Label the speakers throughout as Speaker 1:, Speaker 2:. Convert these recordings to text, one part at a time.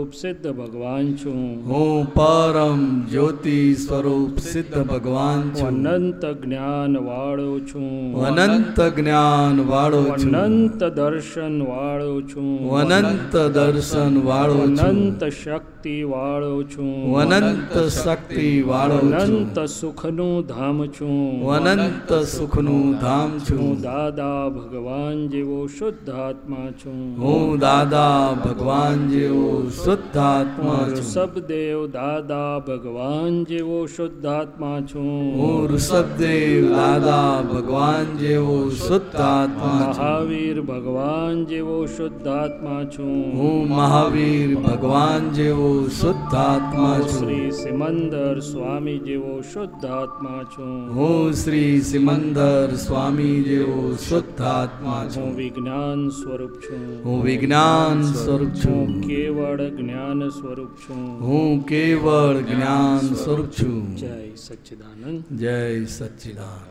Speaker 1: સ્વરૂપ સિદ્ધ ભગવાન છું.
Speaker 2: હું પરમ જ્યોતિ સ્વરૂપ સિદ્ધ ભગવાન છું.
Speaker 1: અનંત જ્ઞાન વાળો છું.
Speaker 2: અનંત જ્ઞાન વાળો છું.
Speaker 1: અનંત દર્શન વાળો છું.
Speaker 2: અનંત દર્શન વાળો
Speaker 1: અનંત શક્તિ વાળો છું.
Speaker 2: અનંત શક્તિ વાળો
Speaker 1: અનંત સુખનું ધામ છું.
Speaker 2: અનંત સુખનું ધામ છું.
Speaker 1: દાદા ભગવાન જેવો શુદ્ધ આત્મા છું.
Speaker 2: હું દાદા ભગવાન જેવો શુદ્ધ આત્મા
Speaker 1: હું
Speaker 2: છું.
Speaker 1: સબદેવ દાદા ભગવાન જેવો શુદ્ધાત્મા છું.
Speaker 2: હું ઋષભદેવ દાદા ભગવાન જેવો શુદ્ધાત્મા
Speaker 1: મહાવીર ભગવાન જેવો શુદ્ધાત્મા છું.
Speaker 2: હું મહાવીર ભગવાન જેવો
Speaker 1: શુદ્ધાત્મા
Speaker 2: છું.
Speaker 1: શ્રી સિમંદર સ્વામી જેવો શુદ્ધાત્મા છું.
Speaker 2: હું શ્રી સિમંદર સ્વામી જેવો
Speaker 1: શુદ્ધાત્મા
Speaker 2: છું.
Speaker 1: વિજ્ઞાન સ્વરૂપ છું.
Speaker 2: હું વિજ્ઞાન સ્વરૂપ છું.
Speaker 1: કેવળ જ્ઞાન સ્વરૂપ છું.
Speaker 2: હું કેવળ જ્ઞાન સ્વરૂપ છું.
Speaker 1: જય સચ્ચિદાનંદ.
Speaker 2: જય સચ્ચિદાનંદ.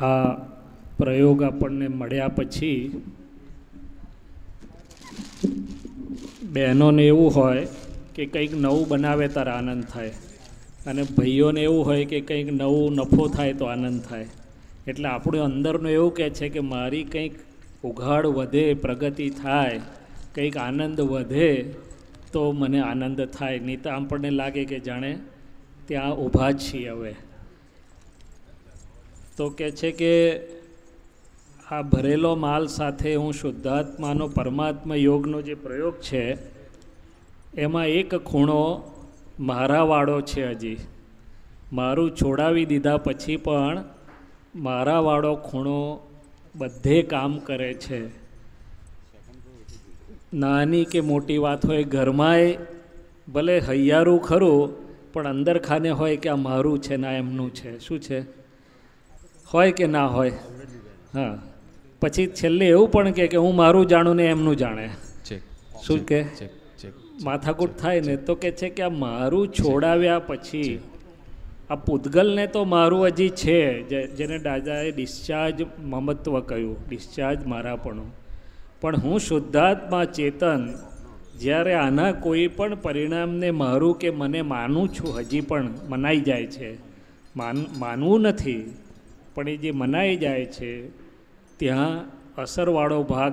Speaker 1: આ પ્રયોગ આપણને મળ્યા પછી બહેનોને એવું હોય કે કંઈક નવું બનાવે ત્યારે આનંદ થાય. અને ભાઈઓને એવું હોય કે કંઈક નવું નફો થાય તો આનંદ થાય. એટલે આપણું અંદરનું એવું કહે છે કે મારી કંઈક ઉઘાડ વધે, પ્રગતિ થાય, કંઈક આનંદ વધે, તો મને આનંદ થાય. નહીં તો આપણને લાગે કે જાણે ત્યાં ઊભા જ છીએ હવે. તો કહે છે કે આ ભરેલો માલ સાથે હું શુદ્ધાત્માનો પરમાત્મા યોગનો જે પ્રયોગ છે, એમાં એક ખૂણો મારાવાળો છે હજી. મારું છોડાવી દીધા પછી પણ મારા વાળો ખૂણો બધે કામ કરે છે. નાની કે મોટી વાત હોય ઘરમાંય ભલે હૈયારું ખરું પણ અંદર ખાને હોય કે આ મારું છે ના એમનું છે. શું છે? હોય કે ના હોય? હા. પછી છેલ્લે એવું પણ કે હું મારું જાણું ને એમનું જાણે. શું કે? માથાકૂટ થાય ને તો કે છે કે આ મારું છોડાવ્યા પછી આ પૂતગલને તો મારું હજી છે જે- જેને દાદાએ ડિસ્ચાર્જ મમત્વ કહ્યું ડિસ્ચાર્જ મારાપણું. પણ હું શુદ્ધાત્મા ચેતન જ્યારે આના કોઈ પણ પરિણામને મારું કે મને માનું છું હજી પણ મનાઈ જાય છે. માન માનવું નથી પણ એ જે મનાઈ જાય છે ત્યાં અસરવાળો ભાગ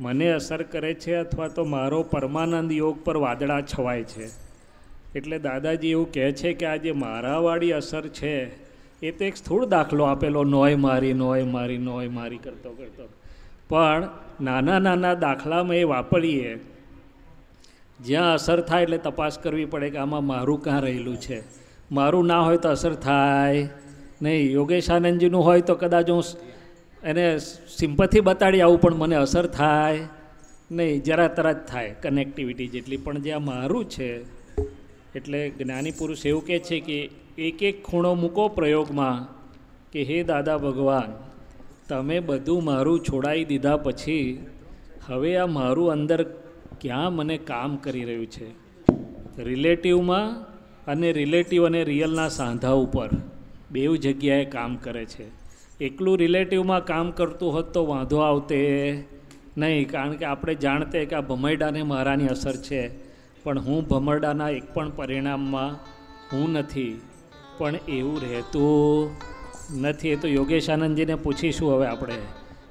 Speaker 1: મને અસર કરે છે અથવા તો મારો પરમાનંદ યોગ પર વાદળા છવાય છે. એટલે દાદાજી એવું કહે છે કે આ જે મારાવાળી અસર છે, એ તો એક સ્થૂળ દાખલો આપેલો, નોય મારી નોય મારી નોય મારી કરતો કરતો. પણ નાના નાના દાખલામાં એ વાપરીએ, જ્યાં અસર થાય એટલે તપાસ કરવી પડે કે આમાં મારું ક્યાં રહેલું છે. મારું ના હોય તો અસર થાય. નહીં યોગેશ આનંદજીનું હોય તો કદાચ હું એને સિમ્પથી બતાડી આવું પણ મને અસર થાય નહીં, જરા તરત થાય કનેક્ટિવિટી જેટલી. પણ જે આ મારું છે, એટલે જ્ઞાની પુરુષ એવું કહે છે કે એક એક ખૂણો મૂકો પ્રયોગમાં કે હે દાદા ભગવાન, તમે બધું મારું છોડાવી દીધા પછી હવે આ મારું અંદર ક્યાં મને કામ કરી રહ્યું છે? રિલેટિવમાં અને રિલેટિવ અને રિયલના સાંધા ઉપર બેઉ જગ્યાએ કામ કરે છે. એકલું રિલેટિવમાં કામ કરતું હોત તો વાંધો આવતે નહીં, કારણ કે આપણે જાણતે કે આ ભમરડાને મારાની અસર છે. પણ હું ભમરડાના એક પણ પરિણામમાં હું નથી. પણ એવું રહેતું નથી. એ તો યોગેશ આનંદજીને પૂછીશું હવે આપણે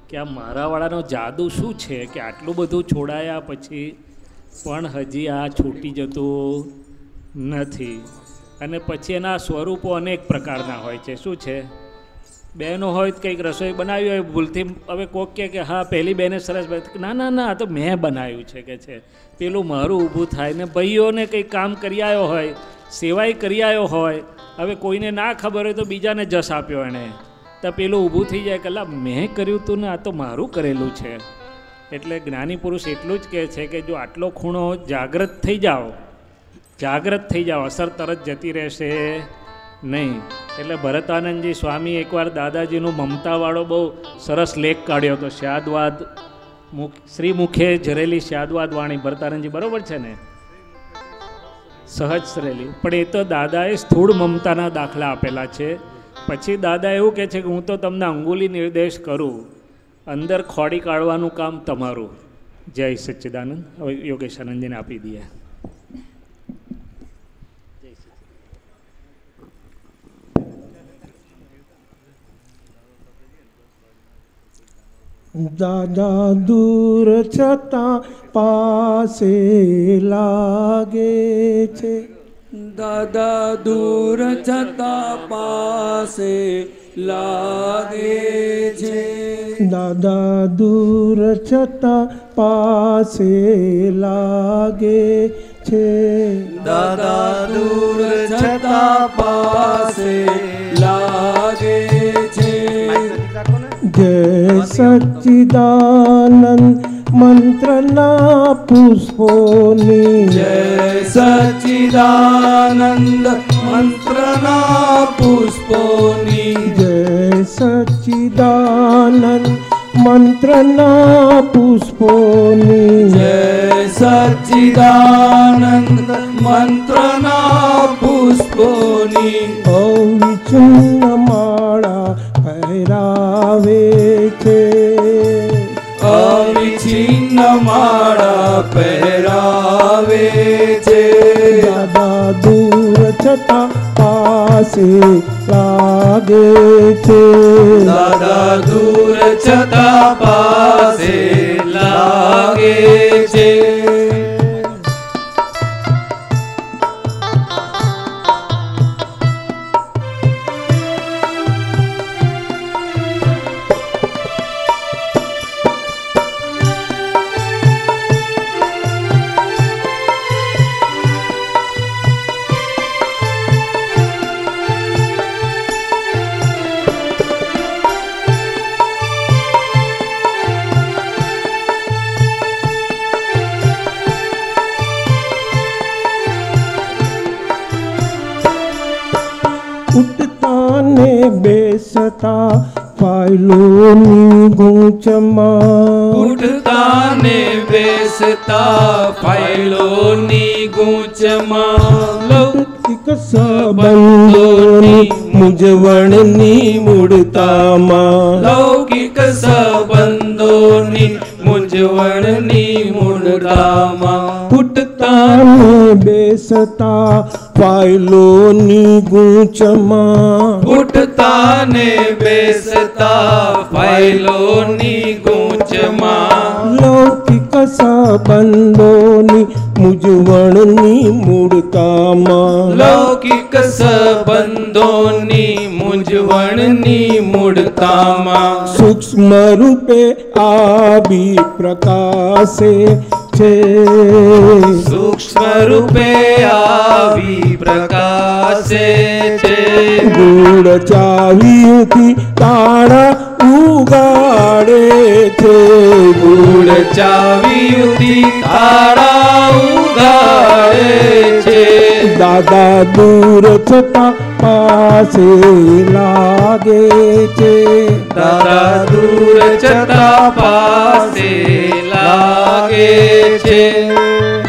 Speaker 1: કે આ મારાવાળાનો જાદુ શું છે કે આટલું બધું છોડાયા પછી પણ હજી આ છૂટી જતું નથી. અને પછી એના સ્વરૂપો અનેક પ્રકારના હોય છે. શું છે? બહેનો હોય કંઈક રસોઈ બનાવી હોય, ભૂલથી હવે કોક કહે કે, હા, પહેલી બહેને સરસ ના ના ના તો મેં બનાવ્યું છે, કે છે. પેલું મારું ઊભું થાય ને ભાઈઓને કંઈક કામ કરી આવ્યો હોય સેવાય કરી આવ્યો હોય, હવે કોઈને ના ખબર હોય તો બીજાને જસ આપ્યો એણે. તો પેલું ઊભું થઈ જાય કલા મેં કર્યું તું ને, આ તો મારું કરેલું છે. એટલે જ્ઞાની પુરુષ એટલું જ કહે છે કે, જો આટલો ખૂણો જાગૃત થઈ જાઓ જાગૃત થઈ જાઓ, અસર તરત જતી રહેશે. નહીં. એટલે ભરતાનંદજી સ્વામી એકવાર દાદાજીનું મમતાવાળો બહુ સરસ લેખ કાઢ્યો હતો, શ્યાદવાદ મુખ શ્રી મુખે જરેલી શ્યાદવાદ વાણી. ભરતાનંદજી, બરોબર છે ને? સહજ શ્રેલી પણ એ તો દાદાએ સ્થૂળ મમતાના દાખલા આપેલા છે. પછી દાદા એવું કહે છે કે, હું તો તમને અંગુલી નિર્દેશ કરું. અંદર ખોડી કાઢવાનું કામ તમારું. જય સચ્ચિદાનંદ. હવે યોગેશાનંદજીને આપી દઈએ.
Speaker 3: દાદા દૂર છતાં પાસે લાગે છે.
Speaker 2: દાદા દૂર છતાં પાસે લાગે છે.
Speaker 3: દાદા દૂર છતાં પાસે લાગે છે.
Speaker 2: દાદા દૂર છતાં પાસે લાગે છે.
Speaker 3: જય સચ્ચિદાનંદ મંત્રના પુષ્પોની
Speaker 2: જય સચ્ચિદાનંદ મંત્રના પુષ્પોની
Speaker 3: જય સચ્ચિદાનંદ મંત્રના પુષ્પોની
Speaker 2: જય સચ્ચિદાનંદ મંત્રના પુષ્પોની
Speaker 3: અવિચિન્ન માળા પહેરાવે છે
Speaker 2: અવિછિન્ન માળા પહેરાવે છે.
Speaker 3: દાદા દૂર છતાં પાસે લાગે છે.
Speaker 2: દાદા દૂર છતાં પાસે લાગે છે.
Speaker 3: ਤਾ ਪਾਇਲੋ ਨੀ ਗੁੰਚਮਾ ਉਠਤਾ
Speaker 2: ਨੇ ਵੇਸਤਾ ਪਾਇਲੋ ਨੀ ਗੁੰਚਮਾ
Speaker 3: लौकिक सबंदोनी मुजवणनी मुड़ता माँ लौकिक सबंदोनी मुजवणनी मुड़ता माँ पुटता સંબંધોની મૂંઝવણની મૂળતામાં
Speaker 2: લૌકિક સંબંધોની મૂંઝવણની મૂળતામાં
Speaker 3: ઉઠતા ને બેસતા ફાઇલોની ગૂંચમાં
Speaker 2: ઉઠતા ને બેસતા ફાઇલોની ગૂંચમાં
Speaker 3: લૌકિક સંબંધોની મૂંઝવણની મૂળતામાં
Speaker 2: લૌકિક સંબંધોની મૂંઝવણની મૂળતામાં
Speaker 3: સૂક્ષ્મ રૂપે આવી પ્રકાશે છે.
Speaker 2: સૂક્ષ્મ રૂપે આવી પ્રકાશે છે.
Speaker 3: ગુણ ચાવીથી તાળા ઉગાડે છે.
Speaker 2: ગુણ ચાવીથી તાળા ઉગાડે છે.
Speaker 3: દાદા દૂર છતાં પાસે લાગે છે.
Speaker 2: તારા દૂર છતાં પાસે લાગે છે.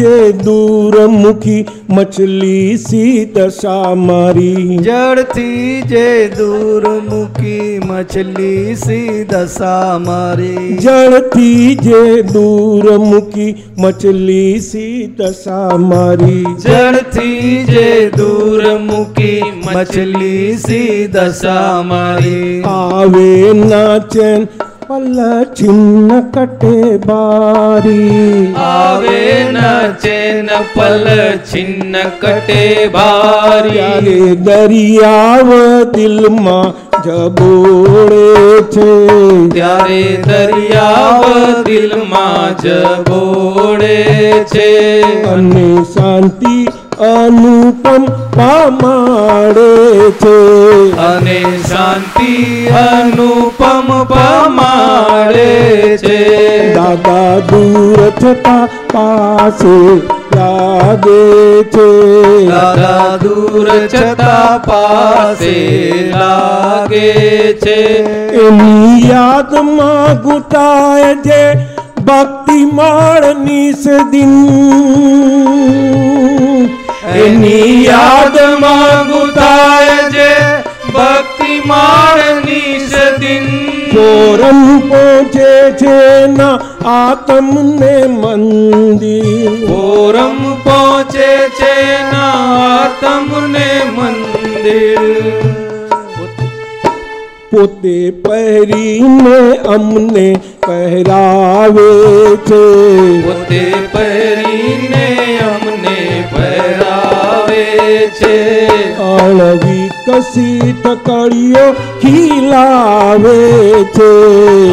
Speaker 3: જે દૂરમુખી મછલી સી દશા મારી?
Speaker 2: જળથી જે દૂરમુખી મછલી સી દશા મારી.
Speaker 3: જળથી જે દૂરમુખી મછલી સી દશા મારી.
Speaker 2: જળથી જે દૂરમુખી મછલી સી દશા મારી.
Speaker 3: આવે નાચન પલ છિન્ન કટે બારી
Speaker 2: આવે ન ચેન પલ છિન્ન કટે ભારી
Speaker 3: ત્યારે દરિયાવ દિલમાં જબોળે છે
Speaker 2: ત્યારે દરિયાવ દિલમાં જ બોળે છે
Speaker 3: અને શાંતિ અનુપમ પામાડે છે.
Speaker 2: અને શાંતિ અનુપમ પમાડે છે.
Speaker 3: દાદા દૂર છતાં પાસે લાગે છે.
Speaker 2: દાદા દૂર છતાં પાસે લાગે છે.
Speaker 3: એની યાદમાં ગુટાય છે ભક્તિ માળ નિસ દિન
Speaker 2: એની યાદમાં ગુતાય જે ભક્તિ માળની સદિન.
Speaker 3: ચોરમ પહોંચે છે ના આત્મને મંદિર.
Speaker 2: ઓરમ પહોંચે છે ના તમને મંદિર.
Speaker 3: પોતે પહેરીને અમને પહેરાવે છે.
Speaker 2: પોતે પહેરીને છે.
Speaker 3: અળવી કસી ટકડીઓ ખીલાવે છે.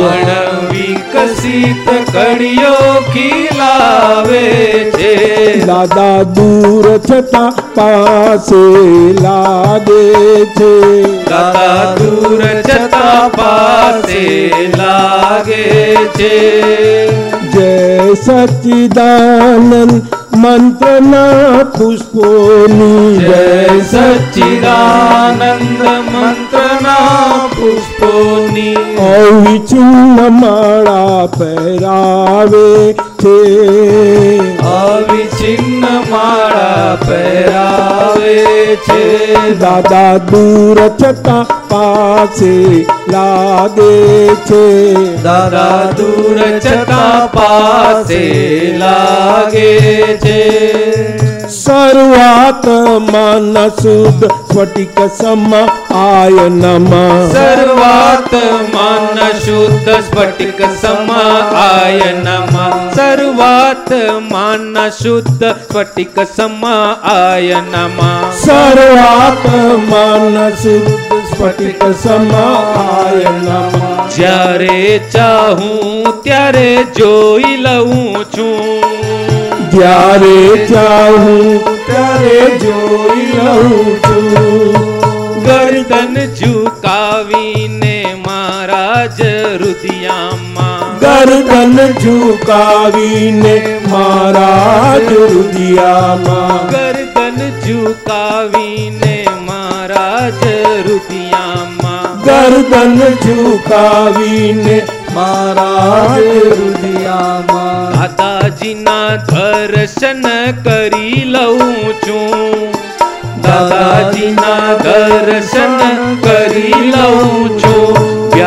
Speaker 2: અણ વિકસિત કડીઓ ખીલાવે છે.
Speaker 3: દાદા દૂર છતાં પાસે લાગે છે.
Speaker 2: દાદા દૂર છતાં પાસે લાગે છે.
Speaker 3: જય સચ્ચિદાનંદ મંત્રના પુષ્પોની
Speaker 2: જય સચ્ચિદાનંદ મંત્રના પુષ્પોની.
Speaker 3: અવિચિન્ન માળા પહેરાવે. છે
Speaker 2: અવિચિન્ન માળા પહેરાવે છે.
Speaker 3: દાદા દૂર છતાં પાસે લાગે છે.
Speaker 2: દાદા દૂર છતાં પાસે લાગે છે.
Speaker 3: સર્વાત્મા ન શુદ્ધ સ્ફટિક સમ આય નમ
Speaker 2: સ્ફટિક સમાય નમ. સર્વાત માન શુદ્ધ સ્ફટિક સમાય નમ.
Speaker 3: સર્વાત્મા ન શુદ્ધ સ્ફટિક સમાય આય
Speaker 2: જ્યારે ચાહું ત્યારે જોઈ લઉં છું.
Speaker 3: જ્યારે ચાહું ત્યારે જોઈ લઉં છું.
Speaker 2: ગરદન ઝુકાવીને જ
Speaker 3: ગરદન ઝુકાવીને મારા જ હૃદયામાં
Speaker 2: ગરદન ઝુકાવીને મારા જ હૃદયામાં
Speaker 3: ગરદન ઝુકાવીને મારા જ હૃદયામાં
Speaker 2: દાદાજીના દર્શન કરી લઉં છું. દાદાજીના દર્શન કરી લઉં છું.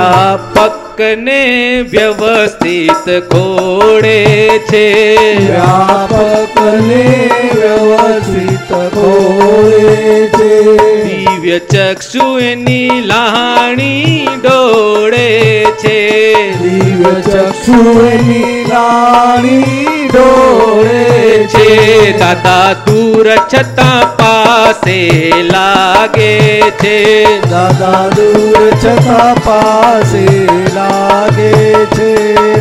Speaker 2: વ્યાપક ને વ્યવસ્થિત ખોડે છે.
Speaker 3: વ્યાપક ને વ્યવસ્થિત ખોડે છે.
Speaker 2: દિવ્ય ચક્ષુ એની લાણી ડોળે છે.
Speaker 3: દિવ્ય ચક્ષુ એની ડોળે
Speaker 2: છે દાદા દૂર છતાં પાસે લાગે છે
Speaker 3: દાદા દૂર છતાં પાસે લાગે છે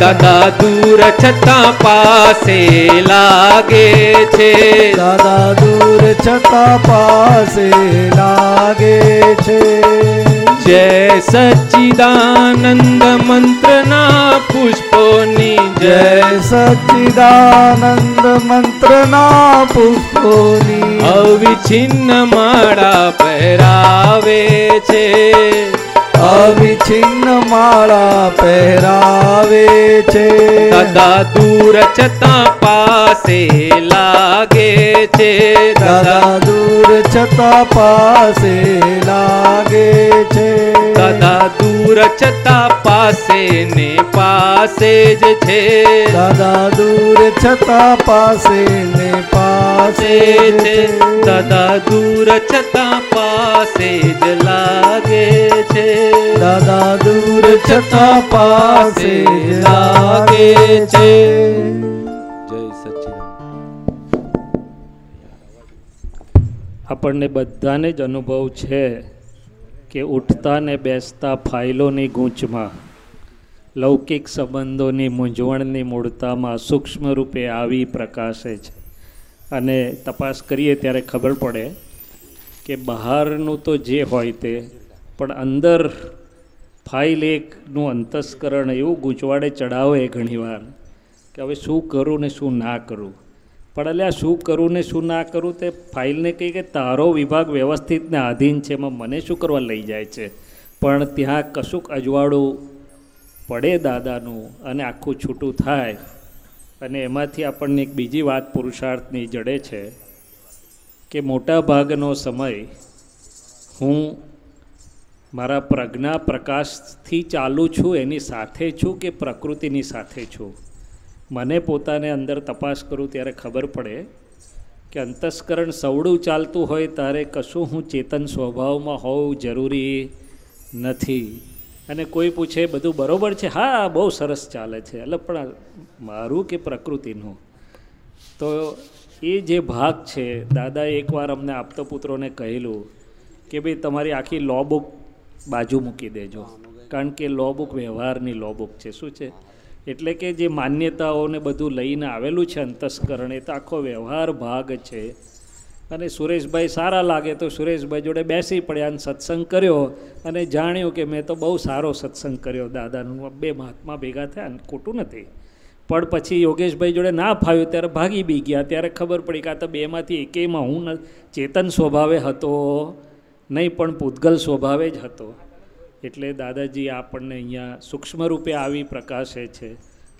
Speaker 2: દાદા દૂર છતાં પાસે લાગે છે
Speaker 3: દાદા દૂર છતાં પાસે લાગે છે
Speaker 2: જય जय सच्चिदानन्द मन्त्रणा पुष्पोनि
Speaker 3: जय सच्चिदानन्द मन्त्रना पुष्पोनि
Speaker 2: अविच्छिन्न माडा पहरावे छे।
Speaker 3: અવિછિન્ન માળા પહેરાવે છે.
Speaker 2: દાદા દૂર છતાં પાસે લાગે છે.
Speaker 3: દાદા દૂર છતાં પાસે લાગે છે.
Speaker 2: દાદા દૂર છતાં પાસે ને પાસે જ છે.
Speaker 3: દાદા દૂર છતાં પાસે ને પાસે
Speaker 2: પાસે છે દાદા દૂર છતાં પાસે જ લાગે છે
Speaker 3: દાદા દૂર છતાં પાસે લાગે છે
Speaker 1: આપણને બધાને જ અનુભવ છે કે ઉઠતા ને બેસતા ફાઇલોની ગૂંચમાં લૌકિક સંબંધોની મૂંઝવણની મૂળતામાં સૂક્ષ્મ રૂપે આવી પ્રકાશે છે. અને તપાસ કરીએ ત્યારે ખબર પડે કે બહારનું તો જે હોય તે, પણ અંદર ફાઇલ એકનું અંતસ્કરણ એવું ગૂંચવાડે ચડાવે ઘણીવાર કે હવે શું કરું ને શું ના કરું. પણ અલ્યા શું કરું ને શું ના કરું તે ફાઇલને કહી કે તારો વિભાગ વ્યવસ્થિતને આધીન છે, એમાં મને શું કરવા લઈ જાય છે? પણ ત્યાં કશુંક અજવાળું પડે દાદાનું અને આખું છૂટું થાય અને એમાંથી આપણને એક બીજી વાત પુરુષાર્થની જડે છે કે મોટા ભાગનો સમય હું મારા પ્રજ્ઞા પ્રકાશથી ચાલુ છું, એની સાથે છું કે પ્રકૃતિની સાથે છું? મને પોતાને અંદર તપાસ કરું ત્યારે ખબર પડે કે અંતસ્કરણ સવડું ચાલતું હોય ત્યારે કશું હું ચેતન સ્વભાવમાં હોવું જરૂરી નથી. અને કોઈ પૂછે, બધું બરાબર છે? હા, બહુ સરસ ચાલે છે. એટલે પણ મારું કે પ્રકૃતિનું? તો એ જે ભાગ છે, દાદાએ એકવાર અમને આપતો પુત્રોને કહેલું કે ભાઈ તમારી આખી લો બુક બાજુ મૂકી દેજો. કારણ કે લો બુક વ્યવહારની લો બુક છે. શું છે? એટલે કે જે માન્યતાઓને બધું લઈને આવેલું છે અંતસ્કરણ, એ તો આખો વ્યવહાર ભાગ છે. અને સુરેશભાઈ સારા લાગે તો સુરેશભાઈ જોડે બેસી પડ્યા અને સત્સંગ કર્યો અને જાણ્યું કે મેં તો બહુ સારો સત્સંગ કર્યો દાદાનું. બે મહાત્મા ભેગા થયા ખોટું નથી. પણ પછી યોગેશભાઈ જોડે ના ફાવ્યું, ત્યારે ભાગી બી ગયા. ત્યારે ખબર પડી કે આ તો બેમાંથી એકેયમાં હું ચેતન સ્વભાવે હતો, નહીં પણ પૂતગલ સ્વભાવે જ હતો. એટલે દાદાજી આપણને અહીંયા સૂક્ષ્મ રૂપે આવી પ્રકાશે છે.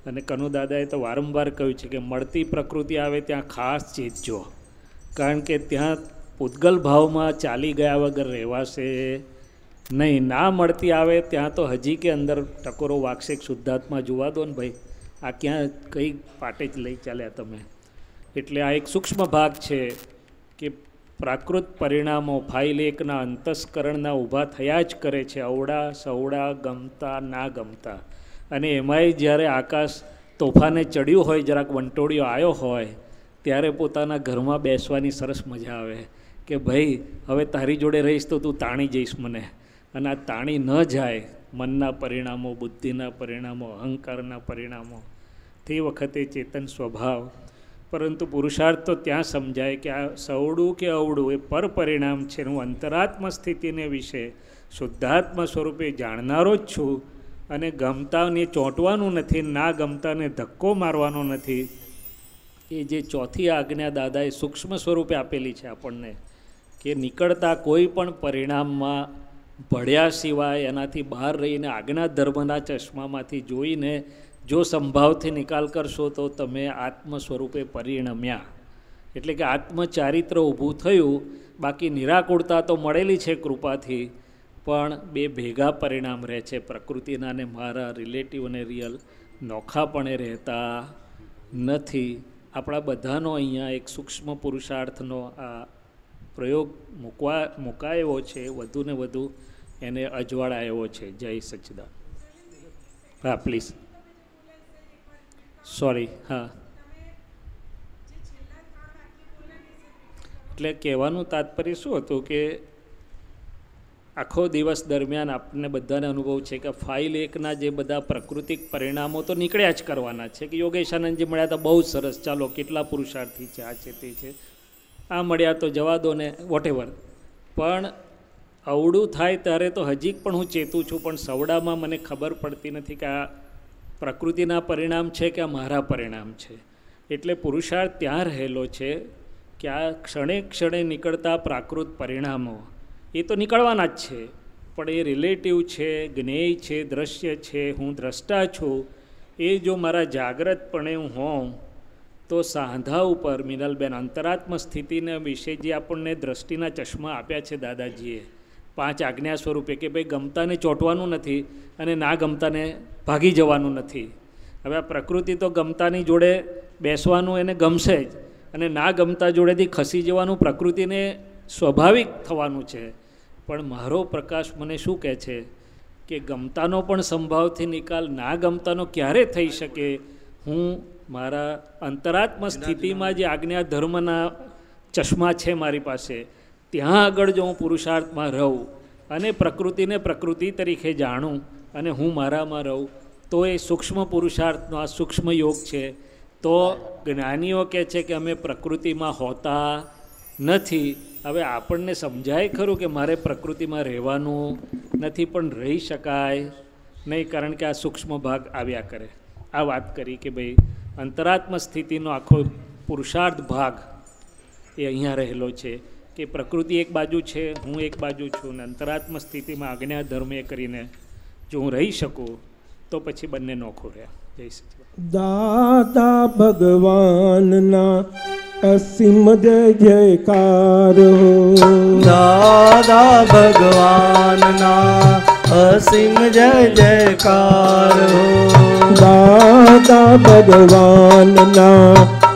Speaker 1: અને કનુ દાદાએ તો વારંવાર કહ્યું છે કે મળતી પ્રકૃતિ આવે ત્યાં ખાસ ચેતજો કારણ કે ત્યાં પૂતગલ ભાવમાં ચાલી ગયા વગર રહેવાશે નહીં. ના મળતી આવે ત્યાં તો હજી કે અંદર ટકોરો વાક્ષિક શુદ્ધાત્મા જોવા દો ને ભાઈ. આ ક્યાં કઈ પાટે જ લઈ ચાલ્યા તમે. એટલે આ એક સૂક્ષ્મ ભાગ છે કે પ્રાકૃત પરિણામો ફાઇલ એકના અંતસ્કરણના ઊભા થયા જ કરે છે. અવડા સવડા ગમતા, ના ગમતા. અને એમાંય જ્યારે આકાશ તોફાને ચડ્યું હોય, જરાક વંટોળિયો આવ્યો હોય, ત્યારે પોતાના ઘરમાં બેસવાની સરસ મજા આવે કે ભાઈ, હવે તારી જોડે રહીશ તો તું તાણી જઈશ મને. અને આ તાણી ન જાય મનના પરિણામો, બુદ્ધિના પરિણામો, અહંકારના પરિણામો, તે વખતે ચેતન સ્વભાવ. પરંતુ પુરુષાર્થ તો ત્યાં સમજાય કે આ સવડું કે અવડું એ પર પરિણામ છે. હું અંતરાત્મ સ્થિતિને વિશે શુદ્ધાત્મ સ્વરૂપે જાણનારો જ છું અને ગમતાને ચોંટવાનું નથી, ના ગમતાને ધક્કો મારવાનો નથી. એ જે ચોથી આજ્ઞા દાદાએ સૂક્ષ્મ સ્વરૂપે આપેલી છે આપણને, કે નીકળતા કોઈ પણ પરિણામમાં ભળ્યા સિવાય એનાથી બહાર રહીને આજ્ઞા ધર્મના ચશ્મામાંથી જોઈને જો સંભાવથી નિકાલ કરશો તો તમે આત્મ સ્વરૂપે પરિણમ્યા. એટલે કે આત્મચારિત્ર ઊભું થયું, બાકી નિરાકુળતા તો મળેલી છે કૃપાથી, પણ બે ભેગા પરિણામ રહે છે. પ્રકૃતિના ને મારા રિલેટિવ અને રિયલ નોખાપણે રહેતા નથી. આપણા બધાનો અહીંયા એક સૂક્ષ્મ પુરુષાર્થનો આ પ્રયોગ મૂકવા, મુકાયો છે. વધુ ને વધુ એને અજવાળા એવો છે. જય સચિદા હા પ્લીઝ સોરી હા. એટલે કહેવાનું તાત્પર્ય શું હતું કે આખો દિવસ દરમિયાન આપણને બધાને અનુભવ છે કે ફાઇલ એકના જે બધા પ્રાકૃતિક પરિણામો તો નીકળ્યા જ કરવાના છે કે યોગેશાનંદજી મળ્યા તો બહુ સરસ. ચાલો, કેટલા પુરુષાર્થી છે, આ છે, તે છે. આ મળ્યા તો જવા દો ને વોટેવર પણ અવડું થાય ત્યારે તો હજી પણ હું ચેતું છું, પણ સવડામાં મને ખબર પડતી નથી કે આ પ્રકૃતિના પરિણામ છે કે આ મારા પરિણામ છે. એટલે પુરુષાર્થ ત્યાં રહેલો છે કે આ ક્ષણે ક્ષણે નીકળતા પ્રાકૃત પરિણામો. એ તો નીકળવાના જ છે, પણ એ રિલેટિવ છે, જ્ઞેય છે, દ્રશ્ય છે, હું દ્રષ્ટા છું, એ જો મારા જાગ્રતપણે હું હોઉં, તો સાંધા ઉપર મિનલબેન અંતરાત્મ સ્થિતિને વિશે જે આપણને દ્રષ્ટિના ચશ્મા આપ્યા છે દાદાજીએ પાંચ આજ્ઞા સ્વરૂપે કે ભાઈ ગમતાને ચોંટવાનું નથી અને ના ગમતાને ભાગી જવાનું નથી. હવે આ પ્રકૃતિ તો ગમતાની જોડે બેસવાનું એને ગમશે જ અને ના ગમતા જોડેથી ખસી જવાનું પ્રકૃતિને સ્વાભાવિક થવાનું છે. પણ મારો પ્રકાશ મને શું કહે છે કે ગમતાનો પણ સંભાવથી નિકાલ ના ગમતાનો ક્યારે થઈ શકે? હું મારા અંતરાત્મ સ્થિતિમાં જે આજ્ઞા ધર્મના ચશ્મા છે મારી પાસે ત્યાં આગળ જો હું પુરુષાર્થમાં રહું અને પ્રકૃતિને પ્રકૃતિ તરીકે જાણું અને હું મારામાં રહું, તો એ સૂક્ષ્મ પુરુષાર્થનો આ સૂક્ષ્મ યોગ છે. તો જ્ઞાનીઓ કહે છે કે અમે પ્રકૃતિમાં હોતા નથી. હવે આપણને સમજાય ખરું કે મારે પ્રકૃતિમાં રહેવાનું નથી, પણ રહી શકાય. નહીં, કારણ કે આ સૂક્ષ્મ ભાગ આવ્યા કરે. આ વાત કરી કે ભાઈ, અંતરાત્મ સ્થિતિનો આખો પુરુષાર્થ ભાગ એ અહીંયા રહેલો છે. કે પ્રકૃતિ એક બાજુ છે હું એક બાજુ છું અને અંતરાત્મ સ્થિતિમાં આજ્ઞા ધર્મે કરીને જો હું રહી શકું તો પછી બંને નોખો રહ્યા. જય શ્રી
Speaker 3: દાદા ભગવાનના અસીમ જય જયકાર હો.
Speaker 4: દાદા ભગવાનના અસીમ જય જયકાર હો.
Speaker 3: દાદા ભગવાનના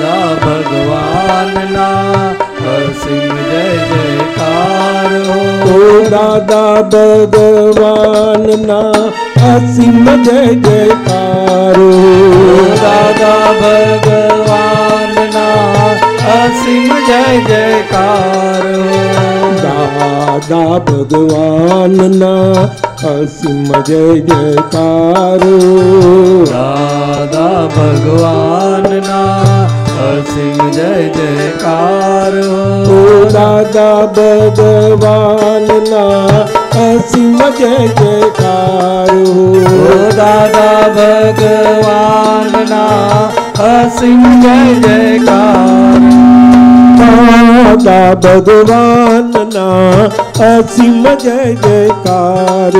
Speaker 4: દાદા ભગવાનના હરસિંહ જય જયકાર હો.
Speaker 3: દાદા ભગવાનના અસીમ જય જયકાર
Speaker 4: દાદા ભગવાનના અસીમ જય જયકાર
Speaker 3: દાદા ભગવાનના અસીમ જય જયકાર
Speaker 4: દાદા ભગવાનના અસીમ જય જયકાર હો
Speaker 3: દાદા ભગવાનના અસીમ જય જયકાર હો
Speaker 4: દાદા ભગવાનના અસીમ જય જયકાર
Speaker 3: દાદા ભગવાનના અસિંહ જય જયકાર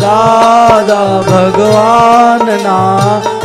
Speaker 4: દાદા ભગવાનના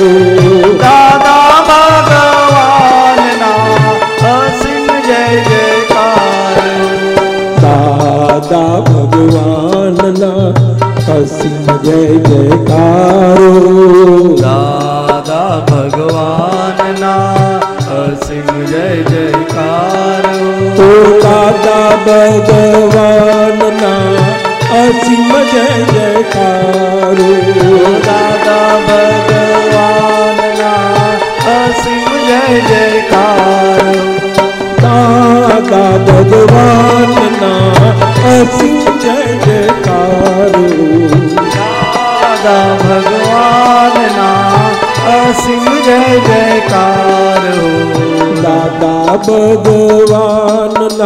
Speaker 4: दादा भगवान ना असीम जय जयकार।
Speaker 3: दादा भगवान ना असीम जय जयकार।
Speaker 4: दादा भगवान ना असीम जय
Speaker 3: जयकार। तो दादा भगवान ना असीम
Speaker 4: जय जयकार। दादा भगवान જયકાર
Speaker 3: દાદા ભગવાનના અસીમ જય જયકાર
Speaker 4: દાદા ભગવાનના અસીમ જય
Speaker 3: જય જયકાર
Speaker 4: દાદા ભગવાનના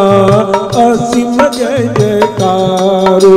Speaker 4: અસીમ જય જયકારો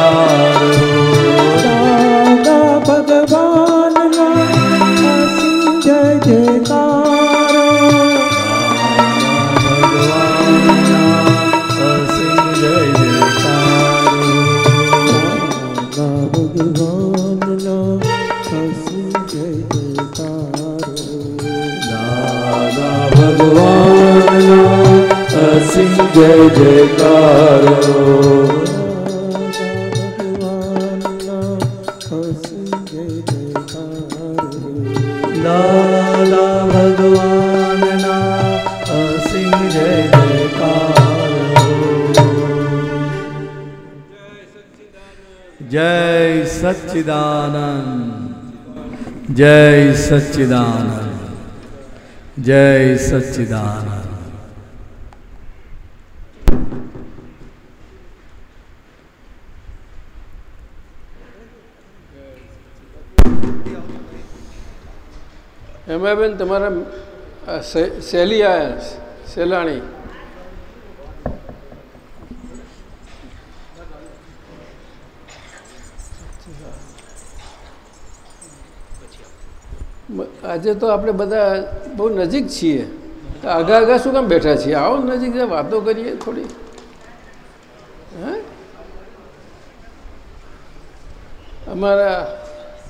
Speaker 4: જય જયકાર.
Speaker 3: જય
Speaker 4: સચ્ચિદાનંદ. જય સચ્ચિદાનંદ. જય સચ્ચિદાનંદ.
Speaker 5: એમાં બેન તમારા આયા સહેલી આવ્યા સેલાણી. આજે તો આપણે બધા બહુ નજીક છીએ. આગા આગા શું કામ બેઠા છીએ? આવો નજીક વાતો કરીએ થોડી. અમારા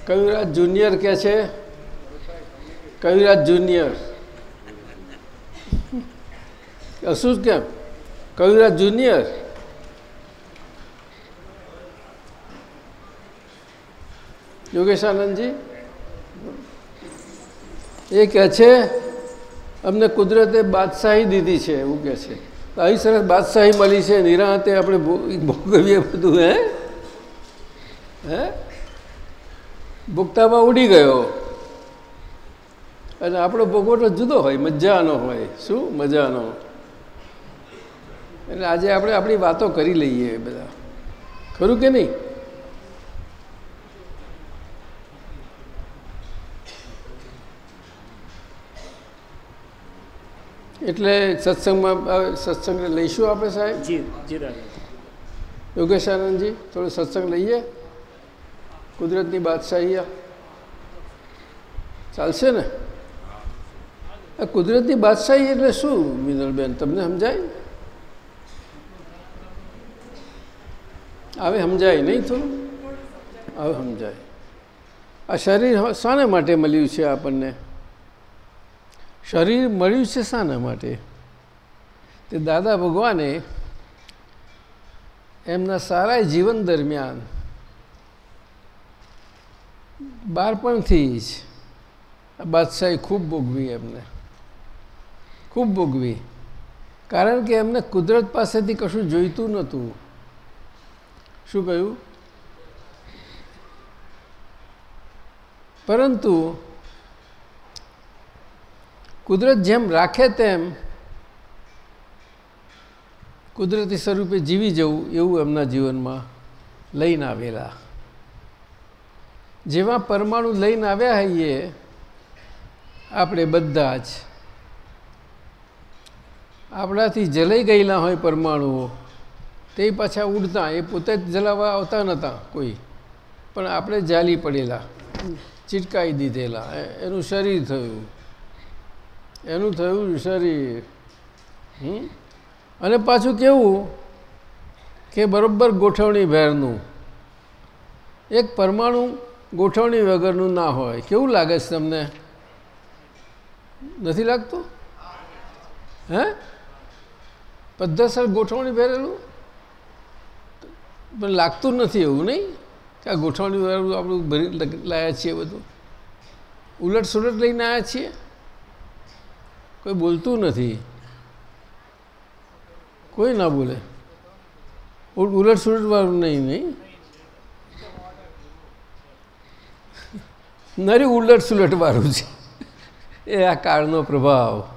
Speaker 5: કવિરાજ જુનિયર કે છે કવિરાજ જુનિયર. શું કેમ કવિરાજ જુનિયર? યોગેશ આનંદજી? એ કહે છે, અમને કુદરતે બાદશાહી દીધી છે, એવું કહે છે. આવી સરસ બાદશાહી મળી છે, નિરાંતે આપણે ભોગવીએ બધું, હે? હે? ભૂગતામાં ઉડી ગયો. અને આપણો ભોગવટો જુદો હોય મજાનો હોય. શું? મજાનો. એટલે આજે આપણે આપણી વાતો કરી લઈએ બધા. ખરું કે નહીં? એટલે સત્સંગમાં સત્સંગ લઈશું આપણે સાહેબ? યોગેશ આનંદજી થોડો સત્સંગ લઈએ. કુદરતની બાદશાહી ચાલશે ને? આ કુદરતની બાદશાહી એટલે શું, મિનલબેન? તમને સમજાય? હવે સમજાય નહીં થોડું? હવે સમજાય. આ શરીર શાને માટે મળ્યું છે આપણને? શરીર મળ્યું છે શાના માટે? તે દાદા ભગવાને એમના સારા જીવન દરમિયાન બાળપણથી જ બાદશાહી ખૂબ ભોગવી એમને. ખૂબ ભોગવી. કારણ કે એમને કુદરત પાસેથી કશું જોઈતું નહોતું. શું કહ્યું? પરંતુ કુદરત જેમ રાખે તેમ કુદરતી સ્વરૂપે જીવી જવું એવું એમના જીવનમાં લઈને આવેલા. જેવા પરમાણુ લઈને આવ્યા હઈએ, આપણે બધા જ આપણાથી જલાઈ ગયેલા હોય પરમાણુઓ, તે પાછા ઉડતા, એ પોતે જ જલાવવા આવતા નહોતા કોઈ. પણ આપણે જાલી પડેલા, ચીટકાઈ દીધેલા એનું શરીર થયું. એનું થયું શરીર? અને પાછું કેવું કે બરાબર ગોઠવણી ભેરનું. એક પરમાણુ ગોઠવણી વગરનું ના હોય. કેવું લાગે છે તમને? નથી લાગતું? હે? પદ્ધતસર ગોઠવણી ભરેલું પણ લાગતું નથી એવું, નહીં? કે આ ગોઠવણી વાળું આપણું ભરી લાયા છીએ બધું? ઉલટ સુલટ લઈને આવ્યા છીએ? કોઈ બોલતું નથી. કોઈ ના બોલે. ઉલ- ઉલટ સુલટ નહીં નહીં? નરી ઉલટ સુલટવાળું છે. એ આ કાળનો પ્રભાવ.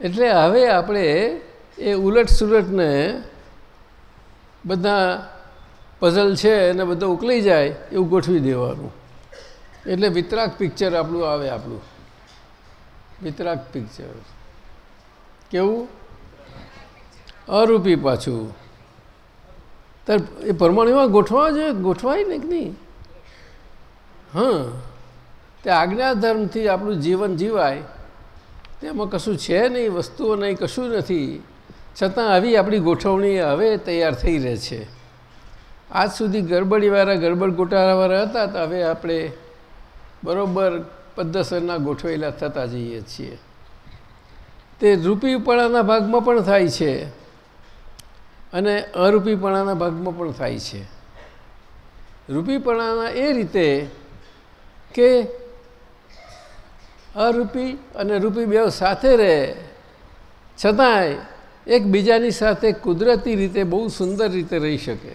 Speaker 5: એટલે હવે આપણે એ ઉલટ સુલટને બધા પઝલ છે એને બધો ઉકલી જાય એવું ગોઠવી દેવાનું. એટલે વિતરાક પિક્ચર આપણું આવે આપણું. વિતરાક પિક્ચર કેવું? અરૂપી પાછું. તાર એ પરમાણુમાં ગોઠવા જોઈએ ગોઠવાય ને કે નહીં? હા. તે આજ્ઞાધર્મથી આપણું જીવન જીવાય. તેમાં કશું છે નહીં, વસ્તુઓ નહીં, કશું નથી. છતાં આવી આપણી ગોઠવણી હવે તૈયાર થઈ રહે છે. આજ સુધી ગડબડીવાળા ગડબડ ગોટાળાવાળા હતા તો હવે આપણે બરાબર પદ્ધસરના ગોઠવેલા થતા જઈએ છીએ. તે રૂપીપણાના ભાગમાં પણ થાય છે અને અરૂપીપણાના ભાગમાં પણ થાય છે. રૂપીપણાના એ રીતે કે અરૂપી અને રૂપી બે સાથે રહે. છતાંય એકબીજાની સાથે કુદરતી રીતે બહુ સુંદર રીતે રહી શકે?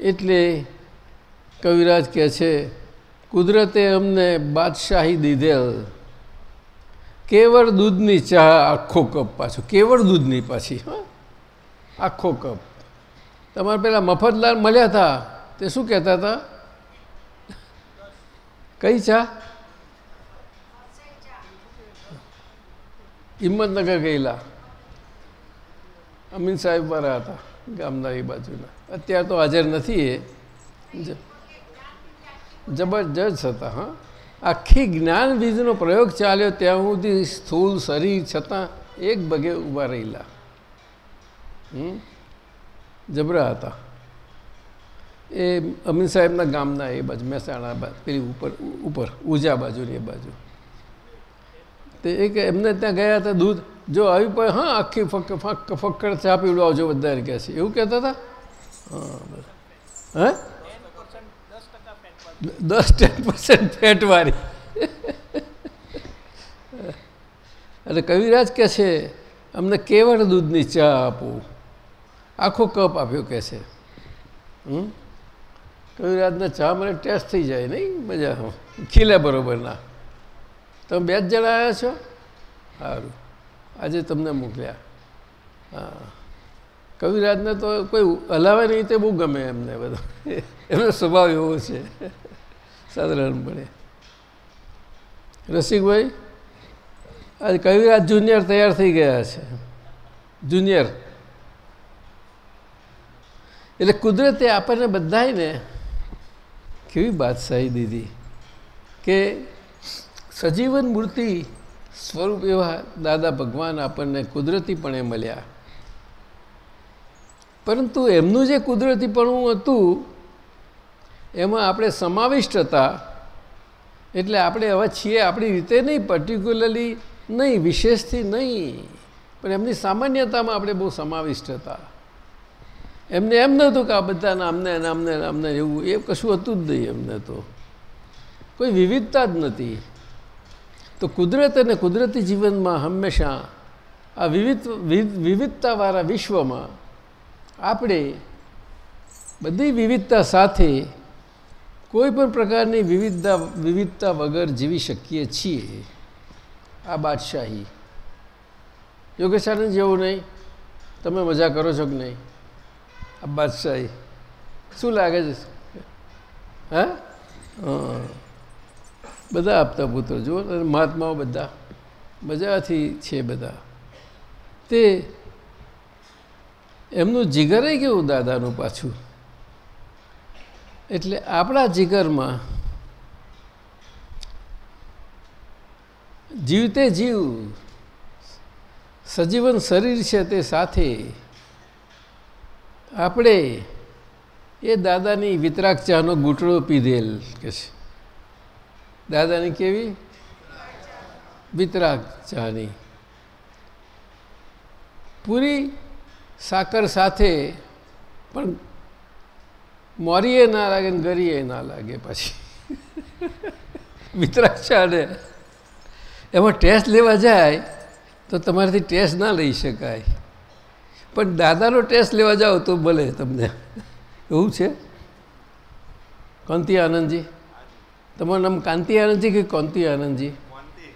Speaker 5: એટલે કવિરાજ કહે છે, કુદરતે અમને બાદશાહી દીધેલ. કેવળ દૂધની ચા આખો કપ પાછો. કેવળ દૂધની પાછી, હા. આખો કપ. તમારે પેલા મફતલાલ મળ્યા હતા તે શું કહેતા હતા કઈ ચા? હિંમતનગર ગયેલા. અમીન સાહેબ મારા હતા, ગામના એ બાજુના. અત્યારે તો હાજર નથી એ. જબરજસ્ત હતા, હા. આખી જ્ઞાન બીજનો પ્રયોગ ચાલ્યો, ત્યાં સુધી સ્થૂળ શરીર છતાં એક બગે ઊભા રહેલા? જબરા હતા. એ અમીન સાહેબના ગામના એ બાજુ, મહેસાણા પેલી ઉપર ઉપર ઉજા બાજુની એ બાજુ. તે એક એમને ત્યાં ગયા હતા દૂધ. જો આવી પડે હા, આખી ફક ફક, ફક્કડ ચા પીવડાવજો બધાને કહે છે. એવું કહેતા હતા? હા હે? દસ ટેન પર્સન્ટ ફેટવાળી. એટલે કવિરાજ કહે છે, અમને કેવળ દૂધની ચા આપો. આખો કપ આપ્યો કહે છે. કવિરાજને ચા મને ટેસ્ટ થઈ જાય, નહીં? મજા ખીલે બરોબરના. તમે બે જ જણા આવ્યા છો? સારું. આજે તમને મોકલ્યા. હા. કવિરાજને તો કોઈ હલાવે નહીં તે બહુ ગમે એમને બધો. એમનો સ્વભાવ એવો છે. સાધારણપણે રસિકભાઈ, આજે કવિરાજ જુનિયર તૈયાર થઈ ગયા છે. જુનિયર. એટલે કુદરતે આપણને બધાને કેવી બાદશાહી દીધી? કે સજીવન મૂર્તિ સ્વરૂપ એવા દાદા ભગવાન આપણને કુદરતીપણે મળ્યા. પરંતુ એમનું જે કુદરતીપણું હતું, એમાં આપણે સમાવિષ્ટ હતા. એટલે આપણે હવે છીએ આપણી રીતે નહીં પર્ટિક્યુલરલી નહીં, વિશેષથી નહીં. પણ એમની સામાન્યતામાં આપણે બહુ સમાવિષ્ટ હતા. એમને એમ નહોતું કે આ બધા નામને નામને નામને એવું, એ કશું હતું જ નહીં એમને તો. કોઈ વિવિધતા જ નથી. તો કુદરત અને કુદરતી જીવનમાં હંમેશા આ વિવિધ વિવિધ- વિવિધતાવાળા વિશ્વમાં આપણે બધી વિવિધતા સાથે કોઈ પણ પ્રકારની વિવિધતા વિવિધતા વગર જીવી શકીએ છીએ. આ બાદશાહી. યોગેશાનંદ જેવું નહીં. તમે મજા કરો છો કે નહીં? આ બાદશાહી. શું લાગે છે? હા? હા બધા આપતા પુત્રો, જુઓ, અને મહાત્માઓ બધા. મજાથી છે બધા. તે એમનું જીગરે કેવું દાદાનું પાછું? એટલે આપણા જીગરમાં જીવતે જીવ, સજીવન શરીર છે તે સાથે. આપણે એ દાદાની વિતરાક ચાનો ઘૂંટડો પીધેલ, કે છે. દાદાની કેવી? વિતરાગ ચાની પૂરી સાકર સાથે, પણ મોરીએ ના લાગે ને ગરીએ ના લાગે પછી. વિતરાગ ચાને એમાં ટેસ્ટ લેવા જાય, તો તમારાથી ટેસ્ટ ના લઈ શકાય. પણ દાદાનો ટેસ્ટ લેવા જાઓ તો ભલે તમને. એવું છે? કંતિ આનંદજી? તમારું નામ કાંતિ આનંદજી કે કોંતિ આનંદજી?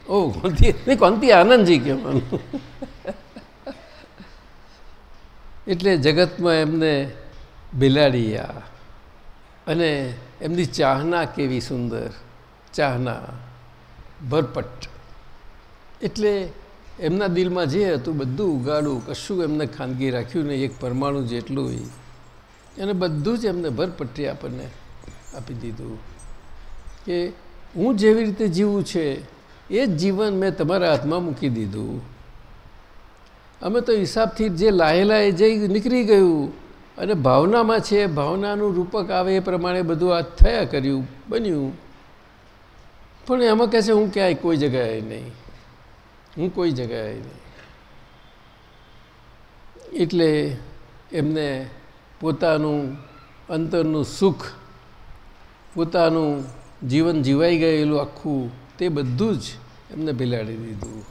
Speaker 5: ઓ, કોંતિ. નહીં, કોંતિ આનંદજી કહેવાનું. એટલે જગતમાં એમને બિલાડીયા અને એમની ચાહના કેવી સુંદર. ચાહના ભરપટ. એટલે એમના દિલમાં જે હતું બધું ઉગાડું, કશું એમને ખાનગી રાખ્યું નહીં, એક પરમાણુ જેટલું એને બધું જ એમને ભરપટ્ટી આપણને આપી દીધું. કે હું જેવી રીતે જીવું છે, એ જ જીવન મેં તમારા હાથમાં મૂકી દીધું. અમે તો હિસાબથી જે લાહેલા એ જઈ નીકળી ગયું અને ભાવનામાં છે, ભાવનાનું રૂપક આવે એ પ્રમાણે બધું આ થયા કર્યું, બન્યું. પણ એમાં કહે છે, હું ક્યાંય કોઈ જગ્યાએ નહીં. હું કોઈ જગ્યાએ નહીં. એટલે એમને પોતાનું અંતરનું સુખ, પોતાનું જીવન જીવાઈ ગયેલું આખું તે બધું જ એમને બિલાડી દીધું.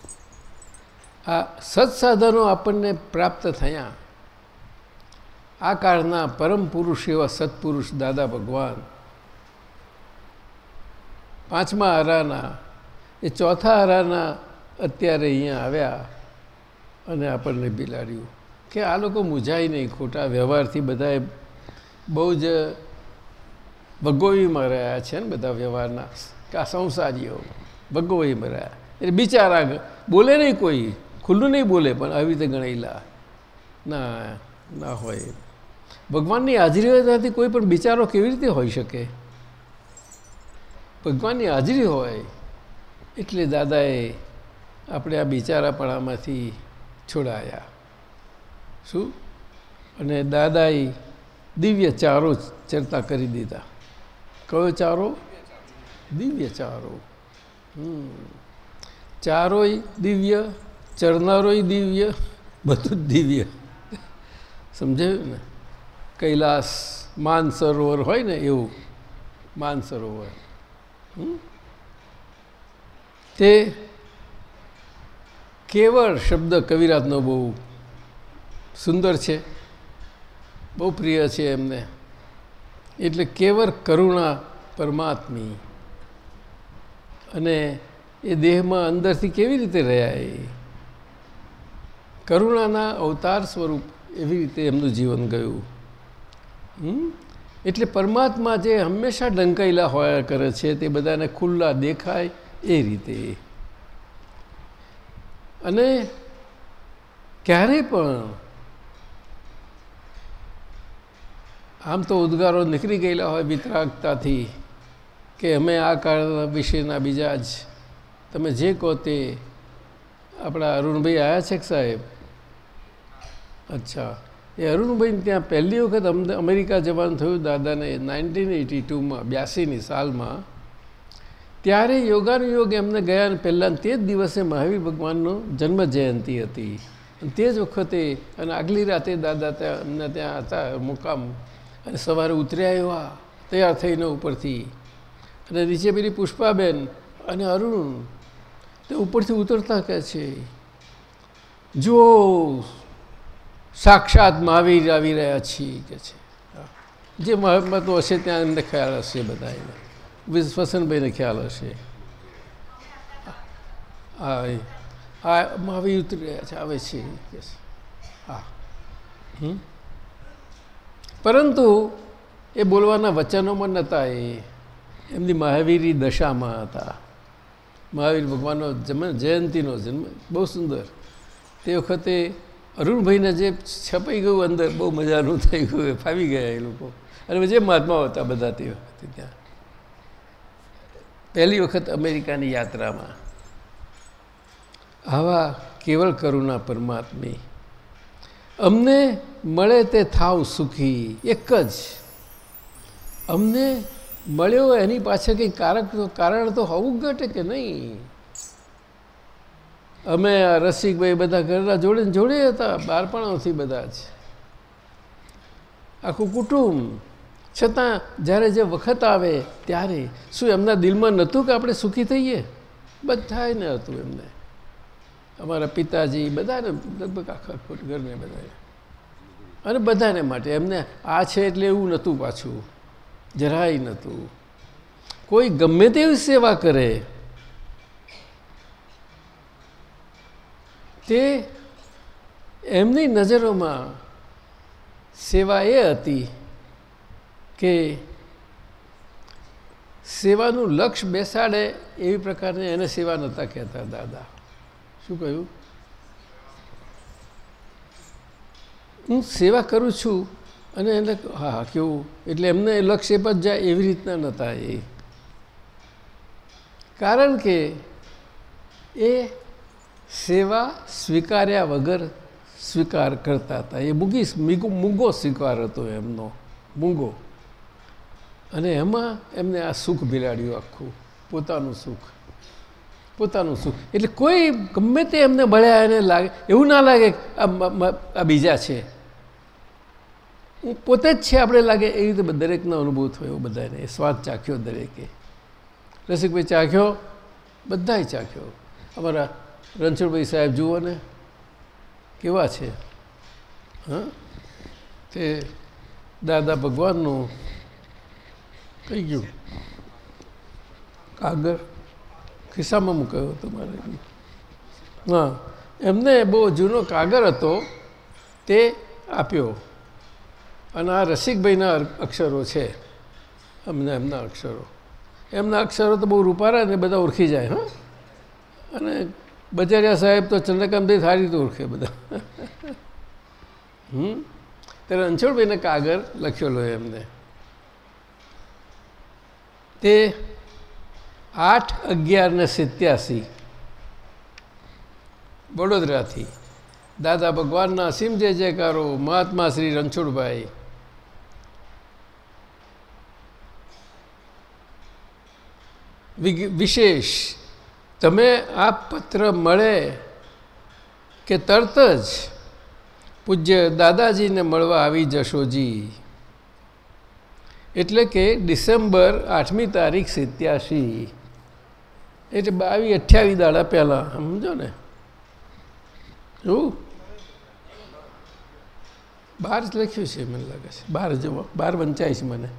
Speaker 5: આ સત્સાધનો આપણને પ્રાપ્ત થયા. આ કાળના પરમ પુરુષ એવા સત્પુરુષ દાદા ભગવાન. પાંચમા હરાના, એ ચોથા હરાના અત્યારે અહીંયા આવ્યા અને આપણને બિલાડ્યું કે આ લોકો મૂજાય નહીં ખોટા વ્યવહારથી બધાએ બહુ જ ભગોવીમાં રહ્યા છે ને બધા વ્યવહારના. કા સંસારીઓ. ભગોવીમાં રહ્યા એટલે બિચારા બોલે નહીં કોઈ. ખુલ્લું નહીં બોલે, પણ આવી રીતે ગણેલા. ના ના હોય. ભગવાનની હાજરી ત્યાંથી કોઈ પણ બિચારો કેવી રીતે હોઈ શકે? ભગવાનની હાજરી હોય, એટલે દાદાએ આપણે આ બિચારાપણામાંથી છોડાયા. શું? અને દાદાએ દિવ્ય ચારો ચર્ચા કરી દીધા. કયો ચારો? દિવ્ય ચારો. ચારોય દિવ્ય, ચરનારોય દિવ્ય, બધું દિવ્ય. સમજાયું ને? કૈલાસ માનસરોવર હોય ને એવું? માનસરોવર. તે કેવળ શબ્દ કવિરાજનો બહુ સુંદર છે. બહુ પ્રિય છે એમને. એટલે કેવળ કરુણા પરમાત્મી. અને એ દેહમાં અંદરથી કેવી રીતે રહ્યા એ? કરુણાના અવતાર સ્વરૂપ એવી રીતે એમનું જીવન ગયું. એટલે પરમાત્મા જે હંમેશા ડંકાયેલા હોયા કરે છે, તે બધાને ખુલ્લા દેખાય એ રીતે. અને ક્યારેય પણ આમ તો ઉદ્ગારો નીકળી ગયેલા હોય વિતરાગતાથી કે અમે આ કાળ વિશેના બીજા જ. તમે જે કહો તે આપણા અરુણભાઈ આવ્યા છે સાહેબ? અચ્છા. એ અરુણભાઈ ત્યાં પહેલી વખત અમેરિકા જવાનું થયું દાદાને નાઇન્ટીન એટી ટુમાં, બ્યાસીની સાલમાં. ત્યારે યોગાનુયોગ એમને ગયા પહેલાં તે જ દિવસે મહાવીર ભગવાનનો જન્મ જયંતિ હતી તે જ વખતે અને આગલી રાતે દાદા ત્યાં અમને ત્યાં હતા મુકામ. અને સવારે ઉતર્યા એવા તૈયાર થઈને ઉપરથી. અને નીચે પેલી પુષ્પાબેન અને અરુણ, તે ઉપરથી ઉતરતા કહે છે જો સાક્ષાત મહાવીર આવી રહ્યા છીએ કે છે. જે મહત્વ હશે ત્યાં એમને ખ્યાલ હશે બધા એને વસંતભાઈને ખ્યાલ હશે. હા આ મહાવીર ઉતરી રહ્યા છે, આવે છે. હા. હમ? પરંતુ એ બોલવાના વચનોમાં નહોતા એ. એમની મહાવીરી દશામાં હતા. મહાવીર ભગવાનનો જન્મ, જયંતિનો જન્મ, બહુ સુંદર. તે વખતે અરુણભાઈને જે છપાઈ ગયું અંદર, બહુ મજાનું થઈ ગયું ફાવી ગયા એ લોકો. અને જે મહાત્માઓ હતા બધા તે વખતે ત્યાં. પહેલી વખત અમેરિકાની યાત્રામાં આવા કેવળ કરુણા પરમાત્મી અમને મળે તે થાવ સુખી, એક જ. અમને મળ્યો એની પાછળ કંઈ કારક કારણ તો હોવું ઘટે કે નહીં? અમે આ રસિકભાઈ બધા ઘરના જોડે જોડે હતા બાળપણોથી બધા જ. આખું કુટુંબ. છતાં જ્યારે જે વખત આવે ત્યારે શું એમના દિલમાં નહોતું કે આપણે સુખી થઈએ? બધાને હતું એમને. અમારા પિતાજી બધાને લગભગ આખા ઘરને બધાએ. અને બધાને માટે એમને આ છે એટલે એવું નહોતું પાછું. જરાય નહોતું. કોઈ ગમે તેવી સેવા કરે. તે એમની નજરોમાં સેવા એ હતી કે સેવાનું લક્ષ્ય બેસાડે એવી પ્રકારની એને સેવા નહોતા કહેતા દાદા. શું કહ્યું? હું સેવા કરું છું અને એને હા હા, કેવું? એટલે એમને લક્ષ્ય પર જાય એવી રીતના નહોતા એ. કારણ કે એ સેવા સ્વીકાર્યા વગર સ્વીકાર કરતા હતા. એ મૂગી, મૂંગો સ્વીકાર હતો એમનો, મૂંગો. અને એમાં એમને આ સુખ બિલાડ્યું આખું, પોતાનું સુખ. પોતાનું સુખ. એટલે કોઈ ગમે તે એમને ભળ્યા એને લાગે, એવું ના લાગે આ બીજા છે. હું પોતે જ છે આપણે લાગે, એ રીતે દરેકનો અનુભવ થયો બધાને. એ સ્વાદ ચાખ્યો દરેકે. રસિકભાઈ ચાખ્યો, બધાય ચાખ્યો. અમારા રણછોડભાઈ સાહેબ, જુઓ ને, કેવા છે? હા? તે દાદા ભગવાનનું કઈ ગયું. કાગળ. ખિસ્સામાં મૂકાયો તમારે? હા, એમને બહુ જૂનો કાગળ હતો, તે આપ્યો. અને આ રસિકભાઈના અક્ષરો છે, અમને એમના અક્ષરો. એમના અક્ષરો તો બહુ રૂપારા ને બધા ઓળખી જાય, હા? અને બજારિયા સાહેબ તો ચંદ્રકાંતભાઈ સારી રીતે ઓળખે બધા. હમ? ત્યારે રણછોડભાઈને કાગળ લખેલો એમને. તે આઠ, અગિયાર ને સિત્યાસી. વડોદરાથી. દાદા ભગવાનના અસીમ જય જયકારો, મહાત્મા શ્રી રણછોડભાઈ. વિશેષ, તમે આ પત્ર મળે કે તરત જ પૂજ્ય દાદાજીને મળવા આવી જશોજી એટલે કે ડિસેમ્બર આઠમી તારીખ સિત્યાસી. એટલે બાવીસ અઠ્યાવીસ દાડા પહેલાં, સમજો ને? એવું બાર જ લખ્યું છે મને લાગે છે. બાર જ, બાર વંચાય છે મને.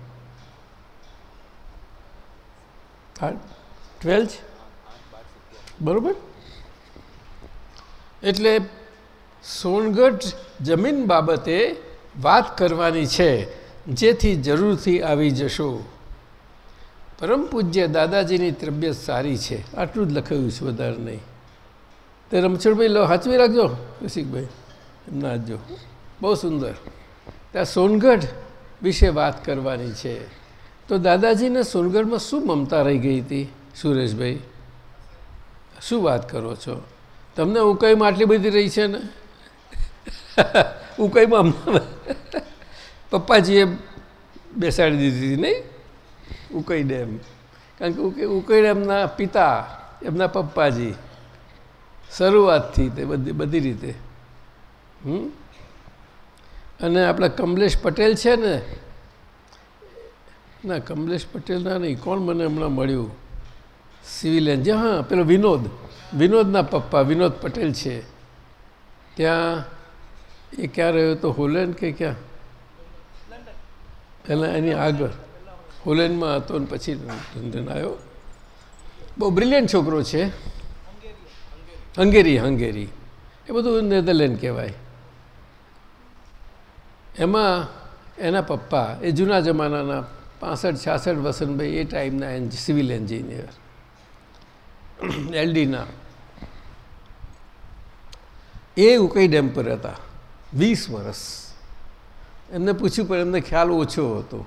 Speaker 5: ટ્વેલ્થ? બરોબર? એટલે સોનગઢ જમીન બાબતે વાત કરવાની છે. જેથી જરૂરથી આવી જશો. પરમ પૂજ્ય દાદાજીની તબિયત સારી છે. આટલું જ લખાયું છે વધારે નહીં. તે રમછોડભાઈ, લો હાચવી રાખજો. કૌશિકભાઈ એમના જો. બહુ સુંદર. ત્યાં સોનગઢ વિશે વાત કરવાની છે. તો દાદાજીને સોનગઢમાં શું મમતા રહી ગઈ હતી, સુરેશભાઈ? શું વાત કરો છો? તમને ઉકાઈમાં આટલી બધી રહી છે ને? ઉકાઈમાં અમને પપ્પાજીએ બેસાડી દીધી નહીં? ઉકઈ ડેમ કારણ કે ઉકે ઉકઈ ડેમના પિતા એમના પપ્પાજી. શરૂઆતથી તે બધી બધી રીતે. હમ? અને આપણા કમલેશ પટેલ છે ને ના કમલેશ પટેલના નહીં કોણ મને હમણાં મળ્યું? સિવિલ એન્જિન હા પેલો વિનોદ. વિનોદના પપ્પા વિનોદ પટેલ છે. ત્યાં એ ક્યાં રહ્યો તો હોલેન્ડ કે ક્યાં? પહેલાં એની આગળ. હોલેન્ડમાં હતો ને પછી લંડન આવ્યો. બહુ બ્રિલિયન્ટ છોકરો છે. Hungary Hungary. એ બધું નેધરલેન્ડ કહેવાય. એમાં એના પપ્પા, એ જૂના જમાનાના પાસઠ, છાસઠ વસંતભાઈ એ ટાઈમના સિવિલ એન્જિનિયર. એલડીના. એ ઉકઈ ડેમ પર હતા. વીસ વર્ષ એમને પૂછ્યું પણ એમને ખ્યાલ ઓછો હતો.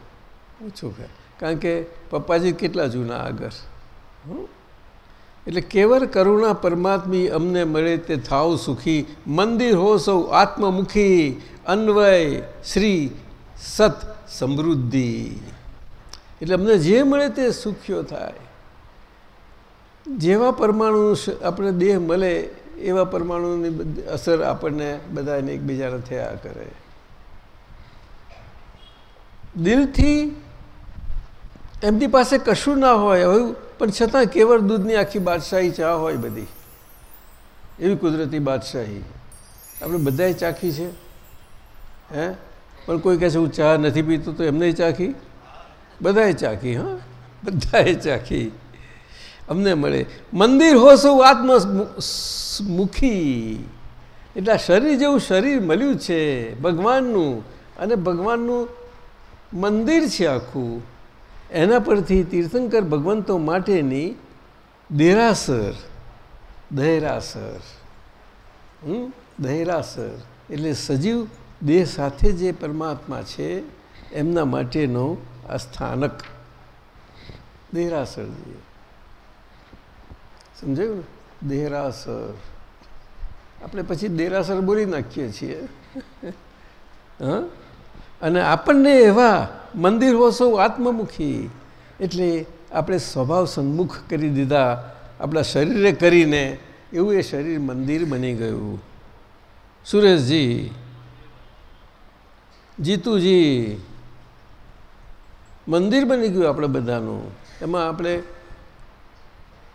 Speaker 5: ઓછો ખ્યાલ. કારણ કે પપ્પાજી કેટલા જૂના આગળ? એટલે કેવર કરુણા પરમાત્મી અમને મળે તે થાવ સુખી, મંદિર હો સૌ આત્મમુખી, અન્વય શ્રી સત સમૃદ્ધિ. એટલે અમને જે મળે તે સુખ્યો થાય. જેવા પરમાણુ આપણે દેહ મળે, એવા પરમાણુની અસર આપણને બધાને એકબીજાને થયા કરે. દિલથી એમની પાસે કશું ના હોય હવે પણ છતાં કેવળ દૂધની આખી બાદશાહી ચા હોય બધી. એવી કુદરતી બાદશાહી. આપણે બધાએ ચાખી છે. હે? પણ કોઈ કહે છે, હું ચા નથી પીતો તો એમને ચાખી? બધાએ ચાખી, હા? બધાએ ચાખી. અમને મળે. મંદિર હો સૌ આત્મમુખી એટલે આ શરીર જેવું શરીર મળ્યું છે ભગવાનનું. અને ભગવાનનું મંદિર છે આખું. એના પરથી તીર્થંકર ભગવંતો માટેની દેરાસર દહેરાસર હમ દહેરાસર એટલે સજીવ દેહ સાથે જે પરમાત્મા છે એમના માટેનો આ સ્થાનક દેરાસર જે સમજાયું ને? દેરાસર. આપણે પછી દેરાસર બોલી નાખીએ છીએ. હા? અને આપણને એવા મંદિર સૌ આત્મમુખી. એટલે આપણે સ્વભાવ સન્મુખ કરી દીધા, આપણા શરીરે કરીને એવું એ શરીર મંદિર બની ગયું. સુરેશજી, જીતુજી, મંદિર બની ગયું આપણે બધાનું. એમાં આપણે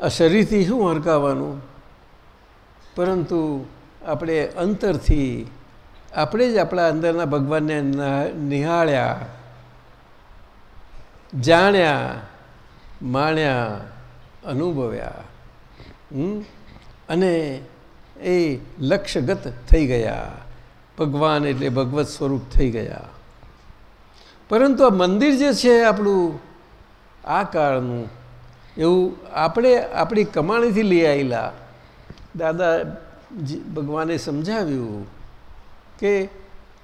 Speaker 5: આ શરીરથી શું હરકાવાનું? પરંતુ આપણે અંતરથી આપણે જ આપણા અંદરના ભગવાનને નિહાળ્યા, જાણ્યા, માણ્યા, અનુભવ્યા અને એ લક્ષ્યગત થઈ ગયા. ભગવાન એટલે ભગવત સ્વરૂપ થઈ ગયા. પરંતુ આ મંદિર જે છે આપણું, આ કાળનું, એવું આપણે આપણી કમાણીથી લઈ આવેલા દાદા ભગવાને સમજાવ્યું કે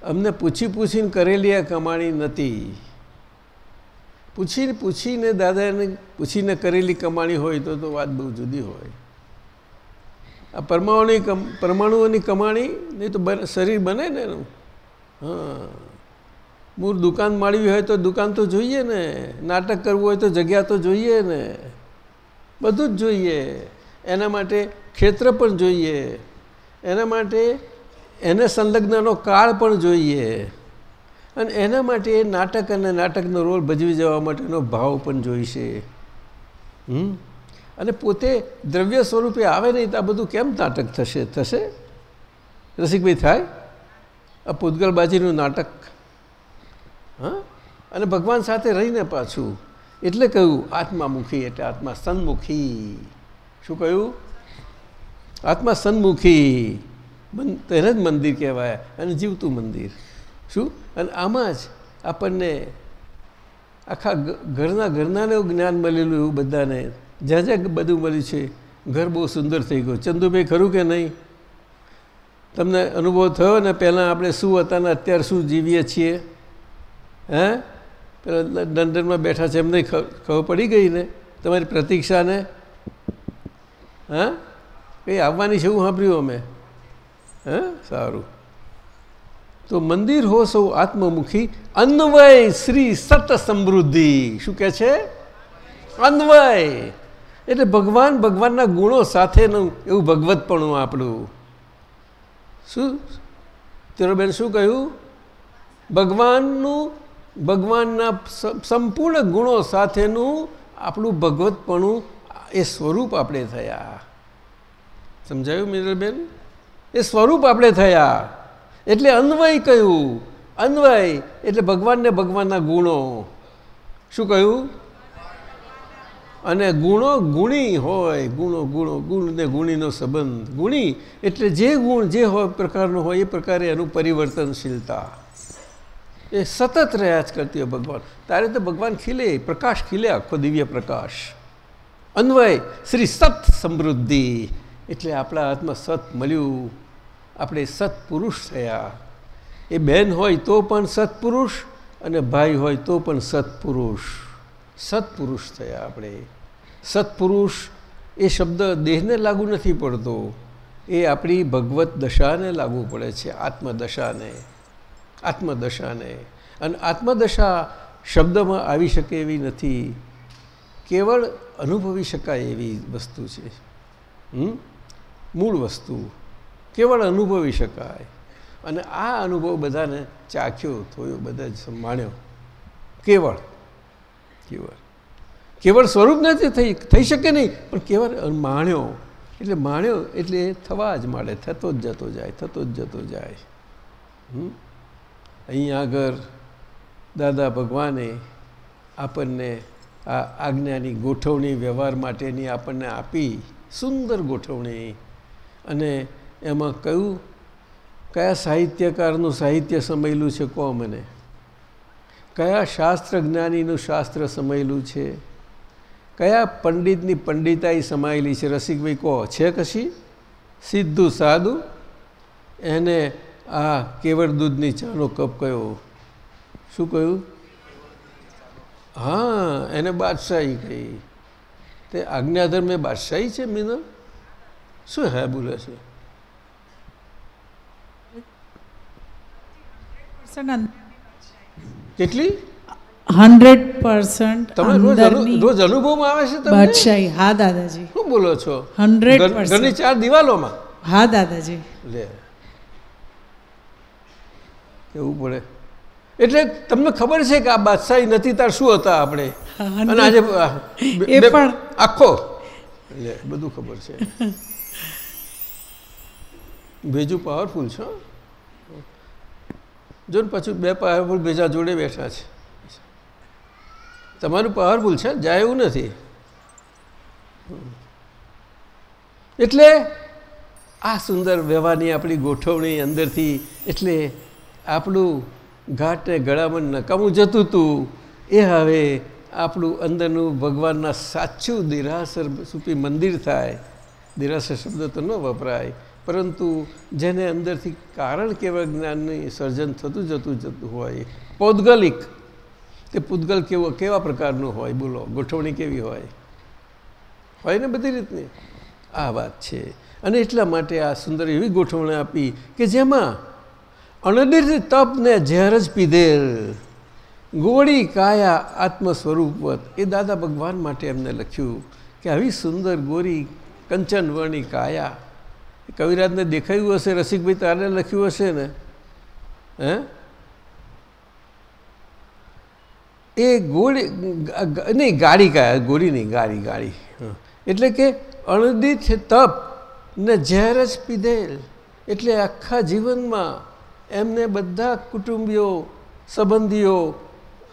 Speaker 5: અમને પૂછી પૂછીને કરેલી આ કમાણી નથી. પૂછીને પૂછીને દાદાને પૂછીને કરેલી કમાણી હોય તો તો વાત બહુ જુદી હોય. આ પરમાણુની પરમાણુઓની કમાણી નહીં તો શરીર બને ને એનું. હા. મૂળ દુકાન માળવી હોય તો દુકાન તો જોઈએ ને. નાટક કરવું હોય તો જગ્યા તો જોઈએ ને. બધું જ જોઈએ. એના માટે ક્ષેત્ર પણ જોઈએ. એના માટે એને સંલગ્નનો કાળ પણ જોઈએ. અને એના માટે એ નાટક અને નાટકનો રોલ ભજવી જવા માટેનો ભાવ પણ જોઈશે. હમ? અને પોતે દ્રવ્ય સ્વરૂપે આવે નહીં તો આ બધું કેમ નાટક થશે? થશે? રસિકભાઈ, થાય? આ પૂતગલબાજીનું નાટક. હા? અને ભગવાન સાથે રહીને પાછું. એટલે કહ્યું, આત્મામુખી એટલે આત્મા સન્મુખી. શું કહ્યું? આત્મા સન્મુખી. તેને જ મંદિર કહેવાય અને જીવતું મંદિર. શું? અને આમાં જ આપણને આખા ઘરના, ઘરનાને જ્ઞાન મળેલું એવું બધાને. જ્યાં જ્યાં બધું મળ્યું છે, ઘર બહુ સુંદર થઈ ગયું. ચંદુભાઈ, ખરું કે નહીં? તમને અનુભવ થયો ને પહેલાં આપણે શું હતા ને અત્યારે શું જીવીએ છીએ? હે? પેલા લંડનમાં બેઠા છે, એમને ખબર પડી ગઈ ને તમારી પ્રતીક્ષાને? હા? કંઈ આવવાની છે એવું સાંભળ્યું અમે? હે? સારું. તો મંદિર હો સૌ આત્મમુખી. અન્વય શ્રી સત સમૃદ્ધિ. શું કહે છે? અન્વય. એટલે ભગવાન ભગવાનના ગુણો સાથેનું એવું ભગવતપણું આપણું. શું? તેરોબેન શું કહ્યું? ભગવાનનું, ભગવાનના સંપૂર્ણ ગુણો સાથેનું આપણું ભગવતપણું એ સ્વરૂપ આપણે થયા. સમજાયું મિનલબેન એ સ્વરૂપ આપણે થયા. એટલે અન્વય કહ્યું અન્વય એટલે ભગવાનને ભગવાનના ગુણો. શું કહ્યું? અને ગુણો ગુણી હોય. ગુણો ગુણો, ગુણ ને ગુણીનો સંબંધ. ગુણી એટલે જે ગુણ જે હોય પ્રકારનો હોય એ પ્રકારે એનું પરિવર્તનશીલતા. એ સતત રહ્યા જ કરતી હોય ભગવાન. તારે તો ભગવાન ખીલે, પ્રકાશ ખીલે આખો દિવ્ય પ્રકાશ. અન્વય, શ્રી સત સમૃદ્ધિ. એટલે આપણા હાથમાં સત મળ્યું. આપણે સત્પુરુષ થયા. એ બહેન હોય તો પણ સત્પુરુષ અને ભાઈ હોય તો પણ સત્પુરુષ. સત્પુરુષ થયા આપણે. સત્પુરુષ એ શબ્દ દેહને લાગુ નથી પડતો. એ આપણી ભગવત દશાને લાગુ પડે છે, આત્મદશાને. આત્મદશાને. અને આત્મદશા શબ્દમાં આવી શકે એવી નથી. કેવળ અનુભવી શકાય એવી વસ્તુ છે. મૂળ વસ્તુ. કેવળ અનુભવી શકાય. અને આ અનુભવ બધાને ચાખ્યો થોયો બધા જ માણ્યો. કેવળ. કેવળ. કેવળ સ્વરૂપ નથી થઈ થઈ શકે નહીં, પણ કેવળ માણ્યો. એટલે માણ્યો એટલે થવા જ માંડે, થતો જ જતો જાય, થતો જ જતો જાય. અહીં આગળ દાદા ભગવાને આપણને આ આજ્ઞાની ગોઠવણી વ્યવહાર માટેની આપણને આપી સુંદર ગોઠવણી. અને એમાં કયું, કયા સાહિત્યકારનું સાહિત્ય સમયેલું છે કહો મને? કયા શાસ્ત્ર જ્ઞાનીનું શાસ્ત્ર સમયેલું છે? કયા પંડિતની પંડિતાઈ સમાયેલી છે? રસિકભાઈ કહો, છે કશી? સીધું? સાદું એને આ કેવળ દૂધની ચાનો કપ કયો? શું કહ્યું? હા, એને બાદશાહી કહી. તે આજ્ઞાધર્મે બાદશાહી છે મીનલ શું હે બોલે છે? કેટલી?
Speaker 6: હંડ્રેડ પર્સન્ટ
Speaker 5: તમે રોજ અનુભવમાં આવે છે
Speaker 6: બાદશાહી હા દાદાજી.
Speaker 5: શું બોલો છો?
Speaker 6: 100%
Speaker 5: ઘરની ચાર દિવાલોમાં?
Speaker 6: હા દાદાજી.
Speaker 5: લે. કેવું પડે એટલે તમને ખબર છે કે આ બાદશાહી નથી તાર શું હતા આપણે? અને આજે
Speaker 6: એ પણ-
Speaker 5: આખો. લે બધું ખબર છે. ભેજું પાવરફુલ છે. જો ને પાછું બે પાવરફુલ બીજા જોડે બેઠા છે. તમારું પાવરફુલ છે, જાય એવું નથી. એટલે આ સુંદર વ્યવહારની આપણી ગોઠવણી અંદરથી, એટલે આપણું ઘાટને ગળામાં નકામું જતું હતું, એ હવે આપણું અંદરનું ભગવાનના સાચું દિરાસર સુપી મંદિર થાય. દિરાસર શબ્દ તો ન વપરાય. પરંતુ જેને અંદરથી કારણ કેવા જ્ઞાનની સર્જન થતું જતું જતું હોય, પૌદગલિક તે પૂતગલ કેવો, કેવા પ્રકારનું હોય, બોલો, ગોઠવણી કેવી હોય? હોય ને બધી રીતની? આ વાત છે. અને એટલા માટે આ સુંદર એવી ગોઠવણી આપી કે જેમાં અણદિર તપને ઝેર જ પીધેલ ગોળી કાયા આત્મ સ્વરૂપવત એ દાદા ભગવાન માટે એમને લખ્યું કે આવી સુંદર ગોરી કંચનવર્ણી કાયા કવિરાજને દેખાયું હશે, રસિકભાઈ તારે લખ્યું હશે ને? હે? એ ગોળી નહીં, ગાડી કયા ગોળી નહીં, ગાડી ગાડી. એટલે કે અણદિત તપ ને ઝેર જ પીધેલ. એટલે આખા જીવનમાં એમને બધા કુટુંબીઓ, સંબંધીઓ,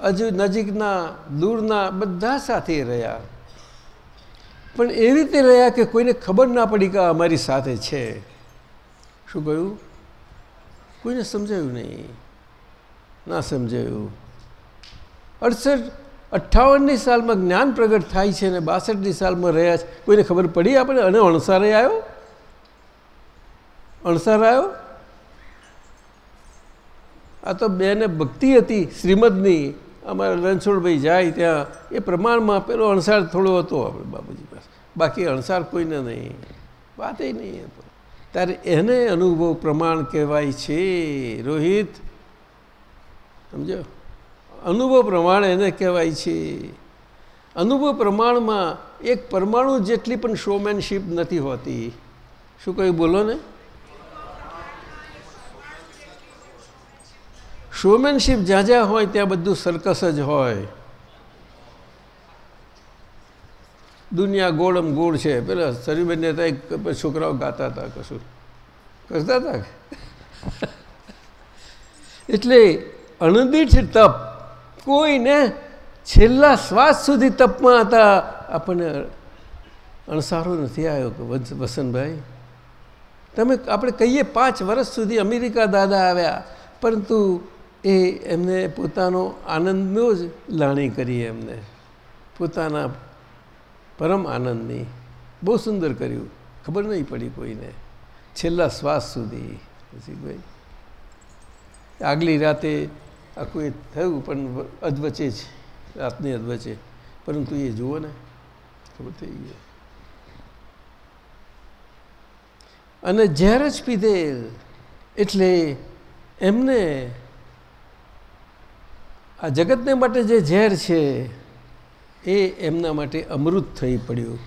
Speaker 5: હજુ નજીકના, દૂરના બધા સાથે રહ્યા. પણ એ રીતે રહ્યા કે કોઈને ખબર ના પડી કે અમારી સાથે છે. શું કહ્યું? કોઈને સમજાયું નહીં. ના સમજાયું. અડસઠ, અઠ્ઠાવનની સાલમાં જ્ઞાન પ્રગટ થાય છે અને બાસઠની સાલમાં રહ્યા છે. કોઈને ખબર પડી આપણે અને અણસારે આવ્યો? અણસાર આવ્યો? આ તો બેને ભક્તિ હતી શ્રીમદની. અમારા રણછોડભાઈ જાય ત્યાં. એ પ્રમાણમાં પેલો અણસાર થોડો હતો આપણે બાપુજી પાસે. બાકી અણસાર કોઈને નહીં. વાતે નહીં હતો ત્યારે એને અનુભવ પ્રમાણ કહેવાય છે, રોહિત. સમજો? અનુભવ પ્રમાણ એને કહેવાય છે. અનુભવ પ્રમાણમાં એક પરમાણુ જેટલી પણ શોમેનશીપ નથી હોતી. શું કહ્યું બોલો ને? શોમેનશીપ જ્યાં જ્યાં હોય ત્યાં બધું સર્કસ જ હોય. દુનિયા ગોળમ ગોળ છે. પેલા સરીબેનને એક છોકરાઓ ગાતા હતા કશું. કરતા હતા એટલે અણદીઠ તપ કોઈને છેલ્લા શ્વાસ સુધી તપમાં હતા. આપણને અણસારો નથી આવ્યો કે વસ- વસંતભાઈ? તમે આપણે કહીએ પાંચ વર્ષ સુધી અમેરિકા દાદા આવ્યા, પરંતુ એ એમને પોતાનો આનંદનો જ લાણી કરી એમને. પોતાના પરમ આનંદની બહુ સુંદર કર્યું. ખબર નહીં પડી કોઈને. છેલ્લા શ્વાસ સુધી. રસિકભાઈ આગલી રાતે આખું એ થયું, પણ અધવચે જ, રાતની અધવચે પરંતુ એ જુઓ ને, ખબર થઈ ગઈ. અને ઝેર જ પીધેલ, એટલે એમને આ જગતને માટે જે ઝેર છે, એ એમના માટે અમૃત થઈ પડ્યું.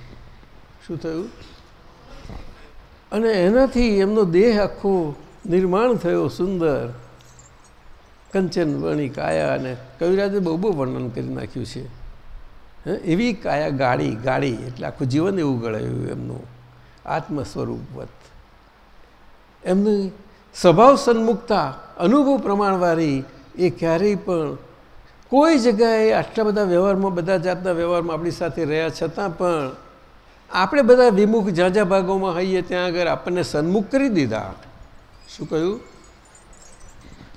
Speaker 5: શું થયું? અને એનાથી એમનો દેહ આખો નિર્માણ થયો સુંદર. કંચન, વણી, કાયા અને કવિરાજે બહુ બહુ વર્ણન કરી નાખ્યું છે. એવી કાયા ગાડી ગાડી એટલે આખું જીવન એવું ગળાયું એમનું. આત્મ સ્વરૂપવત એમની સ્વભાવ સન્મુખતા, અનુભવ પ્રમાણવાળી, એ ક્યારેય પણ કોઈ જગ્યાએ આટલા બધા વ્યવહારમાં, બધા જાતના વ્યવહારમાં આપણી સાથે રહ્યા છતાં પણ આપણે બધા વિમુખ જ્યાં જ્યાં ભાગોમાં હઈએ ત્યાં આગળ આપણને સન્મુખ કરી દીધા. શું કહ્યું?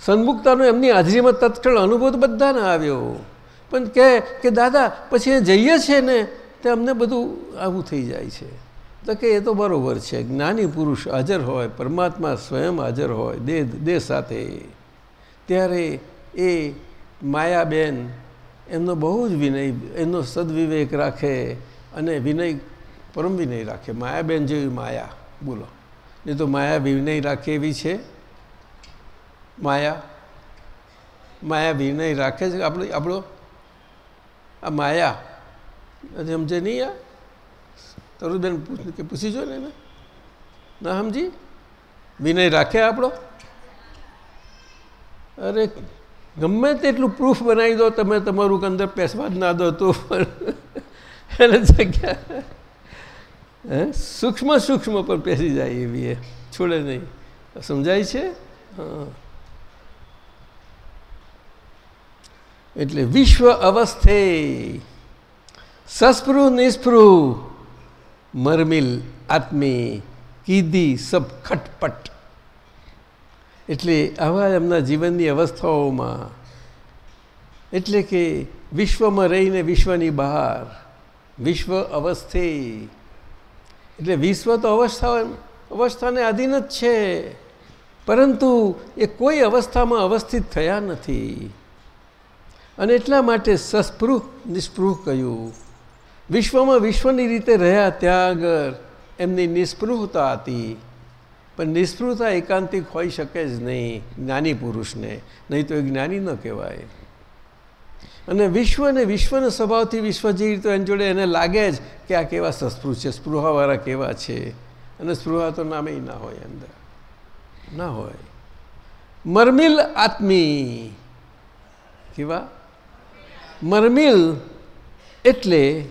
Speaker 5: સન્મુખતાનો એમની હાજરીમાં તત્ક્ષણ અનુભવ બધાને આવ્યો. પણ કે કે દાદા, પછી એ જઈએ છીએ ને, તે અમને બધું આવું થઈ જાય છે. તો કે એ તો બરાબર છે. જ્ઞાની પુરુષ હાજર હોય, પરમાત્મા સ્વયં હાજર હોય, દેહ દેહ સાથે. ત્યારે એ માયાબેન, એમનો બહુ જ વિનય, એમનો સદવિવેક રાખે અને વિનય, પરમ વિનય રાખે. માયાબેન જેવી માયા, બોલો. નહીં તો માયા વિનય રાખે એવી છે? માયા? માયા વિનય રાખે છે? આપણો આપણો, આ માયા સમજે નહીં આ? તરુબેન પૂછ- કે પૂછી જો ને એને? ના સમજી? વિનય રાખે આપણો? અરે ગમે તેટલું પ્રૂફ બનાવી દો, તમે તમારું અંદર પેસવા જ ના દો તો પણ જગ્યા સૂક્ષ્મ સૂક્ષ્મ પર પેસી જાય એવી એ. છોડે નહીં. સમજાય છે? એટલે વિશ્વ અવસ્થે સસ્પૃહ નિસ્પૃહ મરમિલ આત્મી કીધી સબ ખટપટ. એટલે આવા એમના જીવનની અવસ્થાઓમાં, એટલે કે વિશ્વમાં રહીને વિશ્વની બહાર, વિશ્વ અવસ્થે, એટલે વિશ્વ તો અવસ્થા, અવસ્થાને આધીન જ છે, પરંતુ એ કોઈ અવસ્થામાં અવસ્થિત થયા નથી. અને એટલા માટે સસ્પૃહ નિસ્પૃહ કહ્યું. વિશ્વમાં વિશ્વની રીતે રહ્યા ત્યાં આગળ એમની નિસ્પૃહતા હતી. પણ નિસ્પૃહતા એકાંતિક હોઈ શકે જ નહીં જ્ઞાની પુરુષને, નહીં તો એ જ્ઞાની ન કહેવાય. અને વિશ્વને વિશ્વના સ્વભાવથી વિશ્વ જેવી રીતે એની જોડે એને લાગે જ કે આ કેવા સસ્પૃહ છે, સ્પૃહાવાળા કેવા છે. અને સ્પૃહા તો નામે ના હોય અંદર. ના હોય. મરમિલ આત્મી. કેવા? મરમિલ એટલે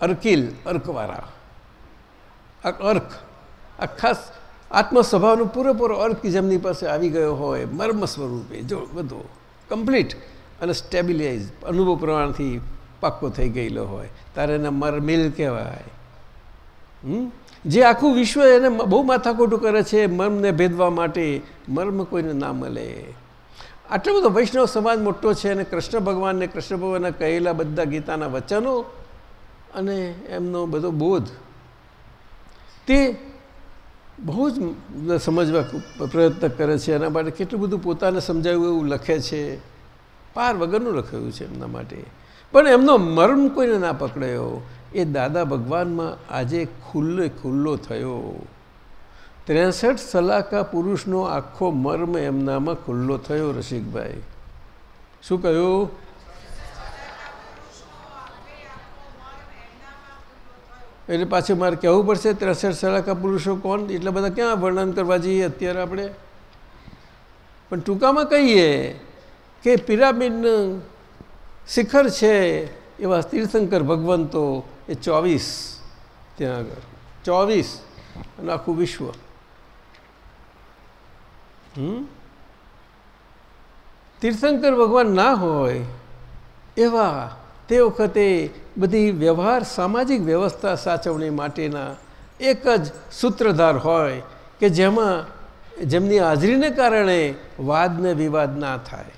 Speaker 5: અર્કિલ, અર્કવાળા. આ અર્ક, આ આત્મ સ્વભાવનો પૂરેપૂરો અર્ક જેમની પાસે આવી ગયો હોય, મર્મ સ્વરૂપે, જો બધો કમ્પ્લીટ અને સ્ટેબિલાઇઝ અનુભવ પ્રમાણથી પાક્કો થઈ ગયેલો હોય. તારે એને મરમિલ કહેવાય? જે આખું વિશ્વ એને બહુ માથાકોટું કરે છે મર્મને ભેદવા માટે, મર્મ કોઈને ના મળે. આટલો બધો વૈષ્ણવ સમાજ મોટો છે અને કૃષ્ણ ભગવાનને, કૃષ્ણ ભગવાનના કહેલા બધા ગીતાના વચનો અને એમનો બધો બોધ તે બહુ જ સમજવા પ્રયત્ન કરે છે, એના માટે કેટલું બધું પોતાને સમજાવ્યું એવું લખે છે, પાર વગરનું લખાયું છે એમના માટે. પણ એમનો મર્મ કોઈને ના પકડાયો. એ દાદા ભગવાનમાં આજે ખુલ્લે ખુલ્લો થયો. ત્રેસઠ સલાકા પુરુષનો આખો મર્મ એમનામાં ખુલ્લો થયો રસિકભાઈ. શું કહ્યું? એટલે પાછું મારે કહેવું પડશે, ત્રેસઠ સલાકા પુરુષો કોણ? એટલા બધા ક્યાં વર્ણન કરવા જઈએ અત્યારે આપણે? પણ ટૂંકામાં કહીએ કે પિરામિડનું શિખર છે એવા તીર્થંકર ભગવંતો એ ચોવીસ ત્યાં આગળ. ચોવીસ અને આખું વિશ્વ. તીર્થંકર ભગવાન ના હોય એવા તે વખતે બધી વ્યવહાર સામાજિક વ્યવસ્થા સાચવણી માટેના એક જ સૂત્રધાર હોય કે જેમાં જેમની હાજરીને કારણે વાદ ને વિવાદ ના થાય.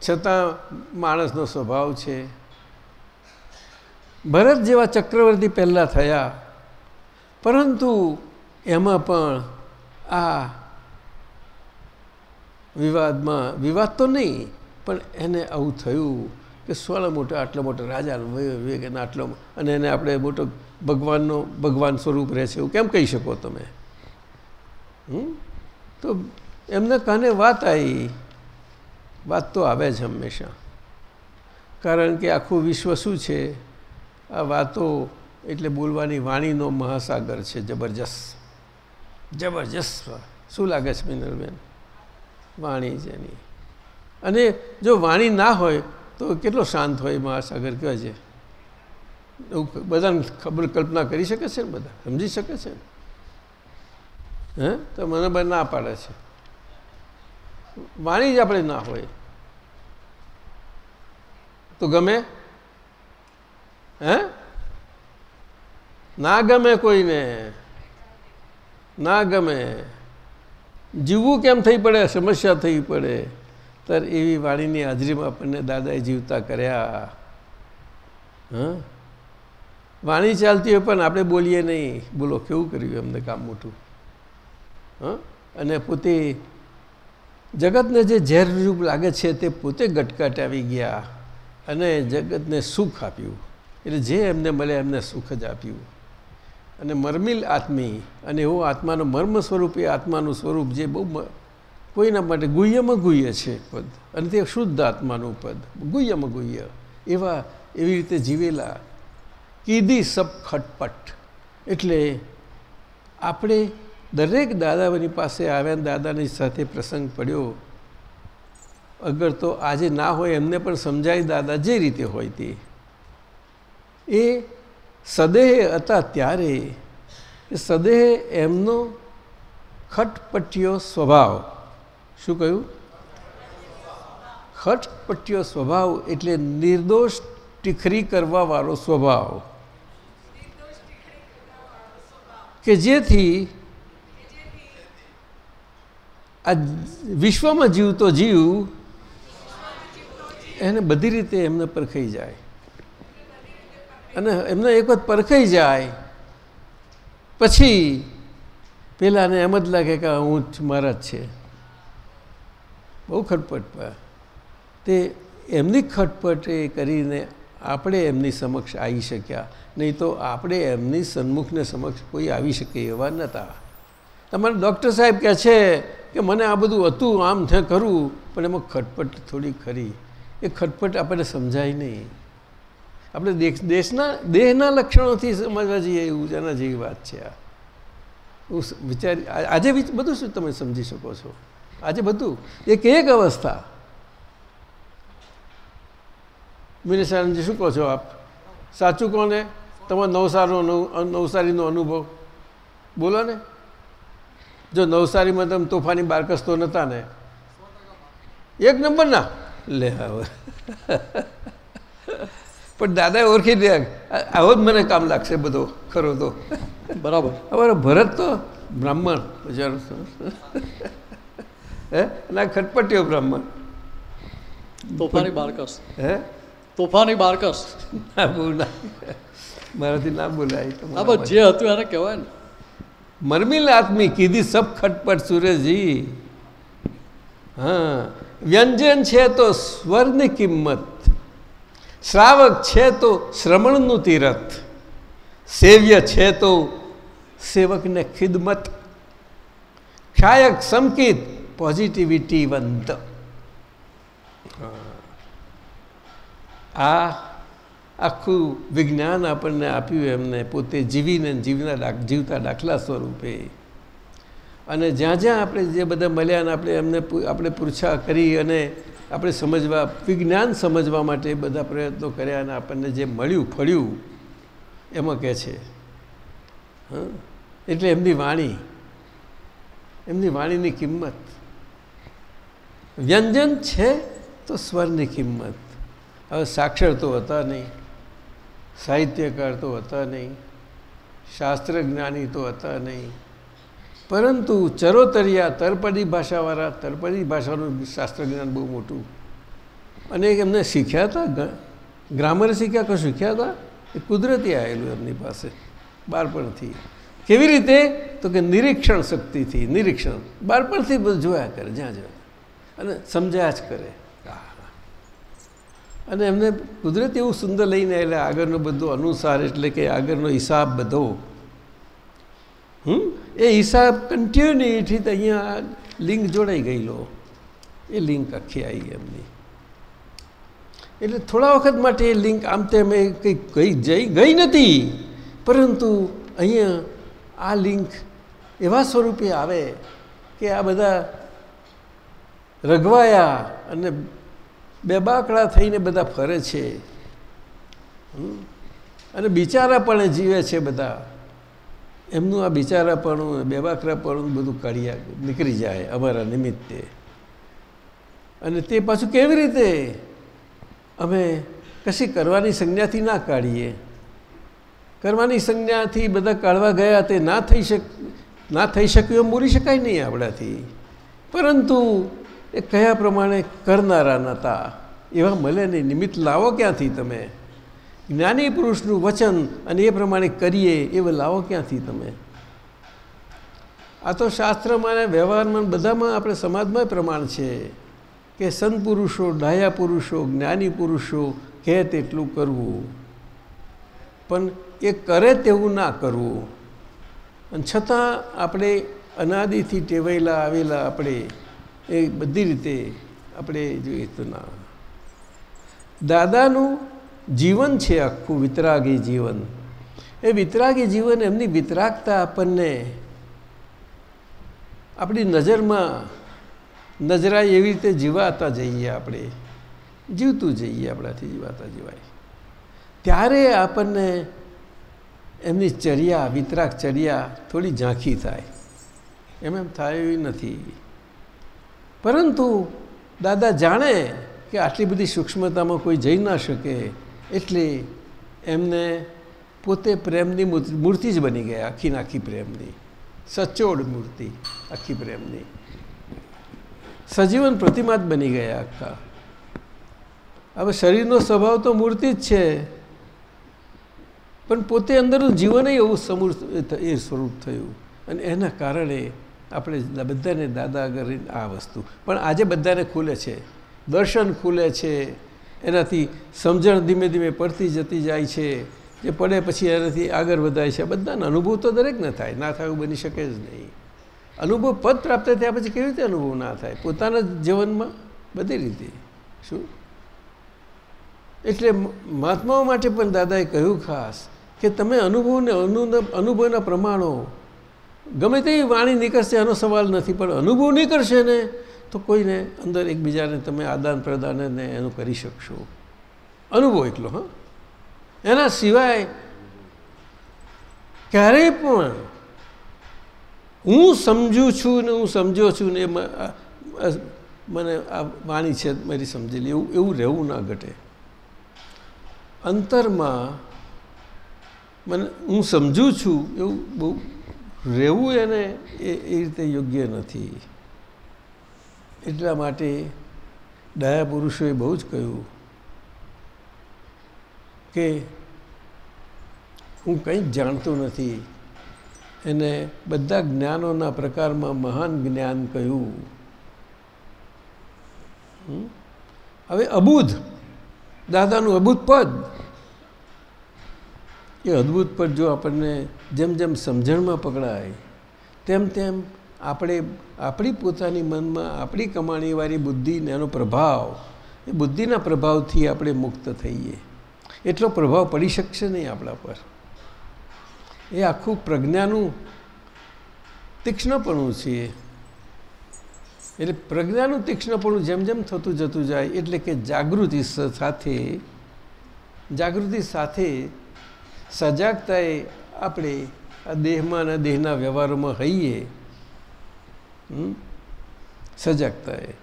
Speaker 5: છતાં માણસનો સ્વભાવ છે. ભરત જેવા ચક્રવર્તી પહેલાં થયા, પરંતુ એમાં પણ આ વિવાદમાં વિવાદ તો નહીં પણ એને આવું થયું કે સોળા મોટા, આટલા મોટા રાજા વિવેક એના આટલો અને એને આપણે મોટો ભગવાનનો, ભગવાન સ્વરૂપ રહે છે એવું કેમ કહી શકો તમે? તો એમને કાને વાત આવી. વાત તો આવે જ હંમેશા. કારણ કે આખું વિશ્વ શું છે? આ વાતો એટલે બોલવાની વાણીનો મહાસાગર છે, જબરજસ્ત. જબરજસ્ત. શું લાગે છે મિનલબેન વાણી જેની. અને જો વાણી ના હોય, તો કેટલો શાંત હોય મહાસાગર કહે છે? બધાને ખબર, કલ્પના કરી શકે છે ને બધા? સમજી શકે છે હે? તો મને બધા ના પાડે છે. વાણી જ આપણે ના હોય. તો ગમે? હે? ના ગમે કોઈને? ના ગમે? જીવવું કેમ થઈ પડે? સમસ્યા થઈ પડે? ત્યારે એવી વાણીની હાજરીમાં આપણને દાદાએ જીવતા કર્યા. હા? વાણી ચાલતી હોય પણ આપણે બોલીએ નહીં. બોલો, કેવું કર્યું એમને કામ મોટું? હા? અને પોતે જગતને જે ઝેરરૂપ લાગે છે તે પોતે ગટકાટ આવી ગયા અને જગતને સુખ આપ્યું. એટલે જે એમને મળે એમને સુખ જ આપ્યું. અને મર્મિલ આત્મી અને એવો આત્માનો મર્મ સ્વરૂપ એ આત્માનું સ્વરૂપ જે બહુ કોઈના માટે ગુહ્યમાં ગુહ્ય છે પદ. અને તે શુદ્ધ આત્માનું પદ. ગુહ્યમાં ગુહ્ય. એવા એવી રીતે જીવેલા કીધી સબ ખટપટ. એટલે આપણે દરેક દાદાની પાસે આવ્યા દાદાની સાથે પ્રસંગ પડ્યો. અગર તો આજે ના હોય એમને પણ સમજાય દાદા જે રીતે હોય તે. એ સદેહ હતા ત્યારે સદેહ એમનો ખટપટીયો સ્વભાવ શું કહ્યું? ખટપટ્યો સ્વભાવ એટલે નિર્દોષ ટીખરી કરવાવાળો સ્વભાવ. કે જેથી આ વિશ્વમાં જીવતો જીવ, એને બધી રીતે એમને પરખાઈ જાય. અને એમને એક વખત પરખાઈ જાય, પછી પેલાને એમ જ લાગે કે હું જ મારા જ છે. બહુ ખટપટ પા, તે એમની ખટપટ એ કરીને આપણે એમની સમક્ષ આવી શક્યા. નહીં તો આપણે એમની સન્મુખને સમક્ષ કોઈ આવી શકે એવા નહોતા તમારે ડૉક્ટર સાહેબ કહે છે કે મને આ બધું હતું, આમ થે કરું પણ એમાં ખટપટ થોડી ખરી. એ ખટપટ આપણને સમજાય નહીં. આપણે દેશ દેશના, દેહના લક્ષણોથી સમજવા જઈએ એવું એના જેવી વાત છે આ. હું વિચારી આજે બધું શું તમે સમજી શકો છો? આજે બધું. એક એક અવસ્થા. મિનિશાનંદજી શું કહો છો આપ? સાચું કોને તમારો નવસારીનો નવસારીનો અનુભવ. બોલો ને. જો નવસારીમાં તમે તોફાની બારકસ તો નહોતા ને. એક નંબર ના. લે હવે. પણ દાદાએ ઓળખી દે. આવો જ મને કામ લાગશે બધો ખરો તો.
Speaker 4: બરાબર.
Speaker 5: અમારો ભરત તો બ્રાહ્મણ. બજારો હે? ના ખટપટીયો બ્રાહ્મણ.
Speaker 4: તોફાની બાળકસ.
Speaker 5: હે?
Speaker 4: તોફાની બાળકસ.
Speaker 5: ના બોલ મારાથી ના બોલાય.
Speaker 4: બસ જે હતું એને કહેવાય ને.
Speaker 5: મરમિલ આત્મી કીધી સબ ખટપટ સુરેશજી. હા. વ્યંજન છે તો સ્વરની કિંમત. શ્રાવક છે તો શ્રમણનું તીરથ. સેવ્ય છે તો સેવકને ખિદમત. ક્ષાયક સંકિત પોઝિટિવિટી વંત. આ આખું વિજ્ઞાન આપણને આપ્યું એમને પોતે જીવીને જીવના જીવતા દાખલા સ્વરૂપે. અને જ્યાં જ્યાં આપણે જે બધા મળ્યા ને આપણે એમને આપણે પૂછા કરી અને આપણે સમજવા, વિજ્ઞાન સમજવા માટે બધા પ્રયત્નો કર્યા અને આપણને જે મળ્યું, ફળ્યું, એમાં કહે છે. હં? એટલે એમની વાણી. એમની વાણીની કિંમત. વ્યંજન છે તો સ્વરની કિંમત. હવે સાક્ષર તો હતા નહીં, સાહિત્યકાર તો હતા નહીં શાસ્ત્ર જ્ઞાની તો હતા નહીં. પરંતુ ચરોતરિયા તરપડી ભાષાવાળા તરપડી ભાષાનું શાસ્ત્ર જ્ઞાન બહુ મોટું. અને એમને શીખ્યા હતા ગ્રામર શીખ્યા કે શીખ્યા હતા? એ કુદરતી આવેલું એમની પાસે, બાળપણથી. કેવી રીતે? તો કે નિરીક્ષણ શક્તિથી, નિરીક્ષણ. બાળપણથી બધું જોયા કરે, જ્યાં જ્યાં અને સમજ્યા જ કરે. અને એમને કુદરત એવું સુંદર લઈને એટલે આગળનો બધો અનુસાર એટલે કે આગળનો હિસાબ બધો. હમ? એ હિસાબ કન્ટિન્યુટી અહીંયા લિંક જોડાઈ ગયેલો. એ લિંક આખી આવી એમની. એટલે થોડા વખત માટે એ લિંક આમ તેમ એ કંઈ ગઈ જઈ ગઈ નથી. પરંતુ અહીંયા આ લિંક એવા સ્વરૂપે આવે કે આ બધા રઘવાયા અને બે બાકડા થઈને બધા ફરે છે? અને બિચારાપણે જીવે છે બધા. એમનું આ બિચારાપણું બેબાકરાપણું બધું કાઢ્યા, નીકળી જાય અમારા નિમિત્તે. અને તે પાછું કેવી રીતે? અમે કશી કરવાની સંજ્ઞાથી ના કાઢીએ. કરવાની સંજ્ઞાથી બધા કાઢવા ગયા તે ના થઈ શક, ના થઈ શક્યું એમ બોલી શકાય નહીં આપણાથી. પરંતુ એ કયા પ્રમાણે કરનારા નહોતા એવા મળે નિમિત્ત લાવો ક્યાંથી તમે? જ્ઞાની પુરુષનું વચન અને એ પ્રમાણે કરીએ, એવું લાવો ક્યાંથી તમે? આ તો શાસ્ત્રમાં વ્યવહારમાં બધામાં આપણે સમાજમાં પ્રમાણ છે કે સંત પુરુષો ડાયા પુરુષો જ્ઞાની પુરુષો કહે તેટલું કરવું. પણ એ કરે તેવું ના કરવું. અને છતાં આપણે અનાદિથી ટેવાયેલા, આવેલા આપણે એ બધી રીતે આપણે જોઈએ તો ના. દાદાનું જીવન છે આખું વિતરાગી જીવન. એ વિતરાગી જીવન એમની વિતરાગતા આપણને આપણી નજરમાં નજરાય એવી રીતે જીવાતા જઈએ આપણે. જીવતું જઈએ આપણાથી જીવાતા જીવાય. ત્યારે આપણને એમની ચર્યા, વિતરાગ ચર્યા થોડી ઝાંખી થાય. એમ એમ થાય એવી નથી. પરંતુ દાદા જાણે કે આટલી બધી સૂક્ષ્મતામાં કોઈ જઈ ના શકે, એટલે એમને પોતે પ્રેમની મૂર્તિ જ બની ગયા આખી આખી પ્રેમની. સચોડ મૂર્તિ, આખી પ્રેમની. સજીવન પ્રતિમા જ બની ગયા આખા. હવે શરીરનો સ્વભાવ તો મૂર્તિ જ છે, પણ પોતે અંદરનું જીવન એવું સમૂર્ત, એ સ્વરૂપ થયું. અને એના કારણે આપણે બધાને દાદા આગળ આ વસ્તુ. પણ આજે બધાને ખુલે છે. દર્શન ખુલે છે. એનાથી સમજણ ધીમે ધીમે પડતી જતી જાય છે. જે પડે પછી એનાથી આગળ વધાય છે. બધાને અનુભવ તો દરેકને થાય. ના થાય એવું બની શકે જ નહીં. અનુભવ પદ પ્રાપ્ત થયા પછી કેવી રીતે અનુભવ ના થાય? પોતાના જીવનમાં બધી રીતે. શું? એટલે મહાત્માઓ માટે પણ દાદાએ કહ્યું ખાસ કે તમે અનુભવને અનુભવના પ્રમાણો ગમે તે વાણી નીકળશે એનો સવાલ નથી, પણ અનુભવ નીકળશે ને, તો કોઈને અંદર એકબીજાને તમે આદાન પ્રદાન ને એનું કરી શકશો. અનુભવ એટલો, હા. એના સિવાય ક્યારેય પણ હું સમજું છું ને હું સમજો છું ને મને આ વાણી છે મારી સમજેલી, એવું એવું રહેવું ના ઘટે. અંતરમાં મને, હું સમજું છું એવું બહુ રહેવું એને એ એ રીતે યોગ્ય નથી. એટલા માટે ડાયા પુરુષોએ બહુ જ કહ્યું કે હું કંઈ જ જાણતો નથી. એને બધા જ્ઞાનોના પ્રકારમાં મહાન જ્ઞાન કહ્યું. હવે અબૂધ, દાદાનું અબૂધ પદ એ અદ્ભુત પર જો આપણને જેમ જેમ સમજણમાં પકડાય, તેમ તેમ આપણે આપણી પોતાની મનમાં આપણી કમાણીવાળી બુદ્ધિને એનો પ્રભાવ, એ બુદ્ધિના પ્રભાવથી આપણે મુક્ત થઈએ. એટલો પ્રભાવ પડી શકશે નહીં આપણા પર. એ આખું પ્રજ્ઞાનું તીક્ષ્ણપણું છે. એટલે પ્રજ્ઞાનું તીક્ષ્ણપણું જેમ જેમ થતું જતું જાય, એટલે કે જાગૃતિ સાથે જાગૃતિ સાથે સજાગતાએ આપણે આ દેહમાં અને દેહના વ્યવહારોમાં હઈએ સજાગતાએ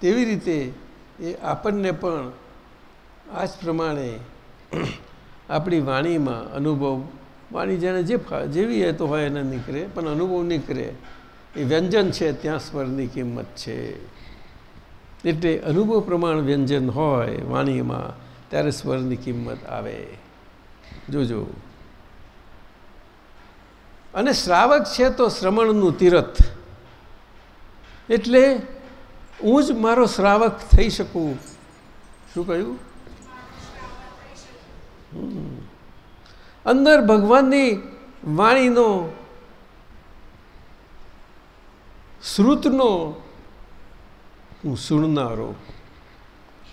Speaker 5: તેવી રીતે એ આપણને પણ આ જ પ્રમાણે આપણી વાણીમાં અનુભવ, વાણી જેને જે જેવી તો હોય એને નીકળે, પણ અનુભવ નીકળે. એ વ્યંજન છે, ત્યાં સ્વરની કિંમત છે. એટલે અનુભવ પ્રમાણ વ્યંજન હોય વાણીમાં, ત્યારે સ્વરની કિંમત આવે. જોજો. અને શ્રાવક છે તો શ્રવણનું તીરથ. એટલે હું જ મારો શ્રાવક થઈ શકું. શું કહ્યું? અંદર ભગવાનની વાણીનો, શ્રુતનો, હું સુણનારો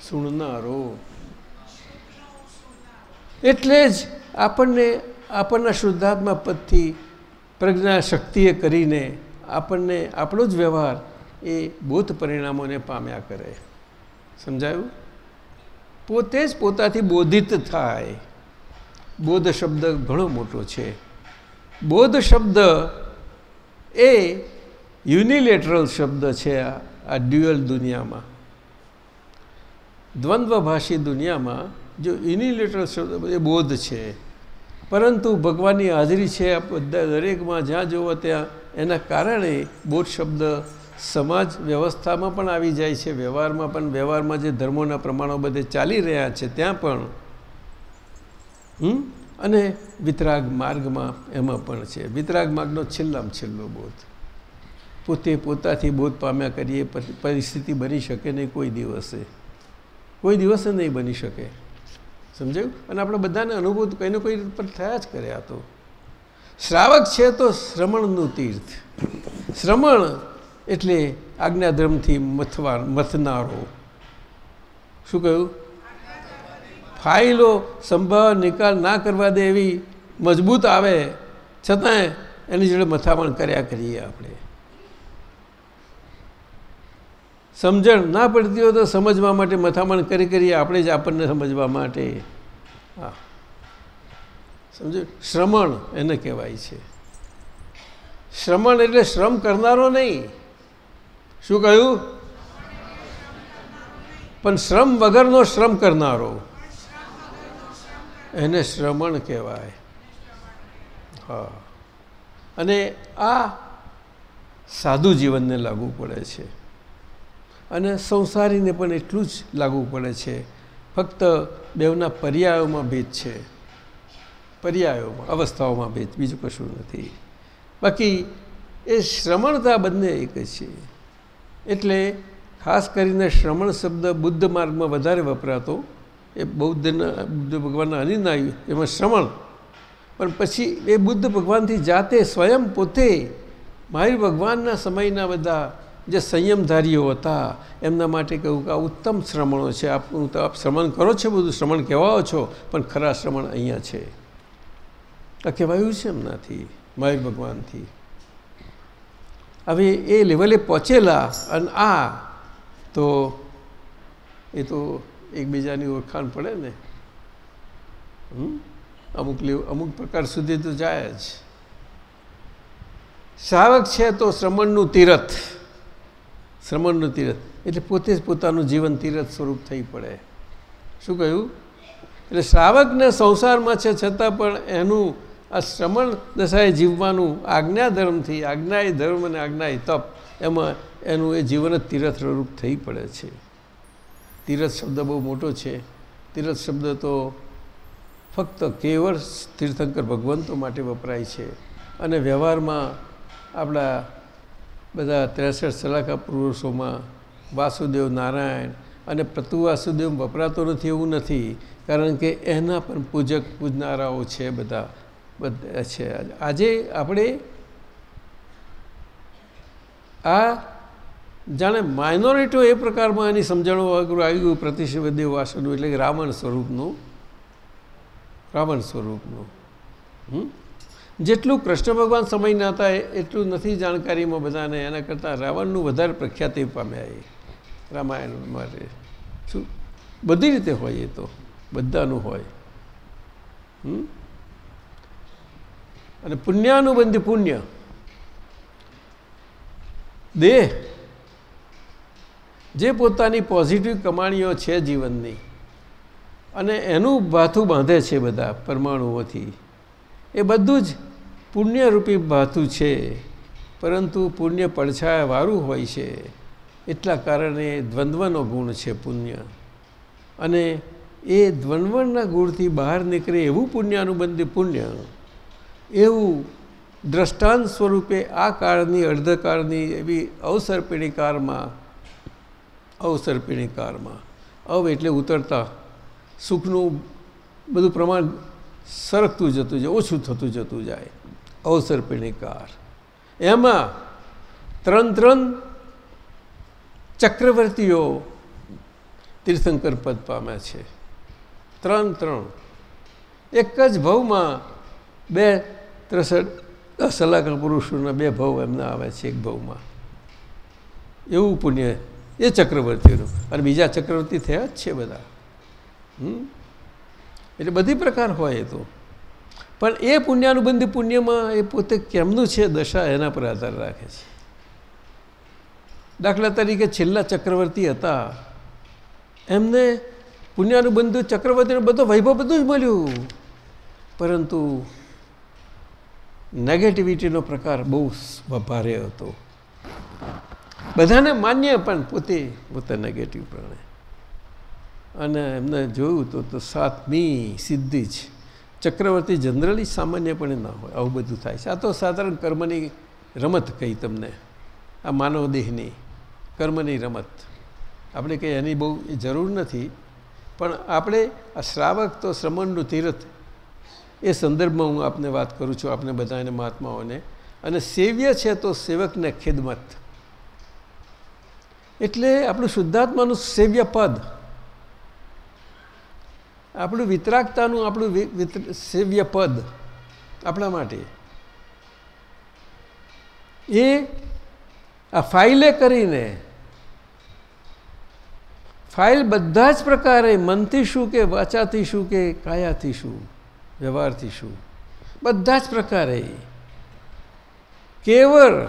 Speaker 5: સુણનારો. એટલે જ આપણને, આપણના શુદ્ધાત્મા પદથી પ્રજ્ઞા શક્તિએ કરીને આપણને, આપણો જ વ્યવહાર એ બોધ પરિણામોને પામ્યા કરે. સમજાયું? પોતે જ પોતાથી બોધિત થાય. બોધ શબ્દ ઘણો મોટો છે. બોધ શબ્દ એ યુનિલેટરલ શબ્દ છે આ આ ડ્યુઅલ દુનિયામાં. દ્વંદ્વભાષી દુનિયામાં જો યુનિલેટરલ એ બોધ છે. પરંતુ ભગવાનની હાજરી છે બધા દરેકમાં જ્યાં જુઓ ત્યાં એના કારણે બોધ શબ્દ સમાજ વ્યવસ્થામાં પણ આવી જાય છે, વ્યવહારમાં પણ, વ્યવહારમાં જે ધર્મોના પ્રમાણો બધે ચાલી રહ્યા છે ત્યાં પણ. અને વિતરાગ માર્ગમાં એમાં પણ છે. વિતરાગ માર્ગનો છેલ્લામાં છેલ્લો બોધ. પોતે પોતાથી બોધ પામ્યા કરીએ પરિસ્થિતિ બની શકે નહીં કોઈ દિવસે. કોઈ દિવસે નહીં બની શકે. સમજાયું? અને આપણે બધાને અનુભૂત કોઈને કોઈ રીત પર થયા જ કરે આ તો. શ્રાવક છે તો શ્રમણનું તીર્થ. શ્રમણ એટલે આજ્ઞાધર્મથી મથવા, મથનારો. શું કહ્યું? ફાઇલો સંભાવ નિકાલ ના કરવા દે એવી મજબૂત આવે. છતાંય એની જોડે મથામણ કર્યા કરીએ આપણે. સમજણ ના પડતી હોય તો સમજવા માટે મથામણ કરી કરીએ, આપણે જ આપણને સમજવા માટે. હા. સમજો શ્રમણ એને કહેવાય છે. શ્રમણ એટલે શ્રમ કરનારો નહીં. શું કહ્યું? પણ શ્રમ વગરનો શ્રમ કરનારો. એને શ્રમણ કહેવાય. હા. અને આ સાદું જીવનને લાગુ પડે છે. અને સંસારીને પણ એટલું જ લાગુ પડે છે. ફક્ત બેવના પર્યાયોમાં ભેદ છે. પર્યાયોમાં, અવસ્થાઓમાં ભેદ, બીજું કશું નથી. બાકી એ શ્રમણતા બંને એક છે. એટલે ખાસ કરીને શ્રમણ શબ્દ બુદ્ધ માર્ગમાં વધારે વપરાતો, એ બૌદ્ધના, બુદ્ધ ભગવાનના અનુનાયુ એમાં શ્રમણ. પણ પછી એ બુદ્ધ ભગવાનથી જાતે સ્વયં પોતે મારી ભગવાનના સમયના બધા જે સંયમધારીઓ હતા, એમના માટે કહ્યું કે આ ઉત્તમ શ્રમણો છે, આપનું તો આપ શ્રમણ કરો છો, બધું શ્રમણ કહેવાઓ છો, પણ ખરા શ્રમણ અહીંયા છે. આ કહેવાયું છે એમનાથી મહાવીર ભગવાનથી. હવે એ લેવલે પહોંચેલા અને આ, તો એ તો એકબીજાની ઓળખાણ પડે ને. અમુક અમુક પ્રકાર સુધી તો જાય જ. શ્રાવક છે તો શ્રમણનું તીરથ. શ્રમણનું તીરથ. એટલે પોતે જ પોતાનું જીવન તીરથ સ્વરૂપ થઈ પડે. શું કહ્યું? એટલે શ્રાવકને સંસારમાં છે, છતાં પણ એનું આ શ્રમણ દશાએ જીવવાનું આજ્ઞા ધર્મથી આજ્ઞાય ધર્મ અને આજ્ઞાએ તપ, એમાં એનું એ જીવન જ તીરથ સ્વરૂપ થઈ પડે છે. તીરથ શબ્દ બહુ મોટો છે. તીરથ શબ્દ તો ફક્ત કેવળ તીર્થંકર ભગવંતો માટે વપરાય છે. અને વ્યવહારમાં આપણા બધા ત્રેસઠ સલાકા પુરુષોમાં વાસુદેવ નારાયણ અને પ્રતુ વાસુદેવ વપરાતો નથી એવું નથી, કારણ કે એના પણ પૂજક પૂજનારાઓ છે બધા બધા છે. આજે આપણે આ જાણે માઇનોરિટીઓ એ પ્રકારમાં એની સમજણો આવી ગયું પ્રતિશિવદેવ વાસુનું એટલે કે રાવણ સ્વરૂપનું રાવણ સ્વરૂપનું. હમ? જેટલું કૃષ્ણ ભગવાન સમયના હતા એટલું નથી જાણકારીમાં બધાને. એના કરતાં રાવણનું વધારે પ્રખ્યાતિ પામ્યા એ રામાયણ માટે. શું? બધી રીતે હોય એ તો. બધાનું હોય. અને પુણ્યાનુબંધી પુણ્ય. દેહ. જે પોતાની પોઝિટિવ કમાણીઓ છે જીવનની, અને એનું ભાથું બાંધે છે બધા પરમાણુઓથી. એ બધું જ પુણ્યરૂપી ભાતું છે, પરંતુ પુણ્ય પડછાયાવાળું હોય છે. એટલા કારણે દ્વંદ્વનો ગુણ છે પુણ્ય. અને એ દ્વંદ્વના ગુણથી બહાર નીકળે એવું પુણ્યાનુબંધી પુણ્ય. એવું દ્રષ્ટાંત સ્વરૂપે આ કાળની, અર્ધકાળની એવી અવસર્પિણી કાળમાં અવસર્પિણી કાળમાં. અવ એટલે ઉતરતા. સુખનું બધું પ્રમાણ સરકતું જતું જાય, ઓછું થતું જતું જાય. અવસર્પિણી કાળ એમાં ત્રણ ત્રણ ચક્રવર્તીઓ તીર્થંકર પદ પામ્યા છે. ત્રણ ત્રણ. એક જ ભવમાં બે ત્રેસઠ સલાહકાર પુરુષોના બે ભવ એમના આવે છે એક ભવમાં. એવું પુણ્ય એ ચક્રવર્તીનું અને બીજા ચક્રવર્તી થયા જ છે બધા. એટલે બધી પ્રકાર હોય એ તો. પણ એ પુણ્યાનુબંધી પુણ્યમાં એ પોતે કેમનું છે દશા એના પર આધાર રાખે છે. દાખલા તરીકે છેલ્લા ચક્રવર્તી હતા. એમને પુણ્યાનુબંધુ, ચક્રવર્તીનો બધો વૈભવ બધું જ મળ્યું. પરંતુ નેગેટિવિટીનો પ્રકાર બહુ ભારે હતો. બધાને માન્ય, પણ પોતે પોતે નેગેટિવ પ્રણે અને એમને જોયું તો તો સાતમી સિદ્ધિ જ. ચક્રવર્તી જનરલી સામાન્યપણે ના હોય, આવું બધું થાય છે. આ તો સાધારણ કર્મની રમત કહી તમને. આ માનવ દેહની કર્મની રમત. આપણે કંઈ એની બહુ જરૂર નથી, પણ આપણે આ શ્રાવક તો શ્રમણનું તીર્થ. એ સંદર્ભમાં હું આપને વાત કરું છું આપણે બધાને મહાત્માઓને. અને સેવ્ય છે તો સેવકને ખિદમત. એટલે આપણું શુદ્ધાત્માનું સેવ્ય પદ આપણું વિતરાગતાનું આપણું સેવ્ય પદ આપણા માટે. એ આ ફાઇલે કરીને, ફાઇલ બધા જ પ્રકારે મનથી શું કે વાચાથી શું કે કાયાથી શું, વ્યવહારથી શું, બધા જ પ્રકારે. કેવળ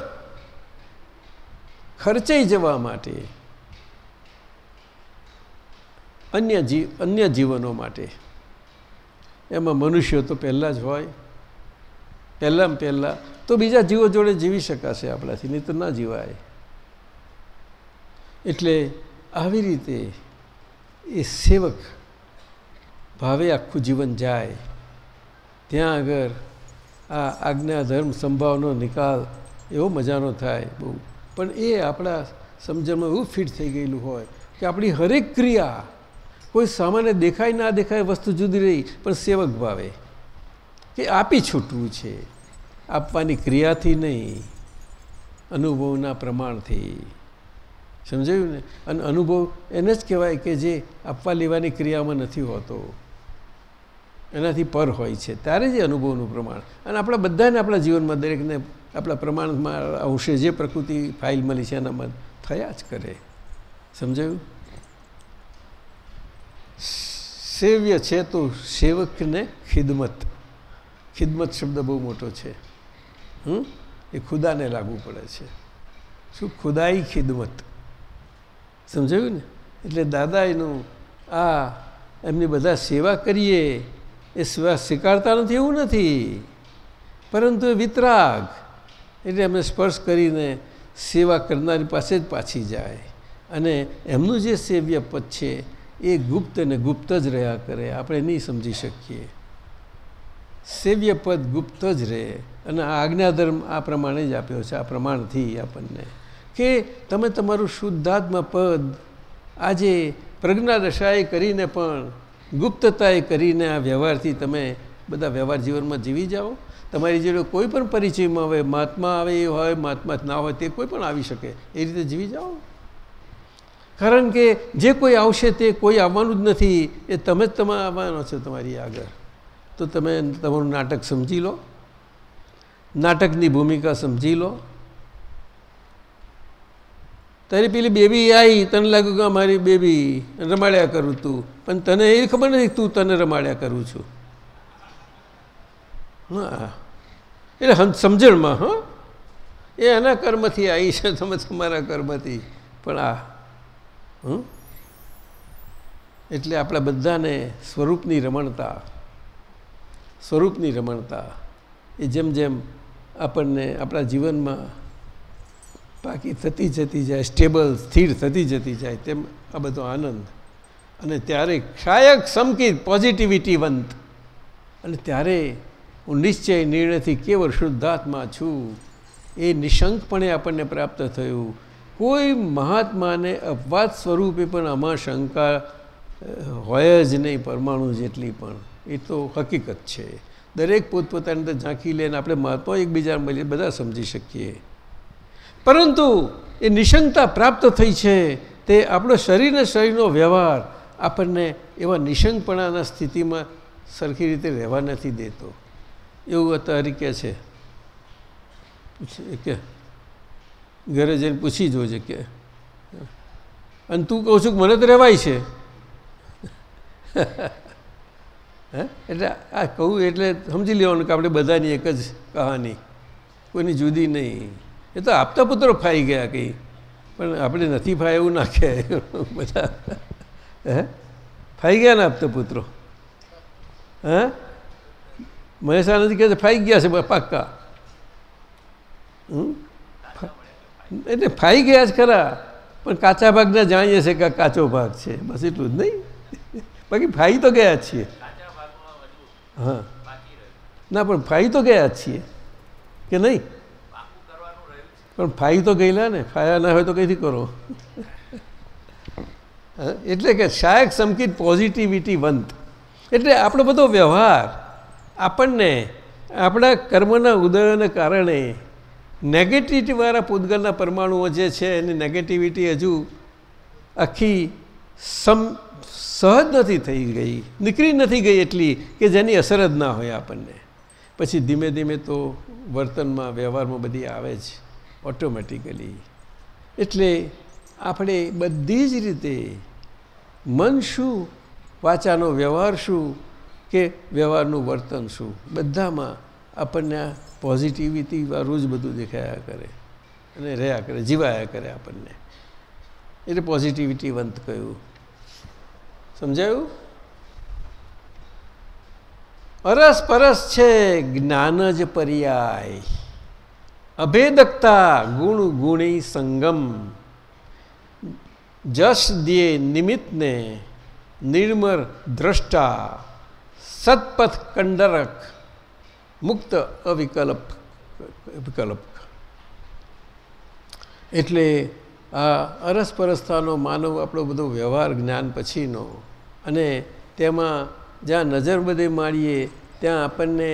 Speaker 5: ખર્ચાઈ જવા માટે. અન્ય જીવ અન્ય જીવનો માટે. એમાં મનુષ્યો તો પહેલાં જ હોય. પહેલાં પહેલાં તો બીજા જીવો જોડે જીવી શકાશે આપણાથી, નહીં તો ના જીવાય. એટલે આવી રીતે એ સેવક ભાવે આખું જીવન જાય. ત્યાં આગળ આ આજ્ઞા, ધર્મ, સંભાવનો નિકાલ એવો મજાનો થાય બહુ. પણ એ આપણા સમજણમાં એવું ફિટ થઈ ગયેલું હોય કે આપણી હરેક ક્રિયા કોઈ સામાન્ય દેખાય, ના દેખાય વસ્તુ જુદી રહી, પણ સેવક ભાવે. કે આપી છૂટવું છે, આપવાની ક્રિયાથી નહીં, અનુભવના પ્રમાણથી. સમજાયું ને? અને અનુભવ એને જ કહેવાય કે જે આપવા લેવાની ક્રિયામાં નથી હોતો. એનાથી પર હોય છે. ત્યારે જ અનુભવનું પ્રમાણ. અને આપણા બધાને આપણા જીવનમાં દરેકને આપણા પ્રમાણમાં અંશે જે પ્રકૃતિ ફાઇલ મળી છે, એનામાં થયા જ કરે. સમજાયું? સેવ્ય છે તો સેવકને ખિદમત. ખિદમત શબ્દ બહુ મોટો છે. હમ? એ ખુદાને લાગુ પડે છે. શું? ખુદાઈ ખિદમત. સમજાયું ને? એટલે દાદા એનું આ એમની બધા સેવા કરીએ, એ સેવા સ્વીકારતા નથી, એવું નથી. પરંતુ એ વિતરાગ. એટલે એમને સ્પર્શ કરીને સેવા કરનારી પાસે જ પાછી જાય. અને એમનું જે સેવ્ય પદ છે એ ગુપ્ત ને ગુપ્ત જ રહ્યા કરે, આપણે નહીં સમજી શકીએ. સેવ્ય પદ ગુપ્ત જ રહે અને આ આજ્ઞાધર્મ આ પ્રમાણે જ આપ્યો છે, આ પ્રમાણથી આપણને. કે તમે તમારું શુદ્ધાત્મા પદ આજે પ્રજ્ઞાદશાએ કરીને પણ, ગુપ્તતાએ કરીને આ વ્યવહારથી તમે બધા વ્યવહાર જીવનમાં જીવી જાઓ. તમારી જોડે કોઈ પણ પરિચયમાં આવે, મહાત્મા આવે એ હોય, મહાત્મા ના હોય તે કોઈ પણ આવી શકે, એ રીતે જીવી જાઓ. કારણ કે જે કોઈ આવશે તે કોઈ આવવાનું જ નથી. એ તમે જ તમે, આવવાનો છો તમારી આગળ. તો તમે તમારું નાટક સમજી લો. નાટકની ભૂમિકા સમજી લો. તારી પેલી બેબી આવી તને લાગ્યું કે મારી બેબી રમાડ્યા કરું તું. પણ તને એ ખબર નથી તું તને રમાડ્યા કરું છું. હા. એટલે સમજણમાં, હા. એ એના કર્મથી આવી છે, તમે તમારા કર્મથી. પણ આ એટલે આપણા બધાને સ્વરૂપની રમણતા સ્વરૂપની રમણતા એ જેમ જેમ આપણને આપણા જીવનમાં પાકી થતી જતી જાય, સ્ટેબલ, સ્થિર થતી જતી જાય, તેમ આ બધો આનંદ. અને ત્યારે ક્ષાયક સમકિત પોઝિટિવિટીવંત અને ત્યારે હું નિશ્ચય નિર્ણયથી કેવળ શુદ્ધાત્મા છું, એ નિશંકપણે આપણને પ્રાપ્ત થયું. કોઈ મહાત્માને અપવાદ સ્વરૂપે પણ આમાં શંકા હોય જ નહીં પરમાણુ જેટલી પણ. એ તો હકીકત છે. દરેક પોતપોતાની અંદર ઝાંખી લઈને આપણે મહાત્મા એકબીજા મળીને બધા સમજી શકીએ. પરંતુ એ નિશંકતા પ્રાપ્ત થઈ છે તે આપણો શરીરને શરીરનો વ્યવહાર આપણને એવા નિશંકપણાના સ્થિતિમાં સરખી રીતે રહેવા નથી દેતો. એવું અત્યારે કે છે. કે ઘરે જઈને પૂછી જોજે કે, અને તું કહું છું કે મને તો રહેવાય છે. એટલે આ કહું એટલે સમજી લેવાનું કે આપણે બધાની એક જ કહાની. કોઈની જુદી નહીં. એ તો આપતા પુત્રો ફાઈ ગયા કંઈ. પણ આપણે નથી ફાય એવું નાખ્યા બધા હે? ફાઈ ગયા ને આપતા પુત્રો? હે? મહેશ આનંદ કહે ફાઈ ગયા છે પાક્કા. હમ? એટલે ફાઈ ગયા જ ખરા. પણ કાચા ભાગના જાણીએ છીએ કે કાચો ભાગ છે. બસ એટલું જ નહીં. બાકી ફાઈ તો ગયા છીએ. હા. ના, પણ ફાઈ તો ગયા છીએ. કે નહીં? પણ ફાઈ તો ગયેલા ને. ફાયા ના હોય તો કઈથી કરો? એટલે કે શાયક સમકિત પોઝિટિવિટી વંત. એટલે આપણો બધો વ્યવહાર આપણને આપણા કર્મના ઉદયને કારણે નેગેટિવિટીવાળા પૂતગલના પરમાણુઓ જે છે, એની નેગેટિવિટી હજુ આખી સમ, સહજ નથી થઈ ગઈ, નીકળી નથી ગઈ એટલી કે જેની અસર જ ના હોય આપણને. પછી ધીમે ધીમે તો વર્તનમાં, વ્યવહારમાં બધી આવે જ ઓટોમેટિકલી એટલે આપણે બધી જ રીતે મન શું, વાચાનો વ્યવહાર શું કે વ્યવહારનું વર્તન શું, બધામાં આપણને આ પોઝિટિવિટી વાળું જ બધું દેખાયા કરે અને રહ્યા કરે, જીવાયા કરે આપણને. એટલે પોઝિટિવિટી વંત કહ્યું. સમજાયું? અરસ પરસ છે, જ્ઞાન જ પર્યાય. અભેદકતા ગુણ ગુણી સંગમ. જશ દે નિમિત્તને નિર્મર દ્રષ્ટા. સતપથ કંડરક. મુક્ત અવિકલ્પ, વિકલ્પ. એટલે આ અરસપરસતાનો માનવ આપણો બધો વ્યવહાર, જ્ઞાન પછીનો અને તેમાં જ્યાં નજર બધે માણીએ ત્યાં આપણને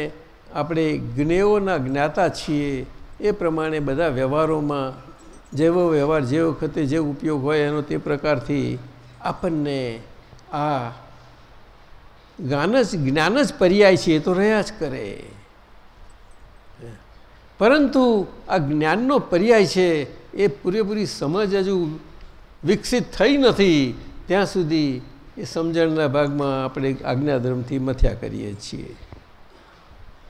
Speaker 5: આપણે જ્ઞેયોના જ્ઞાતા છીએ, એ પ્રમાણે બધા વ્યવહારોમાં જેવો વ્યવહાર જે વખતે જે ઉપયોગ હોય એનો તે પ્રકારથી આપણને આ જ્ઞાન જ જ્ઞાન જ પર્યાય છે, એ તો રહ્યા જ કરે. પરંતુ આ જ્ઞાનનો પર્યાય છે, એ પૂરેપૂરી સમજ હજુ વિકસિત થઈ નથી. ત્યાં સુધી એ સમજણના ભાગમાં આપણે આજ્ઞાધર્મથી મથ્યા કરીએ છીએ.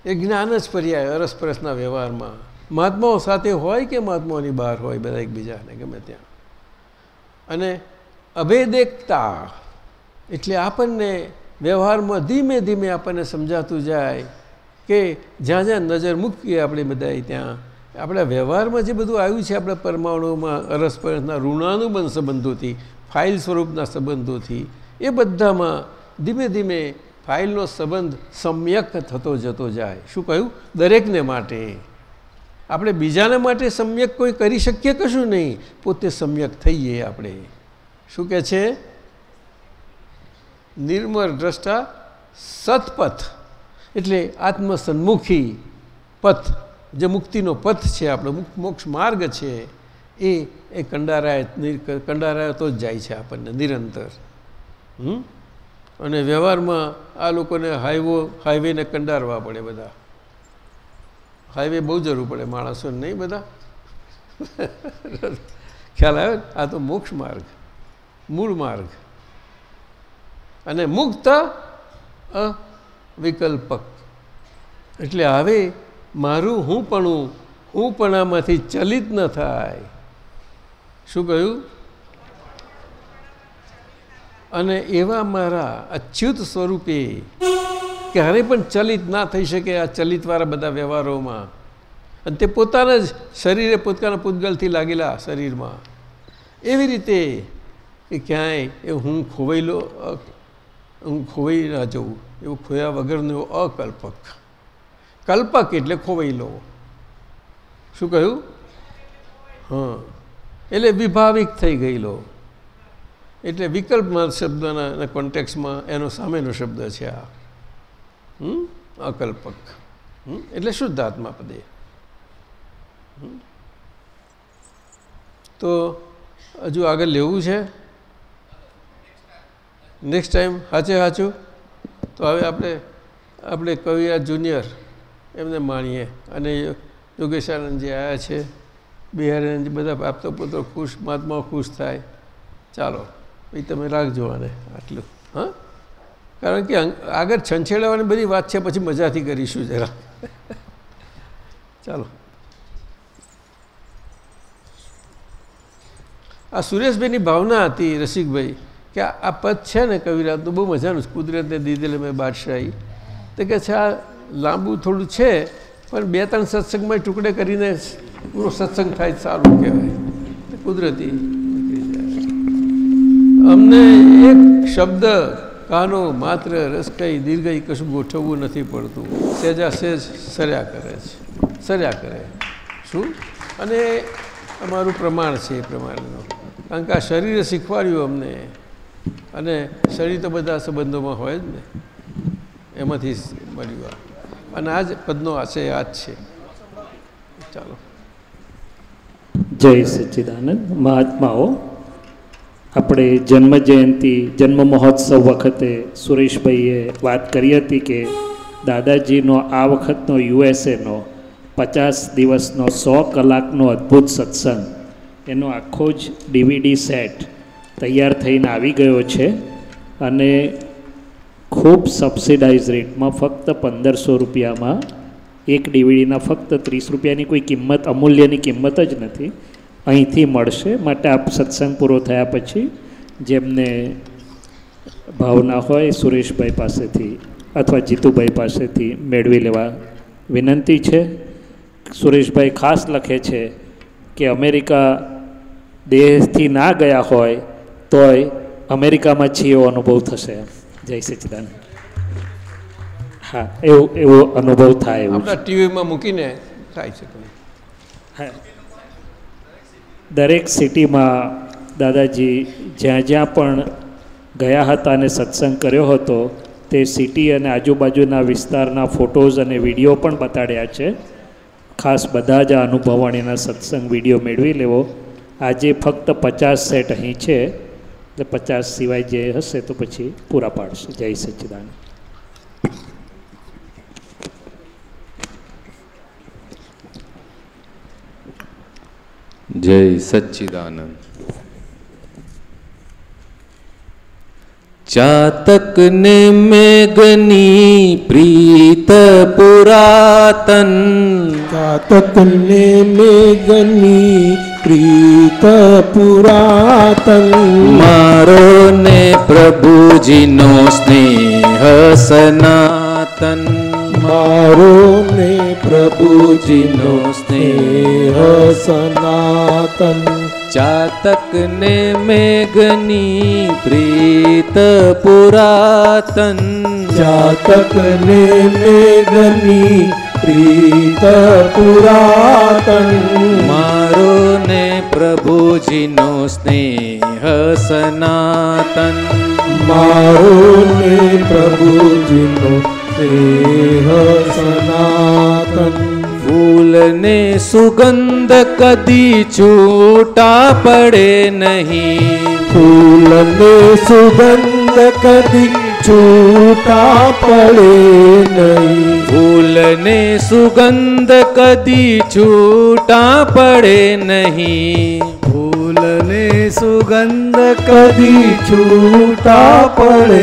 Speaker 5: એ જ્ઞાન જ પર્યાય, અરસપરસના વ્યવહારમાં. મહાત્માઓ સાથે હોય કે મહાત્માઓની બહાર હોય, બધા એકબીજાને, ગમે ત્યાં. અને અભેદેકતા, એટલે આપણને વ્યવહારમાં ધીમે ધીમે આપણને સમજાતું જાય કે જ્યાં જ્યાં નજર મૂકીએ આપણે બધાએ ત્યાં, આપણા વ્યવહારમાં જે બધું આવ્યું છે આપણા પરમાણુમાં અરસપરસના ઋણાનુબંધ સંબંધોથી, ફાઇલ સ્વરૂપના સંબંધોથી, એ બધામાં ધીમે ધીમે ફાઇલનો સંબંધ સમ્યક થતો જતો જાય. શું કહ્યું? દરેકને માટે. આપણે બીજાને માટે સમ્યક કોઈ કરી શકીએ કશું નહીં. પોતે સમ્યક થઈએ આપણે. શું કહે છે? નિર્મળ દ્રષ્ટા સતપથ. એટલે આત્મસન્મુખી પથ, જે મુક્તિનો પથ છે, આપણો મુક- મોક્ષ માર્ગ છે, એ એ કંડારાય નિર- કંડારાય તો જ જાય છે આપણને નિરંતર? અને વ્યવહારમાં આ લોકોને હાઈવો, હાઈવેને કંડારવા પડે બધા. હાઈવે બહુ જરૂર પડે માણસોને, નહીં બધા? ખ્યાલ આવે આ તો મોક્ષ માર્ગ, મૂળ માર્ગ. અને મુક્ત અવિકલ્પક એટલે હવે મારું હું પણ હું પણામાંથી ચલિત ન થાય. શું કહ્યું? અને એવા મારા અચ્યુત સ્વરૂપે ક્યારે પણ ચલિત ના થઈ શકે આ ચલિતવાળા બધા વ્યવહારોમાં. અને તે પોતાના જ શરીરે પોતાના પૂતગલથી લાગેલા શરીરમાં. એવી રીતે કે ક્યાંય એ હું ખોવાયેલો લો હું ખોવાઈ ના જવું. એવું ખોયા વગરનો એવો અકલ્પક. કલ્પક એટલે ખોવાઈ લેવો શું કહ્યું? હા. એટલે વિભાવિક થઈ ગયેલો. એટલે વિકલ્પમાં શબ્દના કોન્ટેક્સમાં એનો સામેનો શબ્દ છે આ? અકલ્પક. એટલે એટલે શુદ્ધાત્મા પદે? તો હજુ આગળ લેવું છે? નેક્સ્ટ ટાઈમ હાચે સાચું તો હવે આપણે આપણે કવિરા જુનિયર એમને માણીએ. અને યોગેશાનંદજી આવ્યા છે. બિહારીનંદજી બધા આપતો પુત્રો ખુશ, મહાત્માઓ ખુશ થાય. ચાલો એ તમે રાખજો આને આટલું, હા? કારણ કે આગળ છંછેડાવાની બધી વાત છે, પછી મજાથી કરીશું જરા. ચાલો. આ સુરેશભાઈની ભાવના હતી રસિકભાઈ. કે આ પદ છે ને કવિરાજનું બહુ મજાનું છે. કુદરતને દીધેલ મેં બાદશાહી. તો કે છે, આ લાંબુ થોડું છે, પણ બે ત્રણ સત્સંગમાં ટુકડે કરીને પૂરો સત્સંગ થાય સારું કહેવાય. કુદરતી અમને એક શબ્દ કાનો માત્ર રસકાઈ દીર્ઘઈ કશું ગોઠવવું નથી પડતું. સહેજા સહેજ સર્યા કરે છે. સર્યા કરે. શું? અને અમારું પ્રમાણ છે એ પ્રમાણનું. કારણ કે આ શરીરે શીખવાડ્યું અમને. અને શરીર તો બધા સંબંધોમાં હોય જ ને. એમાંથી મળ્યું આ. અને આ જ પદનો આશય આ જ છે. ચાલો.
Speaker 1: જય સચ્ચિદાનંદ મહાત્માઓ. આપણે જન્મ જયંતિ જન્મ મહોત્સવ વખતે સુરેશભાઈએ વાત કરી હતી કે દાદાજીનો આ વખતનો યુએસએનો પચાસ દિવસનો સો કલાકનો અદ્ભુત સત્સંગ. એનો આખો જ ડીવીડી સેટ તૈયાર થઈને આવી ગયો છે અને ખૂબ સબસિડાઇઝ રેટમાં ફક્ત પંદરસો રૂપિયામાં એક ડીવીડીના ફક્ત ત્રીસ રૂપિયાની કોઈ કિંમત, અમૂલ્યની કિંમત જ નથી. અહીંથી મળશે. માટે આપ સત્સંગ પૂરો થયા પછી જેમને ભાવના હોય સુરેશભાઈ પાસેથી અથવા જીતુભાઈ પાસેથી મેળવી લેવા વિનંતી છે. સુરેશભાઈ ખાસ લખે છે કે અમેરિકા દેશથી ના ગયા હોય તોય અમેરિકામાં છીએ એવો અનુભવ થશે જય સચિદાન હા એવું એવો અનુભવ થાય એવું
Speaker 5: આપણા ટીવીમાં મૂકીને થાય છે
Speaker 1: હા. દરેક સિટીમાં દાદાજી જ્યાં જ્યાં પણ ગયા હતા અને સત્સંગ કર્યો હતો તે સિટી અને આજુબાજુના વિસ્તારના ફોટોઝ અને વીડિયો પણ બતાડ્યા છે. ખાસ બધા જ આ અનુભવાણીના સત્સંગ વીડિયો મેળવી લેવો. આજે ફક્ત પચાસ સેટ અહીં છે. એટલે પચાસ સિવાય જે હશે તો પછી પૂરા પાડશે. જય સચ્ચિદાનંદ
Speaker 2: જય સચ્ચિદાનંદ ચાતક ને મેઘની પ્રીત પુરાતન.
Speaker 3: જાતકને મેઘની પ્રીત પુરાતન
Speaker 2: મારો ને પ્રભુજીનો સ્નેહ સનાતન
Speaker 3: મારો ને પ્રભુજીનો
Speaker 2: નો
Speaker 3: સ્નેહ સનાતન
Speaker 2: ચાતક ને મેઘની પ્રીત પુરાતન
Speaker 3: જાતકને મેઘની પ્રીત પુરાતન
Speaker 2: મારો ને પ્રભુજીનો સ્નેહ સનાતન.
Speaker 3: મારો ને પ્રભુજીનો સ્નેહ સનાતન.
Speaker 2: ફૂલને સુગંધ કદી છૂટા પડે નહીં.
Speaker 3: ફૂલને સુગંધ કદી છૂટા પડે નહીં.
Speaker 2: ફૂલને સુગંધ કદી છૂટા પડે નહીં.
Speaker 3: ફૂલને સુગંધ કદી છૂટા પડે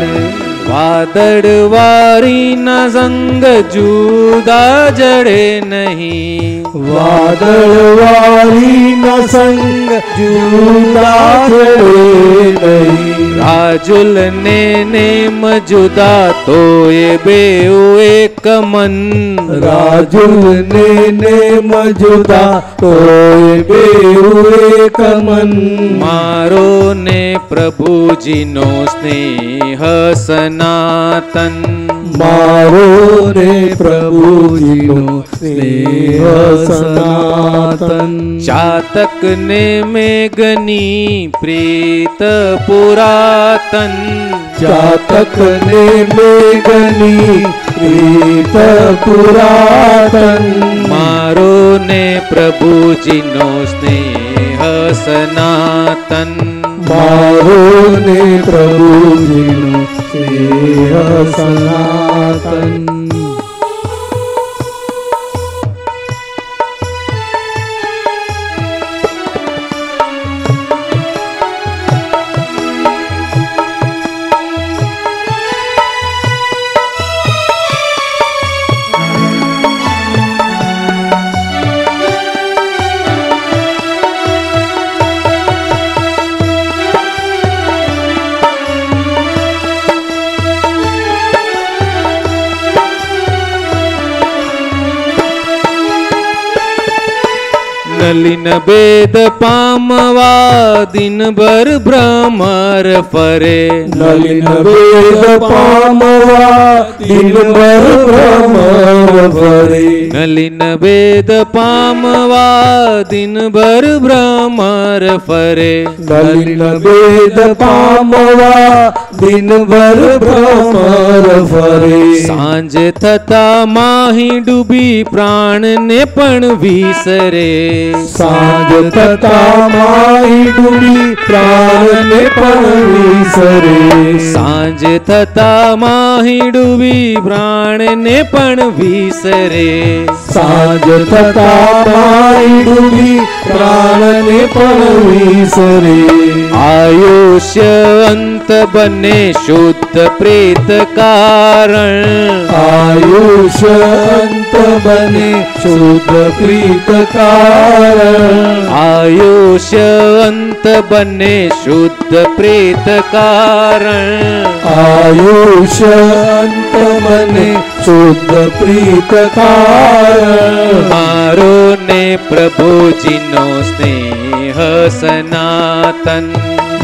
Speaker 3: નહીં.
Speaker 2: વાદળ વારીના સંગ જુદા જડે નહીં.
Speaker 3: વાદળ વાળીના સંગ જુદા જડે નહીં.
Speaker 2: રાજુલ ને નેમ જુદા તો એ બેઉ એક મન.
Speaker 3: રાજુલ ને નેમ જુદા તોય બેઉ એક મન.
Speaker 2: મારો ને પ્રભુજીનો સ્નેહ સનાતન
Speaker 3: મારો રે પ્રભુજીનો સ્નેહ સનાતન
Speaker 2: ચાતક ને મેઘની પ્રેત પુરાતન
Speaker 3: જાતક ને મેઘની પ્રેત પુરાતન
Speaker 2: મારો ને પ્રભુજીનો સ્નેહ સનાતન
Speaker 3: મારો ને પ્રભુજીનો
Speaker 2: समा ભેદ પામવા દિનભર ભ્રમર ફરે.
Speaker 3: નલિન વેદ પામવા દિનભર ભ્રમર ફરે.
Speaker 2: નલિન વેદ પામવા દિનભર ભ્રમર ફરે.
Speaker 3: નલિન વેદ પામવા દિનભર ભ્રમર ફરે.
Speaker 2: સાંજ થતા માહી ડૂબી પ્રાણને પણ વિસરે.
Speaker 3: સાંજ થતા માઈ ડૂબી પ્રાણને પણ વિસરે
Speaker 2: સાંજ થતા માહી ડૂબી પ્રાણને પણ વિસરે.
Speaker 3: સાંજ થતા માઈ ડૂબી પ્રાણને પણ વિસરે.
Speaker 2: આયુષ્ય અંત બને શુદ્ધ પ્રેત કારણ.
Speaker 3: આયુષ્ય અંત બને શુદ્ધ પ્રીત કારણ.
Speaker 2: આયુષ્ય અંત બને શુદ્ધ પ્રેત કારણ.
Speaker 3: આયુષ્ય અંત બને શુદ્ધ પ્રીત
Speaker 2: મારો ને પ્રભુજીનો સ્નેહ સનાતન.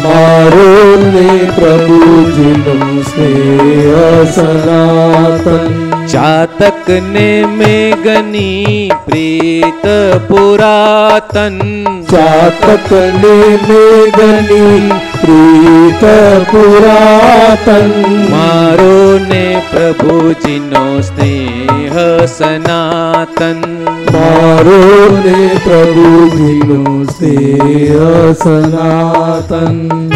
Speaker 3: મારો ને પ્રભુજીનો સ્નેહ સનાતન.
Speaker 2: જાતક ને મેઘની પ્રીત પુરાતન.
Speaker 3: જાતક ને મેઘની પ્રીત પુરાતન.
Speaker 2: મારો ને પ્રભુજીનો સ્નેહ સનાતન.
Speaker 3: મારો ને પ્રભુજીનો સ્નેહ સનાતન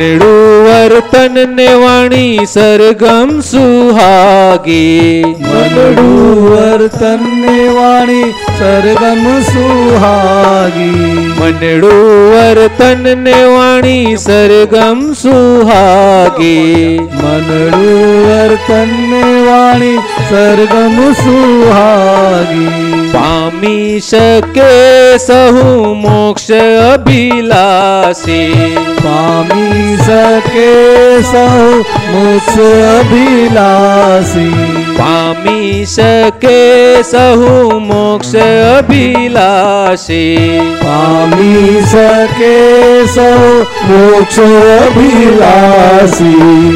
Speaker 2: મનડું વર્તન ને વાણી સરગમ સુહાગી.
Speaker 3: મનડું વર્તન ને વાણી સરગમ સુહાગી.
Speaker 2: મંડળું વર્તન ને વાણી સરગમ સુહાગી.
Speaker 3: મંડળું વર્તન ને વાણી सर्गम सुहागी
Speaker 2: स्वर्गमुहारी पमीष केसहु मोक्ष अभिलाषी।
Speaker 3: पामी सके सहु मोक्ष अभिलाषी।
Speaker 2: मोक्षभिसि सके सहु मोक्ष अभिलाषी।
Speaker 3: अभिलाशे पाीसके सहु મોક્ષ અભિલાષી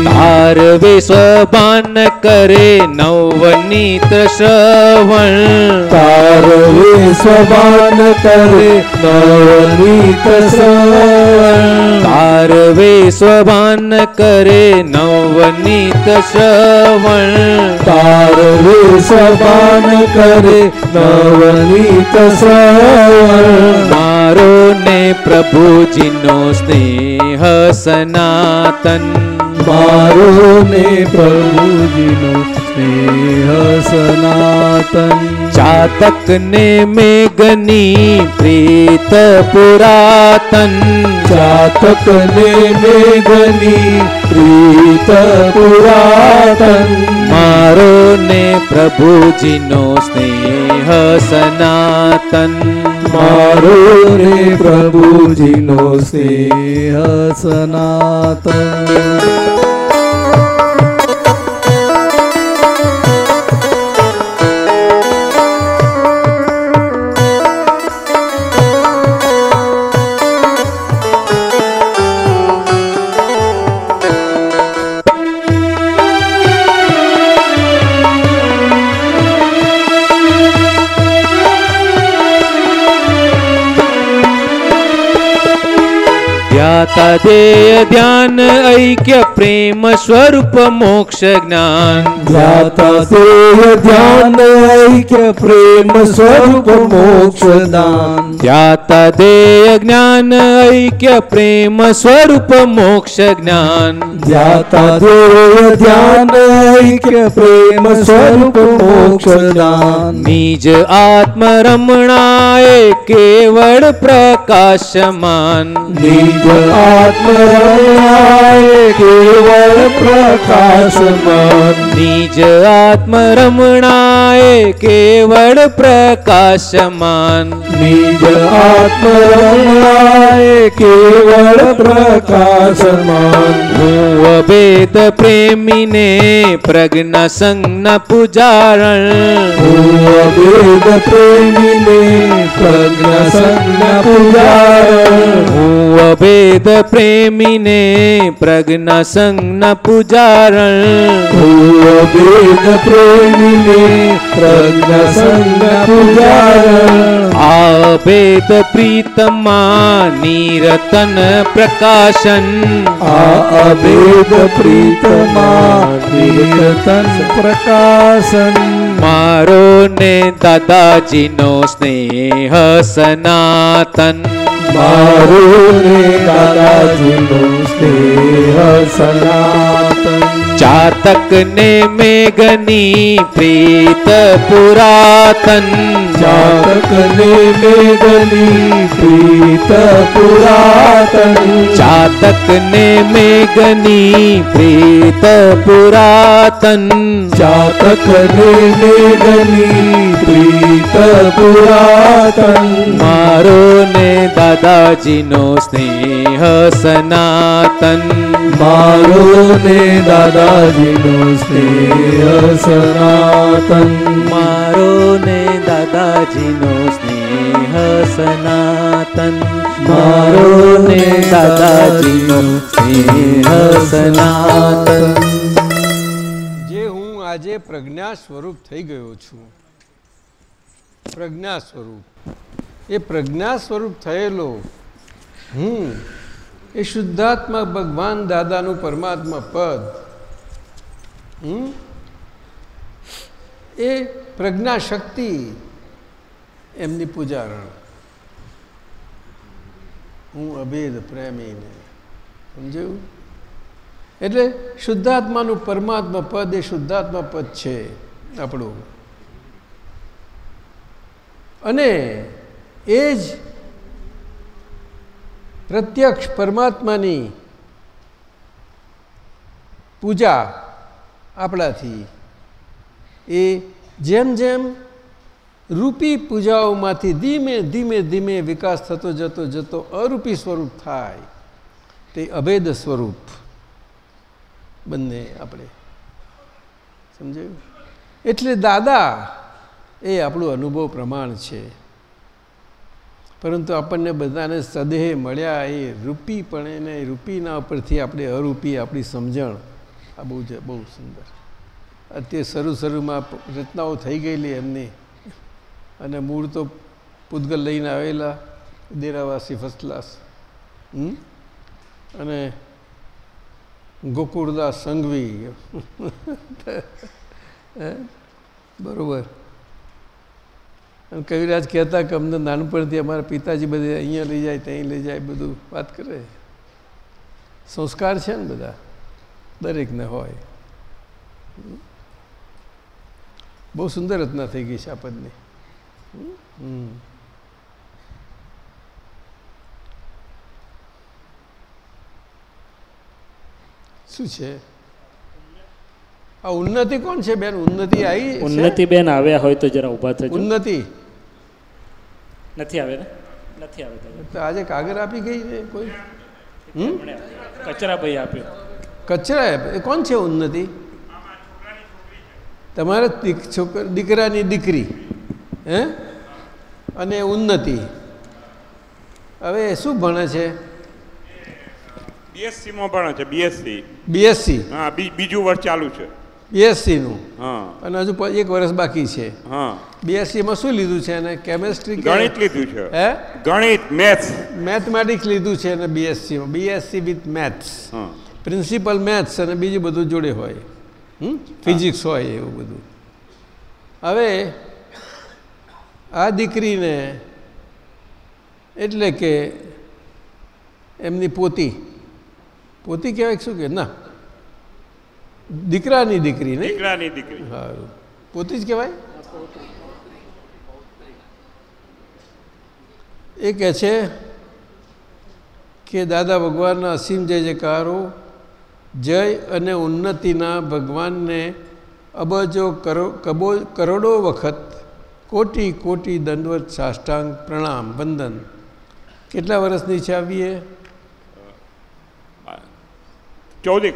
Speaker 2: તાર વિશ્વભાન કરે નવનીત શ્રવણ
Speaker 3: તાર વિશ્વબાન કરે નવનીત શ્રવણ
Speaker 2: તાર વિશ્વભાન કરે નવનીત શ્રવણ
Speaker 3: તાર વિશ્વબાન કરે નવનીત શ્રવણ
Speaker 2: મારો ને પ્રભુજીનો સ્નેહ સનાતન.
Speaker 3: મારો ને પ્રભુજીનો સ્નેહ સનાતન.
Speaker 2: જાતક ને મેઘની પ્રીત પુરાતન.
Speaker 3: જાતક ને મેઘની પ્રીત પુરાતન.
Speaker 2: મારો ને પ્રભુજીનો સ્નેહ સનાતન.
Speaker 3: મારો રે પ્રભુજીનો સ્નેહ સનાતન.
Speaker 2: ધ્યાતા દેય ધ્યાન ઐક્ય પ્રેમ સ્વરૂપ મોક્ષ જ્ઞાન.
Speaker 3: ધ્યાતા દેહ ધ્યાન ઐક્ય પ્રેમ સ્વરૂપ મોક્ષદાન
Speaker 2: ધ્યાતા દેય જ્ઞાન ઐક્ય પ્રેમ સ્વરૂપ મોક્ષ જ્ઞાન.
Speaker 3: ધ્યાતા દેહ ધ્યાન ઐક્ય પ્રેમ સ્વરૂપ મોક્ષદાન
Speaker 2: નિજ આત્મ રમણાય કેવળ પ્રકાશમાન.
Speaker 3: નિજ આત્મરમણાય કેવળ પ્રકાશમાન
Speaker 2: નિજ આત્મરમણાય કેવળ પ્રકાશમાન
Speaker 3: નિજ આત્મરમણાય કેવળ પ્રકાશમાન
Speaker 2: હું અભેદ પ્રેમીને પ્રજ્ઞા સંજ્ઞ પૂજારણ.
Speaker 3: હું પ્રેમીને પ્રજ્ઞા સંજ્ઞા પુજારણ.
Speaker 2: હું અભેદ પ્રેમીને પ્રજ્ઞ સંજ્ઞ પૂજારણ.
Speaker 3: હું વેદ પ્રેમીને પ્રજ્ઞ સંજ્ઞા પૂજારણ.
Speaker 2: આ ભેદ પ્રીતમાં નિરતન પ્રકાશન.
Speaker 3: આ અભેદ પ્રીતમાં નિરતન પ્રકાશન.
Speaker 2: મારો ને દાદાજીનો સ્નેહ સનાતન.
Speaker 3: મારો દાદાજીનો સ્નેહ સનાતન.
Speaker 2: ચાતક ને મેઘની પ્રીત પુરાતન
Speaker 3: ચાતક ને મેઘની પ્રીત પુરાતન
Speaker 2: ચાતક ને મેઘની પ્રીત પુરાતન
Speaker 3: ચાતક ને મેઘની પ્રીત પુરાતન
Speaker 2: મારો ને દાદાજીનો સ્નેહ સનાતન
Speaker 3: મારો ને દાદાજીનો સ્નેહ સનાતન
Speaker 2: મારો ને દાદાજીનો સ્નેહ સનાતન
Speaker 3: મારો ને
Speaker 2: દાદાજીનો સ્નેહ સનાતન
Speaker 5: જે હું આજે પ્રજ્ઞા સ્વરૂપ થઈ ગયો છું. પ્રજ્ઞા સ્વરૂપ. એ પ્રજ્ઞા સ્વરૂપ થયેલો હું એ શુદ્ધાત્મા ભગવાન દાદાનું પરમાત્મા પદ? એ પ્રજ્ઞાશક્તિ એમની પૂજારણ. હું અભેદ પ્રેમીને, સમજાયું? એટલે શુદ્ધાત્માનું પરમાત્મા પદ એ શુદ્ધાત્મા પદ છે આપણું. અને એ જ પ્રત્યક્ષ પરમાત્માની પૂજા આપણાથી. એ જેમ જેમ રૂપી પૂજાઓમાંથી ધીમે ધીમે ધીમે વિકાસ થતો જતો જતો અરૂપી સ્વરૂપ થાય. તે અભેદ સ્વરૂપ બંને આપણે. સમજાયું? એટલે દાદા, એ આપણું અનુભવ પ્રમાણ છે. પરંતુ આપણને બધાને સદેહ મળ્યા એ રૂપીપણે રૂપીના ઉપરથી આપણે અરૂપી આપણી સમજણ આ બહુ જ બહુ સુંદર. અત્યારે શરૂ શરૂમાં રચનાઓ થઈ ગયેલી એમની. અને મૂળ તો પૂતગલ લઈને આવેલા દેરાવાસી ફર્સ્ટ ક્લાસ? અને ગોકુળદાસ સંઘવી. બરોબર. અને કવિરાજ કહેતા કે અમને નાનપણથી અમારા પિતાજી બધે અહીંયા લઈ જાય, ત્યાં લઈ જાય, બધું વાત કરે. સંસ્કાર છે ને બધા? દરેકને હોય. બહુ સુંદર રચના થઈ ગઈ છે આ પદની. શું છે? આ ઉન્નતિ કોણ છે બેન? ઉન્નતિ આવી ઉન્નતિ
Speaker 1: બેન આવ્યા હોય તો જરા ઊભા થજો.
Speaker 5: ઉન્નતિ?
Speaker 1: નથી આવે ને નથી આવે
Speaker 5: આજે કાગળ આપી ગઈ છે કોઈ?
Speaker 1: કચરા ભાઈ આપ્યો.
Speaker 5: કચરા એ કોણ છે ઉન્નતિ તમારા દીક દીકરાની દીકરી હે? અને ઉન્નતિ હવે શું ભણે છે?
Speaker 7: બીએસસીમાં ભણે છે બીએસસી
Speaker 5: બીએસસી
Speaker 7: હા બીજું વર્ષ ચાલુ છે.
Speaker 5: બીએસસીનું
Speaker 7: હા.
Speaker 5: અને હજુ એક વર્ષ બાકી છે.
Speaker 7: હા.
Speaker 5: બીએસસીમાં શું લીધું છે અને કેમેસ્ટ્રી
Speaker 7: ગણિત લીધું છે.
Speaker 5: હે?
Speaker 7: ગણિત મેથ્સ
Speaker 5: મેથમેટિક્સ લીધું છે અને બીએસસીમાં બીએસસી વિથ મેથ્સ
Speaker 7: હા.
Speaker 5: પ્રિન્સિપલ મેથ્સ અને બીજું બધું જોડે હોય. ફિઝિક્સ હોય એવું બધું. હવે આ દીકરીને એટલે કે એમની પોતી. પોતી કહેવાય શું કે? ના. દીકરાની દીકરી ને
Speaker 7: દીકરાની દીકરી.
Speaker 5: સારું. પોતી જ કહેવાય? એ કહે છે કે દાદા ભગવાનના અસીમ જય જયકારો જય અને ઉન્નતિના ભગવાનને અબજો કરો કબો કરોડો વખત કોટી કોટી દંડવત સાષ્ટાંગ પ્રણામ વંદન. કેટલા વર્ષની છે આવીએ
Speaker 7: ચૌદેક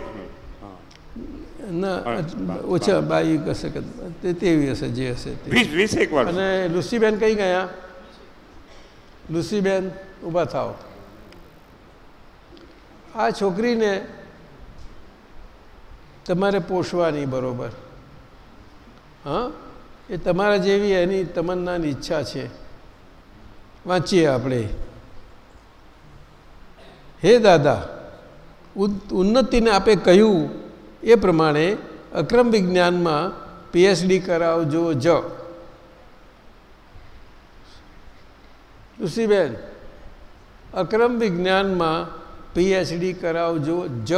Speaker 5: ના ઓછા બાઈ હશે તે તેવી હશે જે હશે અને લુસીબેન કઈ ગયા? લુસીબેન ઊભા થાવ આ છોકરીને તમારે પોષવાની બરોબર. હા? એ તમારા જેવી એની તમન્નાની ઈચ્છા છે. વાંચીએ આપણે. હે દાદા, ઉન- ઉન્નતિને આપે કહ્યું એ પ્રમાણે અક્રમ વિજ્ઞાનમાં પીએચડી કરાવજો જ. તુલસીબેન અક્રમ વિજ્ઞાનમાં પીએચડી કરાવજો જ.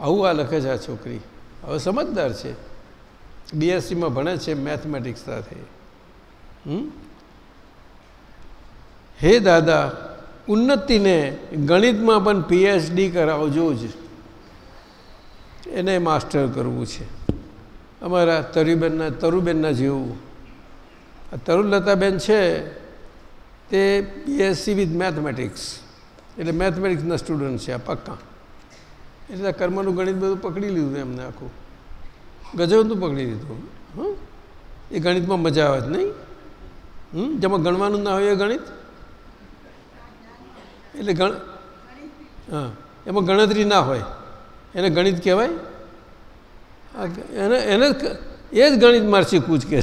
Speaker 5: આવું આ લખે છે આ છોકરી. હવે સમજદાર છે. બીએસસીમાં ભણે છે મેથમેટિક્સ સાથે? હે દાદા, ઉન્નતિને ગણિતમાં પણ પીએચડી કરાવજો જ. એને માસ્ટર કરવું છે. અમારા તરુબેનના તરુબેનના જેવું. આ તરુલતાબેન છે, તે બીએસસી વિથ મેથમેટિક્સ એટલે મેથમેટિક્સના સ્ટુડન્ટ છે આ, પક્કા. એટલે કર્મનું ગણિત બધું પકડી લીધું એમને આખું. ગજવતું પકડી લીધું. હં? એ ગણિતમાં મજા આવે જ નહીં. હમ? જેમાં ગણવાનું ના હોય એ ગણિત? એટલે ગણ હા, એમાં ગણતરી ના હોય. એને ગણિત કહેવાય? એને એને એ જ ગણિત મારસી કૂચ કે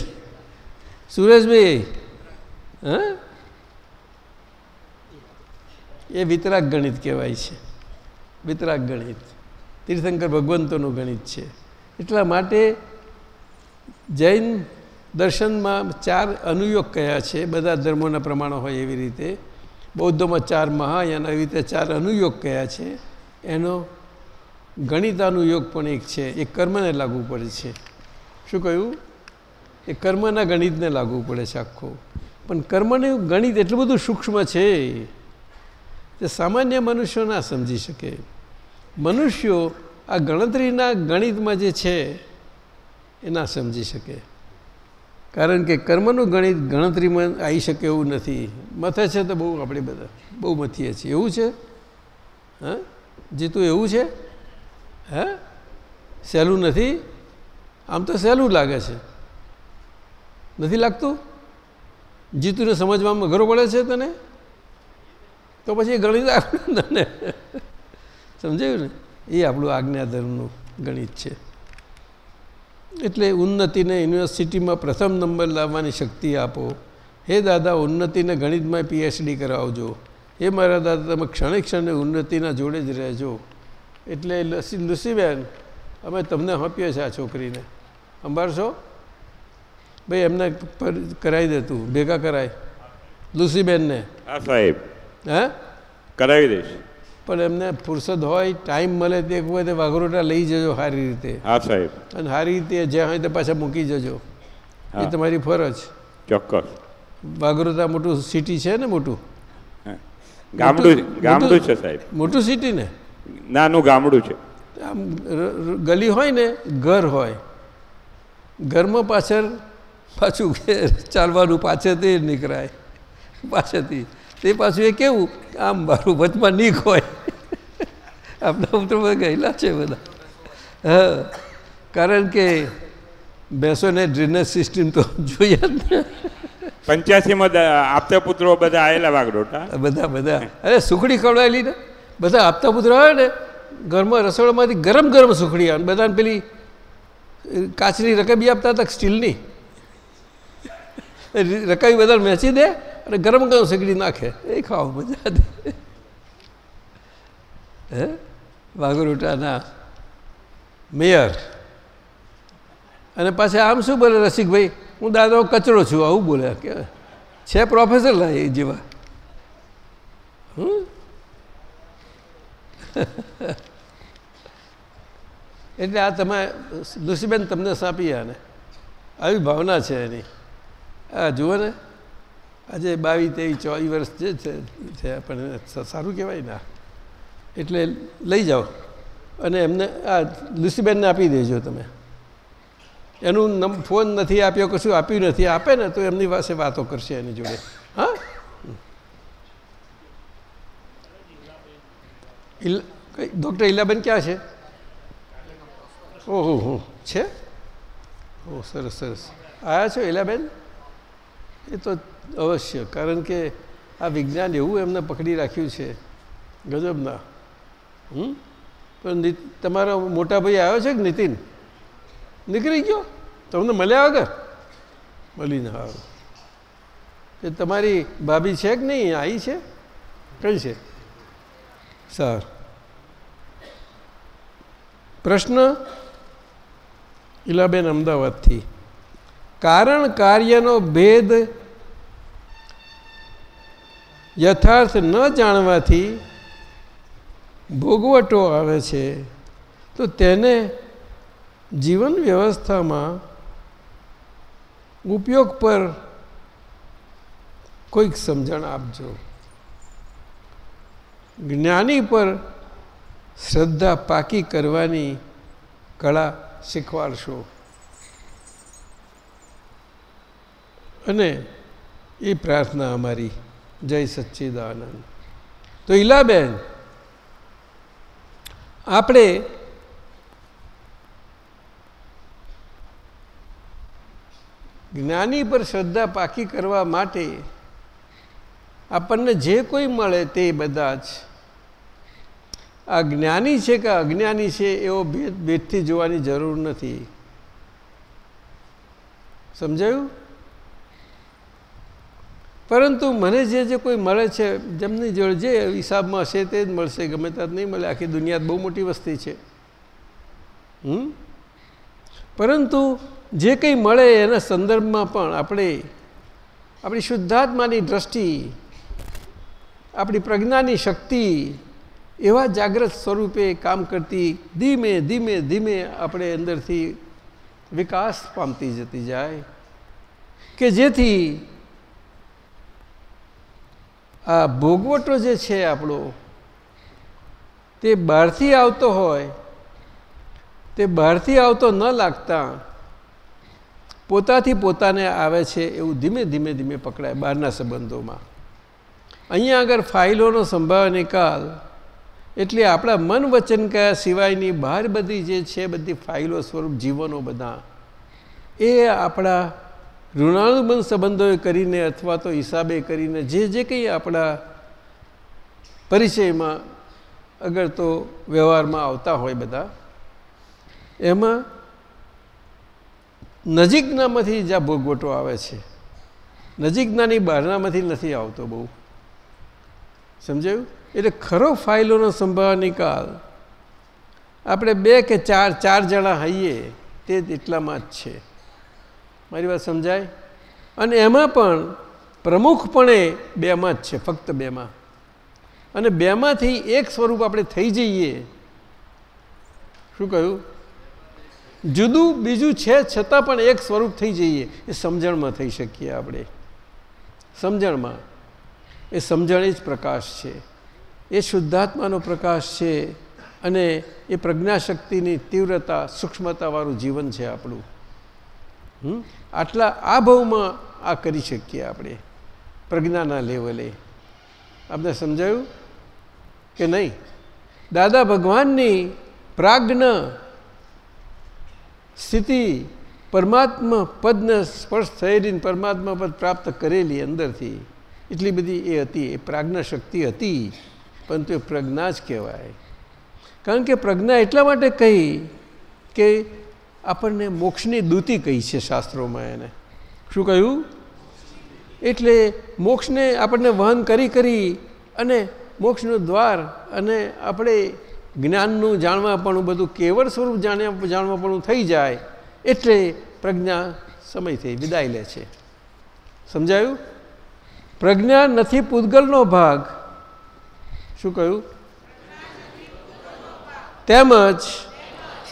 Speaker 5: સુરેશભાઈ, હા? એ વિતરાગ ગણિત કહેવાય છે. વિતરાગ ગણિત. તીર્થંકર ભગવંતોનું ગણિત છે. એટલા માટે જૈન દર્શનમાં ચાર અનુયોગ કયા છે? બધા ધર્મોના પ્રમાણો હોય એવી રીતે. બૌદ્ધમાં ચાર મહાયાન એવી રીતે ચાર અનુયોગ કયા છે? એનો ગણિતાનુયોગ પણ એક છે. એ કર્મને લાગુ પડે છે. શું કહ્યું? એ કર્મના ગણિતને લાગુ પડે છે આખું. પણ કર્મને ગણિત એટલું બધું સૂક્ષ્મ છે, તે સામાન્ય મનુષ્યો ના સમજી શકે. મનુષ્યો આ ગણતરીના ગણિતમાં જે છે, એ ના સમજી શકે. કારણ કે કર્મનું ગણિત ગણતરીમાં આવી શકે એવું નથી. મથે છે તો બહુ આપણે બધા, બહુ મથીએ છીએ. એવું છે? હા? જીતું એવું છે? હે? સહેલું નથી? આમ તો સહેલું લાગે છે. નથી લાગતું? જીતુને સમજવામાં અઘરો પડે છે તને? તો પછી ગણિત આપણું તને. સમજાયું ને? એ આપણું આજ્ઞાધર્મનું ગણિત છે. એટલે ઉન્નતિને યુનિવર્સિટીમાં પ્રથમ નંબર લાવવાની શક્તિ આપો. હે દાદા ઉન્નતિને ગણિતમાં પીએચડી કરાવજો. એ મારા દાદા તમે ક્ષણે ક્ષણે ઉન્નતિના જોડે જ રહેજો. એટલે લસી લુસીબેન અમે તમને સોંપીએ છીએ આ છોકરીને. સંભાળશો? ભાઈ એમને પર કરાવી દેતું ભેગા કરાય. લુસીબેનને
Speaker 7: હા સાહેબ.
Speaker 5: હે?
Speaker 7: કરાવી દઈશ.
Speaker 5: પણ એમને ફુરસદ હોય ટાઈમ મળે તે વખતે વાઘરોટા લઈ જજો સારી રીતે.
Speaker 7: હા સાહેબ.
Speaker 5: અને સારી રીતે જ્યાં હોય તે પાછા મૂકી જજો. એ તમારી ફરજ.
Speaker 7: ચોક્કસ.
Speaker 5: વાઘરોટા મોટું સિટી છે ને મોટું.
Speaker 7: ગામડું ગામડું છે સાહેબ.
Speaker 5: મોટું સિટી ને?
Speaker 7: નાનું ગામડું છે.
Speaker 5: આમ ગલી હોય ને ઘર હોય. ઘરમાં પાછળ પાછું ચાલવાનું પાછળથી નીકળાય. પાછળથી. તે પાછું એ કેવું આમ મારું વચમાં નીક હોય. આપણા ઉત્તરમાં ગયેલા છે બધા. હા કારણ કે બેસોને ડ્રેનેજ સિસ્ટમ તો જોઈએ જ
Speaker 7: પંચ્યાસીમાં આપતા પુત્રો બધા આવેલા વાગડોટા
Speaker 5: બધા બધા. અરે સુખડી ખવડાવેલી ને. બધા આપતા પુત્રો આવે ને ઘરમાં રસોડામાંથી ગરમ ગરમ સુખડી આવે બધાને પેલી કાચની રકબી આપતા હતા સ્ટીલની? રકાબી બધા મેચી દે. અને ગરમ ગરમ સગડી નાખે. એ ખાવ મજા દે. હે? વાઘરોટાના મેયર. અને પાછા આમ શું બોલે રસિકભાઈ? હું દાદાનો કચરો છું, આવું બોલે. કે છે પ્રોફેસર ના એ જેવા. એટલે આ તમે લુસીબેન તમને સાંપી આને આવી ભાવના છે એની. આ જુઓ ને. આજે બાવીસ, ત્રેવીસ, ચોવીસ વર્ષ જે છે પણ સારું કહેવાય ને એટલે લઈ જાઓ. અને એમને આ લુસીબેનને આપી દેજો તમે. એનું નમ, ફોન નથી આપ્યો, કશું આપ્યું નથી. આપે ને તો એમની પાસે વાતો કરશે એની જોડે. હા? ડૉક્ટર ઇલાબેન ક્યાં છે? ઓહો, હો. છે? ઓ સરસ સરસ. આવ્યા છો ઇલાબેન એ તો અવશ્ય. કારણ કે આ વિજ્ઞાન એવું એમને પકડી રાખ્યું છે. ગજબના. હમ? પણ તમારો મોટા ભાઈ આવ્યો છે કે નીતિન? નીકળી ગયો? તમને મળ્યા વગર? મળીને આવ્યો એ તમારી ભાભી છે કે નહીં? આવી છે? કઈ છે? સારું. પ્રશ્ન ઇલાબેન અમદાવાદથી. કારણ કાર્યનો ભેદ યથાર્થ ન જાણવાથી ભોગવટો આવે છે, તો તેને જીવન વ્યવસ્થામાં ઉપયોગ પર કોઈક સમજણ આપજો. જ્ઞાની પર શ્રદ્ધા પાકી કરવાની કળા શીખવાડશો. અને એ પ્રાર્થના અમારી. જય સચ્ચિદાનંદ. તો ઈલાબેન, આપણે જ્ઞાની પર શ્રદ્ધા પાકી કરવા માટે આપણને જે કોઈ મળે તે બધા જ. આ જ્ઞાની છે કે અજ્ઞાની છે એવો ભેદ ભેદથી જોવાની જરૂર નથી. સમજાયું? પરંતુ મને જે જે કોઈ મળે છે, જેમની જોડે જે હિસાબમાં હશે તે જ મળશે, ગમે ત્યાં નહીં મળે, આખી દુનિયા બહુ મોટી વસ્તી છે. હમ? પરંતુ જે કંઈ મળે એના સંદર્ભમાં પણ આપણે, આપણી શુદ્ધાત્માની દ્રષ્ટિ, આપણી પ્રજ્ઞાની શક્તિ એવા જાગ્રત સ્વરૂપે કામ કરતી, ધીમે ધીમે ધીમે આપણે અંદરથી વિકાસ પામતી જતી જાય. કે જેથી આ ભોગવટો જે છે આપણો, તે બહારથી આવતો હોય, તે બહારથી આવતો ન લાગતા પોતાથી પોતાને આવે છે એવું ધીમે ધીમે ધીમે પકડાય બહારના સંબંધોમાં. અહીંયા આગળ ફાઇલોનો સંભાવ નિકાલ એટલે આપણા મન વચન કયા સિવાયની બહાર બધી જે છે બધી ફાઇલો સ્વરૂપ જીવનો બધા, એ આપણા ઋણાનુબંધ સંબંધોએ કરીને અથવા તો હિસાબે કરીને જે જે કંઈ આપણા પરિચયમાં અગર તો વ્યવહારમાં આવતા હોય બધા, એમાં નજીકનામાંથી જ્યાં ભોગવટો આવે છે. નજીકનાની બહારનામાંથી નથી આવતો બહુ. સમજાયું? એટલે ખરો ફાઇલોનો સંભાવ નિકાલ આપણે બે કે ચાર ચાર જણા હઈએ તે જ એટલામાં જ છે. મારી વાત સમજાય? અને એમાં પણ પ્રમુખપણે બેમાં જ છે, ફક્ત બેમાં. અને બેમાંથી એક સ્વરૂપ આપણે થઈ જઈએ. શું કહ્યું? જુદું બીજું છે છતાં પણ એક સ્વરૂપ થઈ જઈએ. એ સમજણમાં થઈ શકીએ આપણે. સમજણમાં. એ સમજણ એ જ પ્રકાશ છે. એ શુદ્ધાત્માનો પ્રકાશ છે. અને એ પ્રજ્ઞાશક્તિની તીવ્રતા, સૂક્ષ્મતાવાળું જીવન છે આપણું. હમ? આટલા આ ભાવમાં આ કરી શકીએ આપણે, પ્રજ્ઞાના લેવલે. આપને સમજાયું કે નહીં? દાદા ભગવાનની પ્રાજ્ઞ સ્થિતિ પરમાત્મા પદને સ્પર્શ થયેલી પરમાત્મા પદ પ્રાપ્ત કરેલી અંદરથી, એટલી બધી એ હતી, એ પ્રાજ્ઞા શક્તિ હતી, પરંતુ એ પ્રજ્ઞા જ કહેવાય. કારણ કે પ્રજ્ઞા એટલા માટે કહી કે આપણને મોક્ષની દૂતી કહી છે શાસ્ત્રોમાં એને. શું કહ્યું? એટલે મોક્ષને આપણને વહન કરી કરી અને મોક્ષનું દ્વાર અને આપણે જ્ઞાનનું જાણવાપણું બધું કેવળ સ્વરૂપ જાણ્યા જાણવાપણું થઈ જાય એટલે પ્રજ્ઞા સમયથી વિદાય લે છે. સમજાયું? પ્રજ્ઞા નથી પૂતગલનો ભાગ. શું કહ્યું? તેમજ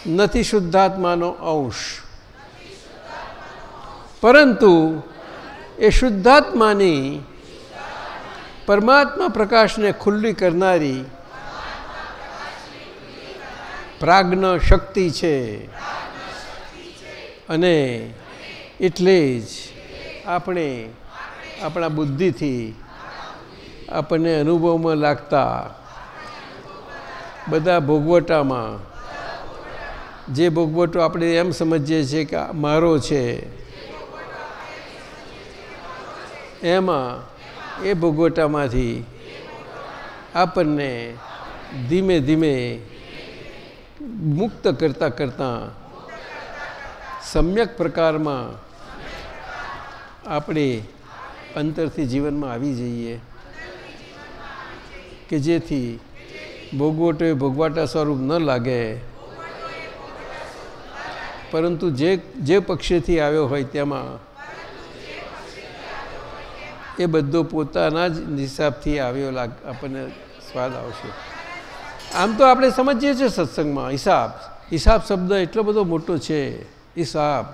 Speaker 5: નથી શુદ્ધાત્માનો અંશ. પરંતુ એ શુદ્ધાત્માની પરમાત્મા પ્રકાશને ખુલ્લી કરનારી પ્રાજ્ઞ શક્તિ છે. અને એટલે જ આપણે આપણા બુદ્ધિથી આપણને અનુભવમાં લાગતા બધા ભોગવટામાં જે ભોગવટો આપણે એમ સમજીએ છીએ કે મારો છે, એમાં એ ભોગવટામાંથી આપણને ધીમે ધીમે મુક્ત કરતાં કરતાં સમ્યક પ્રકારમાં આપણે અંતરથી જીવનમાં આવી જઈએ કે જેથી ભોગવટો એ ભોગવાટા સ્વરૂપ ન લાગે. પરંતુ જે જે પક્ષેથી આવ્યો હોય તેમાં એ બધો પોતાના જ હિસાબથી આવ્યો લાગ, આપણને સ્વાદ આવશે. આમ તો આપણે સમજીએ છીએ સત્સંગમાં, હિસાબ. હિસાબ શબ્દ એટલો બધો મોટો છે. હિસાબ.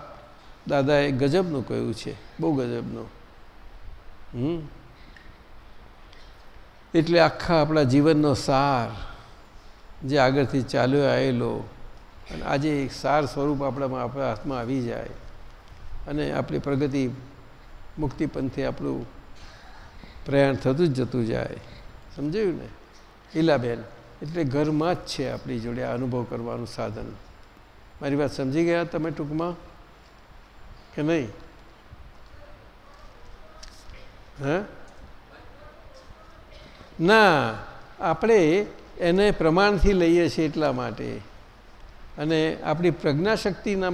Speaker 5: દાદાએ ગજબનું કહ્યું છે, બહુ ગજબનું. હમ? એટલે આખા આપણા જીવનનો સાર જે આગળથી ચાલ્યો આવેલો અને આજે એક સાર સ્વરૂપ આપણામાં આપણા હાથમાં આવી જાય અને આપણી પ્રગતિ મુક્તિ પંથે આપણું પ્રયાણ થતું જ જતું જાય. સમજાયું ને? ઈલાબેન, એટલે ઘરમાં જ છે આપણી જોડે આ અનુભવ કરવાનું સાધન. મારી વાત સમજી ગયા તમે ટૂંકમાં? કે નહીં? હા? ના, આપણે એને પ્રમાણથી લઈએ છીએ એટલા માટે. અને આપણી પ્રજ્ઞાશક્તિના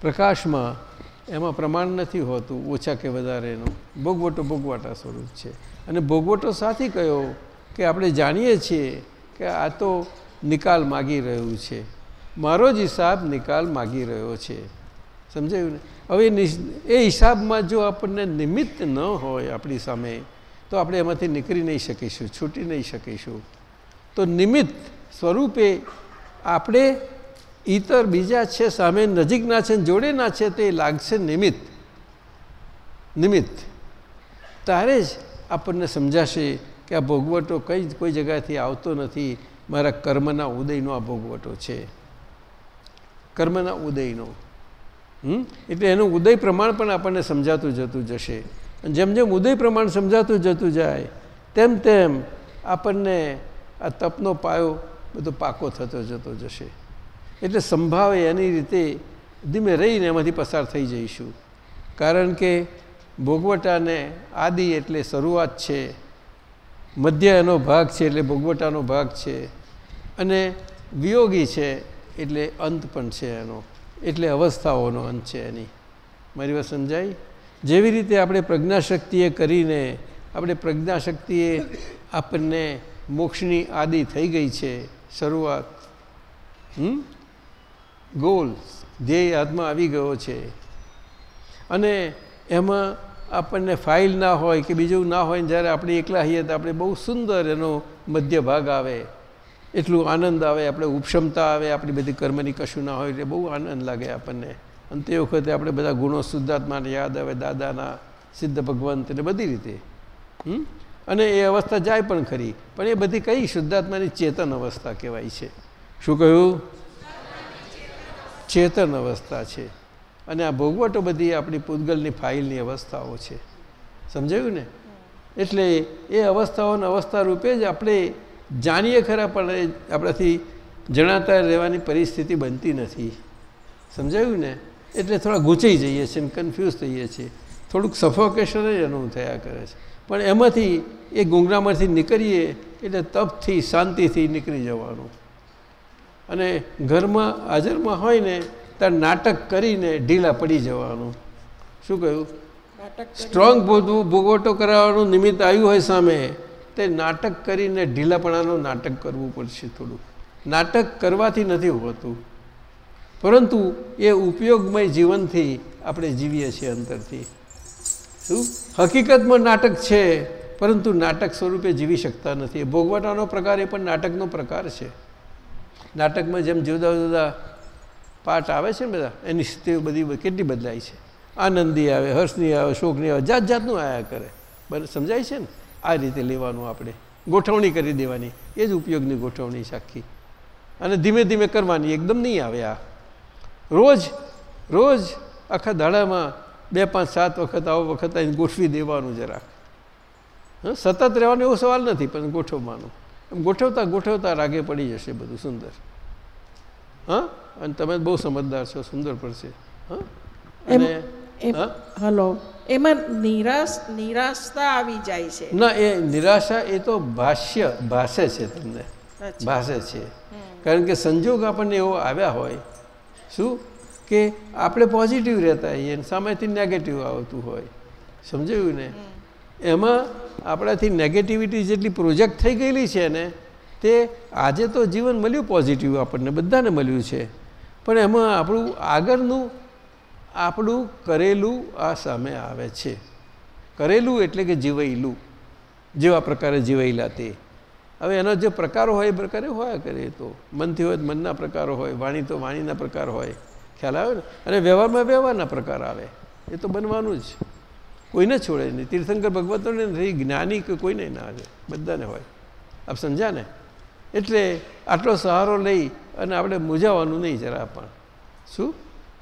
Speaker 5: પ્રકાશમાં એમાં પ્રમાણ નથી હોતું, ઓછા કે વધારે એનું ભોગવટો ભોગવાટા સ્વરૂપ છે. અને ભોગવટો સાથી કયો કે આપણે જાણીએ છીએ કે આ તો નિકાલ માગી રહ્યું છે. મારો જ હિસાબ નિકાલ માગી રહ્યો છે. સમજાયું ને? હવે એ હિસાબમાં જો આપણને નિમિત્ત ન હોય આપણી સામે, તો આપણે એમાંથી નીકળી નહીં શકીશું, છૂટી નહીં શકીશું. તો નિમિત્ત સ્વરૂપે આપણે ઈતર બીજા છે, સામે નજીકના છે જોડેના છે તે લાગશે નિમિત્ત. નિમિત્ત. ત્યારે જ આપણને સમજાશે કે આ ભોગવટો કઈ કોઈ જગ્યાથી આવતો નથી. મારા કર્મના ઉદયનો આ ભોગવટો છે. કર્મના ઉદયનો. એટલે એનું ઉદય પ્રમાણ પણ આપણને સમજાતું જતું જશે. જેમ જેમ ઉદય પ્રમાણ સમજાતું જતું જાય, તેમ તેમ આપણને આ તપનો પાયો બધો પાકો થતો જતો જશે. એટલે સંભાવે એની રીતે ધીમે રહીને એમાંથી પસાર થઈ જઈશું. કારણ કે ભોગવટાને આદિ એટલે શરૂઆત છે મધ્ય એનો ભાગ છે એટલે ભોગવટાનો ભાગ છે, અને વિયોગી છે એટલે અંત પણ છે એનો, એટલે અવસ્થાઓનો અંત છે એની. મારી વાત સમજાય જેવી રીતે આપણે પ્રજ્ઞાશક્તિએ કરીને, આપણે પ્રજ્ઞાશક્તિએ આપણને મોક્ષની આદિ થઈ ગઈ છે, શરૂઆત, હમ? ગોલ, ધ્યેય હાથમાં આવી ગયો છે. અને એમાં આપણને ફાઇલ ના હોય કે બીજું ના હોય ને જ્યારે આપણે એકલા હોઈએ તો આપણે બહુ સુંદર એનો મધ્ય ભાગ આવે. એટલું આનંદ આવે, આપણે ઉપક્ષમતા આવે, આપણી બધી કર્મની કશું ના હોય એટલે બહુ આનંદ લાગે આપણને. અને તે વખતે આપણે બધા ગુણો શુદ્ધાત્માને યાદ આવે, દાદાના સિદ્ધ ભગવંત એટલે બધી રીતે. અને એ અવસ્થા જાય પણ ખરી. પણ એ બધી કઈ શુદ્ધાત્માની ચેતન અવસ્થા કહેવાય છે. શું કહ્યું? ચેતન અવસ્થા છે. અને આ ભોગવટો બધી આપણી પૂતગલની ફાઇલની અવસ્થાઓ છે. સમજાયું ને? એટલે એ અવસ્થાઓના અવસ્થા રૂપે જ આપણે જાણીએ ખરા, પણ આપણાથી જણાતા રહેવાની પરિસ્થિતિ બનતી નથી. સમજાયું ને? એટલે થોડા ગૂંચાઈ જઈએ છીએ અને કન્ફ્યુઝ થઈએ છીએ. થોડુંક સફોકેશન જ એનું થયા કરે છે. પણ એમાંથી એ ગુંગરામાંથી નીકળીએ એટલે તપથી, શાંતિથી નીકળી જવાનું. અને ઘરમાં હાજરમાં હોય ને ત્યાં નાટક કરીને ઢીલા પડી જવાનું. શું કહ્યું? સ્ટ્રોંગ ભોગવટો કરાવવાનું નિમિત્ત આવ્યું હોય સામે તે નાટક કરીને ઢીલાપણાનું નાટક કરવું પડશે થોડું નાટક કરવાથી નથી હોતું. પરંતુ એ ઉપયોગમય જીવનથી આપણે જીવીએ છીએ અંતરથી. શું? હકીકતમાં નાટક છે પરંતુ નાટક સ્વરૂપે જીવી શકતા નથી. ભોગવટાનો પ્રકાર એ પણ નાટકનો પ્રકાર છે. નાટકમાં જેમ જુદા જુદા પાઠ આવે છે ને બધા, એની સ્થિતિ બધી કેટલી બદલાય છે? આનંદી આવે, હર્ષની આવે, શોકની આવે, જાત જાતનું આયા કરે. બરાબર સમજાય છે ને? આ રીતે લેવાનું આપણે. ગોઠવણી કરી દેવાની. એ જ ઉપયોગની ગોઠવણી છે આખી. અને ધીમે ધીમે કરવાની. એકદમ નહીં આવે આ. રોજ રોજ આખા દાડામાં બે પાંચ સાત વખત, આવો વખત આવીને ગોઠવી દેવાનું જરાક. સતત રહેવાનો એવો સવાલ નથી, પણ ગોઠવવાનું. એમ ગોઠવતા ગોઠવતા રાગે પડી જશે બધું સુંદર. હા? અને તમે બહુ સમજદાર છો સુંદર પડશે. હા? અને?
Speaker 8: હલો. એમાં નિરાશ નિરાશતા આવી જાય છે.
Speaker 5: ના એ નિરાશા એ તો ભાષ્ય ભાષે છે તમને. ભાષે છે. કારણ કે સંજોગ આપણને એવો આવ્યા હોય. શું? કે આપણે પોઝિટિવ રહેતા હોઈએ સામેથી નેગેટિવ આવતું હોય. સમજાયું ને? એમાં આપણાથી નેગેટિવિટી જેટલી પ્રોજેક્ટ થઈ ગયેલી છે ને, તે આજે તો જીવન મળ્યું પોઝિટિવ આપણને, બધાને મળ્યું છે. પણ એમાં આપણું આગળનું, આપણું કરેલું આ સામે આવે છે. કરેલું એટલે કે જીવાયેલું, જેવા પ્રકારે જીવાયેલા તે. હવે એનો જે પ્રકારો હોય એ પ્રકારે હોય કરે તો. મનથી હોય મનના પ્રકારો હોય, વાણી તો વાણીના પ્રકાર હોય. ખ્યાલ આવે ને? અને વ્યવહારમાં વ્યવહારના પ્રકાર આવે. એ તો બનવાનું જ. કોઈને છોડે નહીં. તીર્થંકર ભગવતોને નથી. જ્ઞાની કે કોઈને ના આવે બધાને હોય. આપ સમજ્યા ને? એટલે આટલો સહારો લઈ અને આપણે મૂજાવાનું નહીં જરા પણ. શું?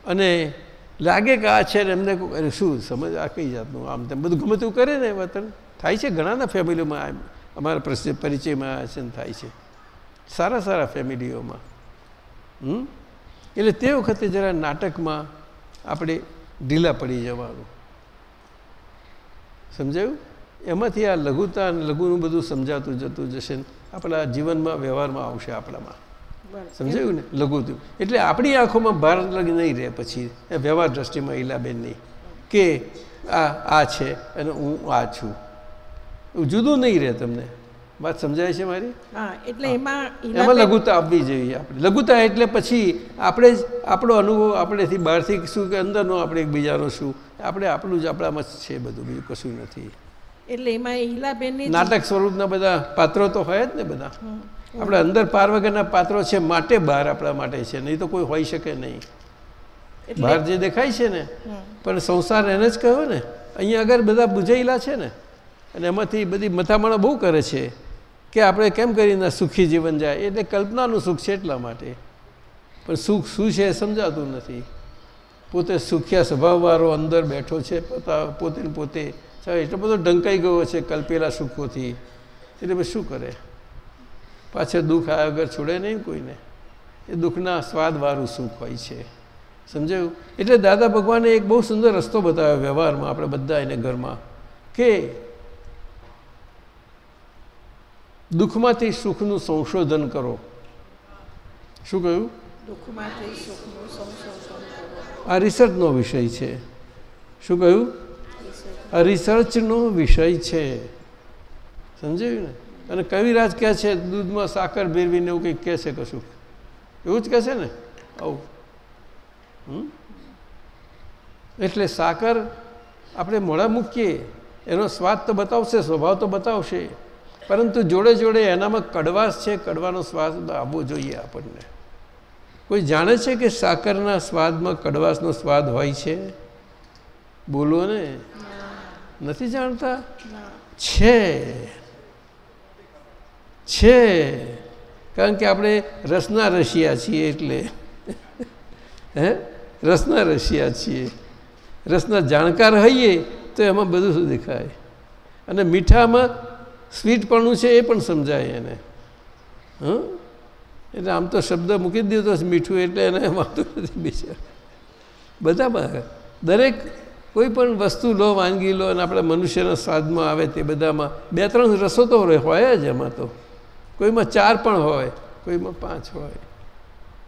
Speaker 5: અને લાગે કે આ છે ને એમને શું સમજ? આ કઈ જાતનું? આમ તેમ બધું ગમે કરે ને વતન? થાય છે ઘણાના ફેમિલીઓમાં આમ અમારા પ્રસિદ્ધ પરિચયમાં છે થાય છે. સારા સારા ફેમિલીઓમાં. હમ? એટલે તે વખતે જરા નાટકમાં આપણે ઢીલા પડી જવાનું. સમજાયું? એમાંથી આ લઘુતા અને લઘુનું બધું સમજાતું જતું જશે આપણા જીવનમાં વ્યવહારમાં આવશે આપણામાં. સમજાયું ને? લઘુ એટલે આપણી આંખોમાં ભાર લગ નહીં રહે પછી એ વ્યવહાર દ્રષ્ટિમાં ઈલાબેનની કે આ આ છે અને હું આ છું. જુદું નહીં રહે તમને. વાત સમજાય છે મારી?
Speaker 8: હા એટલે એમાં
Speaker 5: એમાં લઘુતા આપવી જોઈએ આપણે. લઘુતા એટલે પછી આપણે જ આપણો અનુભવ આપણેથી બહારથી શું કે અંદરનો આપણે એકબીજાનો શું. આપણે આપણું જ આપણામાં જ છે બધું બીજું કશું નથી.
Speaker 8: એટલે એમાં હિલાબેન
Speaker 5: નાટક સ્વરૂપના બધા પાત્રો તો હોય જ ને બધા. આપણે અંદર પાર વગરના પાત્રો છે માટે બહાર આપણા માટે છે નહીં તો કોઈ હોઈ શકે નહીં. બહાર જે દેખાય છે ને પણ સંસાર એને જ કહ્યો ને અહીંયા આગળ બધા બુજાયેલા છે ને અને એમાંથી બધી મથામણા બહુ કરે છે કે આપણે કેમ કરીને સુખી જીવન જાય? એટલે કલ્પનાનું સુખ છે એટલા માટે. પણ સુખ શું છે સમજાતું નથી. પોતે સુખ્યા સ્વભાવવાળો અંદર બેઠો છે, પોતા પોતે પોતે એટલો બધો ઢંકાઈ ગયો છે કલ્પેલા સુખોથી. એટલે પછી શું કરે? પાછળ દુઃખ આવ્યા વગર છોડે નહીં કોઈને. એ દુઃખના સ્વાદવાળું સુખ હોય છે. સમજાયું? એટલે દાદા ભગવાને એક બહુ સુંદર રસ્તો બતાવ્યો વ્યવહારમાં આપણે બધા એને ઘરમાં કે દુઃખમાંથી સુખનું સંશોધન કરો. શું કહ્યું?
Speaker 8: દુઃખમાંથી સુખનું સંશોધન.
Speaker 5: આ રિસર્ચનો વિષય છે. શું કહ્યું? આ રિસર્ચનો વિષય છે. સમજાયું ને? અને કવિરાજ કહે છે, દૂધમાં સાકર ભેરવીને એવું કંઈક કહે છે કશું એવું જ કહેશે ને? આવું? એટલે સાકર આપણે મોડા મૂકીએ, એનો સ્વાદ તો બતાવશે, સ્વભાવ તો બતાવશે. પરંતુ જોડે જોડે એનામાં કડવાશ છે, કડવાનો સ્વાદ આવવો જોઈએ આપણને. કોઈ જાણે છે કે સાકરના સ્વાદમાં કડવાશનો સ્વાદ હોય છે? બોલો ને. નથી જાણતા? છે. છે. કારણ કે આપણે રસના રશિયા છીએ એટલે. હે? રસના રશિયા છીએ. રસના જાણકાર હોઈએ તો એમાં બધું શું દેખાય? અને મીઠામાં સ્વીટપણું છે એ પણ સમજાય એને. હં? એટલે આમ તો શબ્દ મૂકી જ દીધો છે, મીઠું એટલે એને વાંધો નથી બીજા. બધામાં દરેક કોઈ પણ વસ્તુ લો, વાનગી લો અને આપણે મનુષ્યના સ્વાદમાં આવે તે બધામાં બે ત્રણ રસો તો હોય જ એમાં તો. કોઈમાં ચાર પણ હોય, કોઈમાં પાંચ હોય.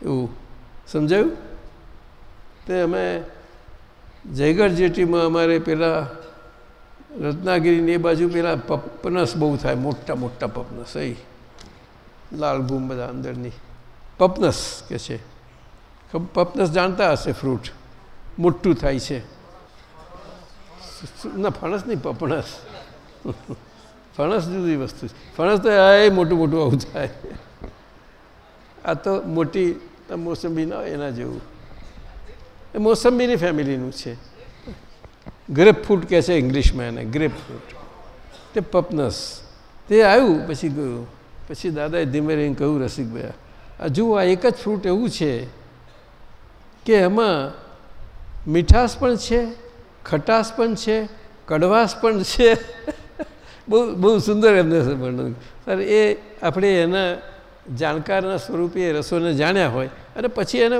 Speaker 5: એવું. સમજાયું? તે અમે જયગઢ જેટીમાં અમારે પેલા રત્નાગીરીની એ બાજુ પેલા પપનસ બહુ થાય, મોટા મોટા પપનસ એ લાલ ગુમ બધા અંદરની. પપનસ કે છે. પપનસ જાણતા હશે ફ્રૂટ. મોટું થાય છે. ના, ફણસ નહીં પપણસ ફણસ જુદી વસ્તુ છે. ફણસ તો એ મોટું મોટું આવું થાય. આ તો મોટી મોસંબી ના, એના જેવું. એ મોસંબીની ફેમિલીનું છે. ગ્રેપ ફ્રૂટ કહે છે ઇંગ્લિશમાં એને, ગ્રેપ ફ્રૂટ. તે પપનસ. તે આવ્યું, પછી ગયું. પછી દાદાએ ધીમે રહીને કહ્યું, રસિકભાઈ જુઓ, આ એક જ ફ્રૂટ એવું છે કે એમાં મીઠાશ પણ છે, ખટાશ પણ છે, કડવાશ પણ છે. બહુ બહુ સુંદર એમને વર્ણન સર, એ આપણે એના જાણકારના સ્વરૂપે એ રસોને જાણ્યા હોય અને પછી એને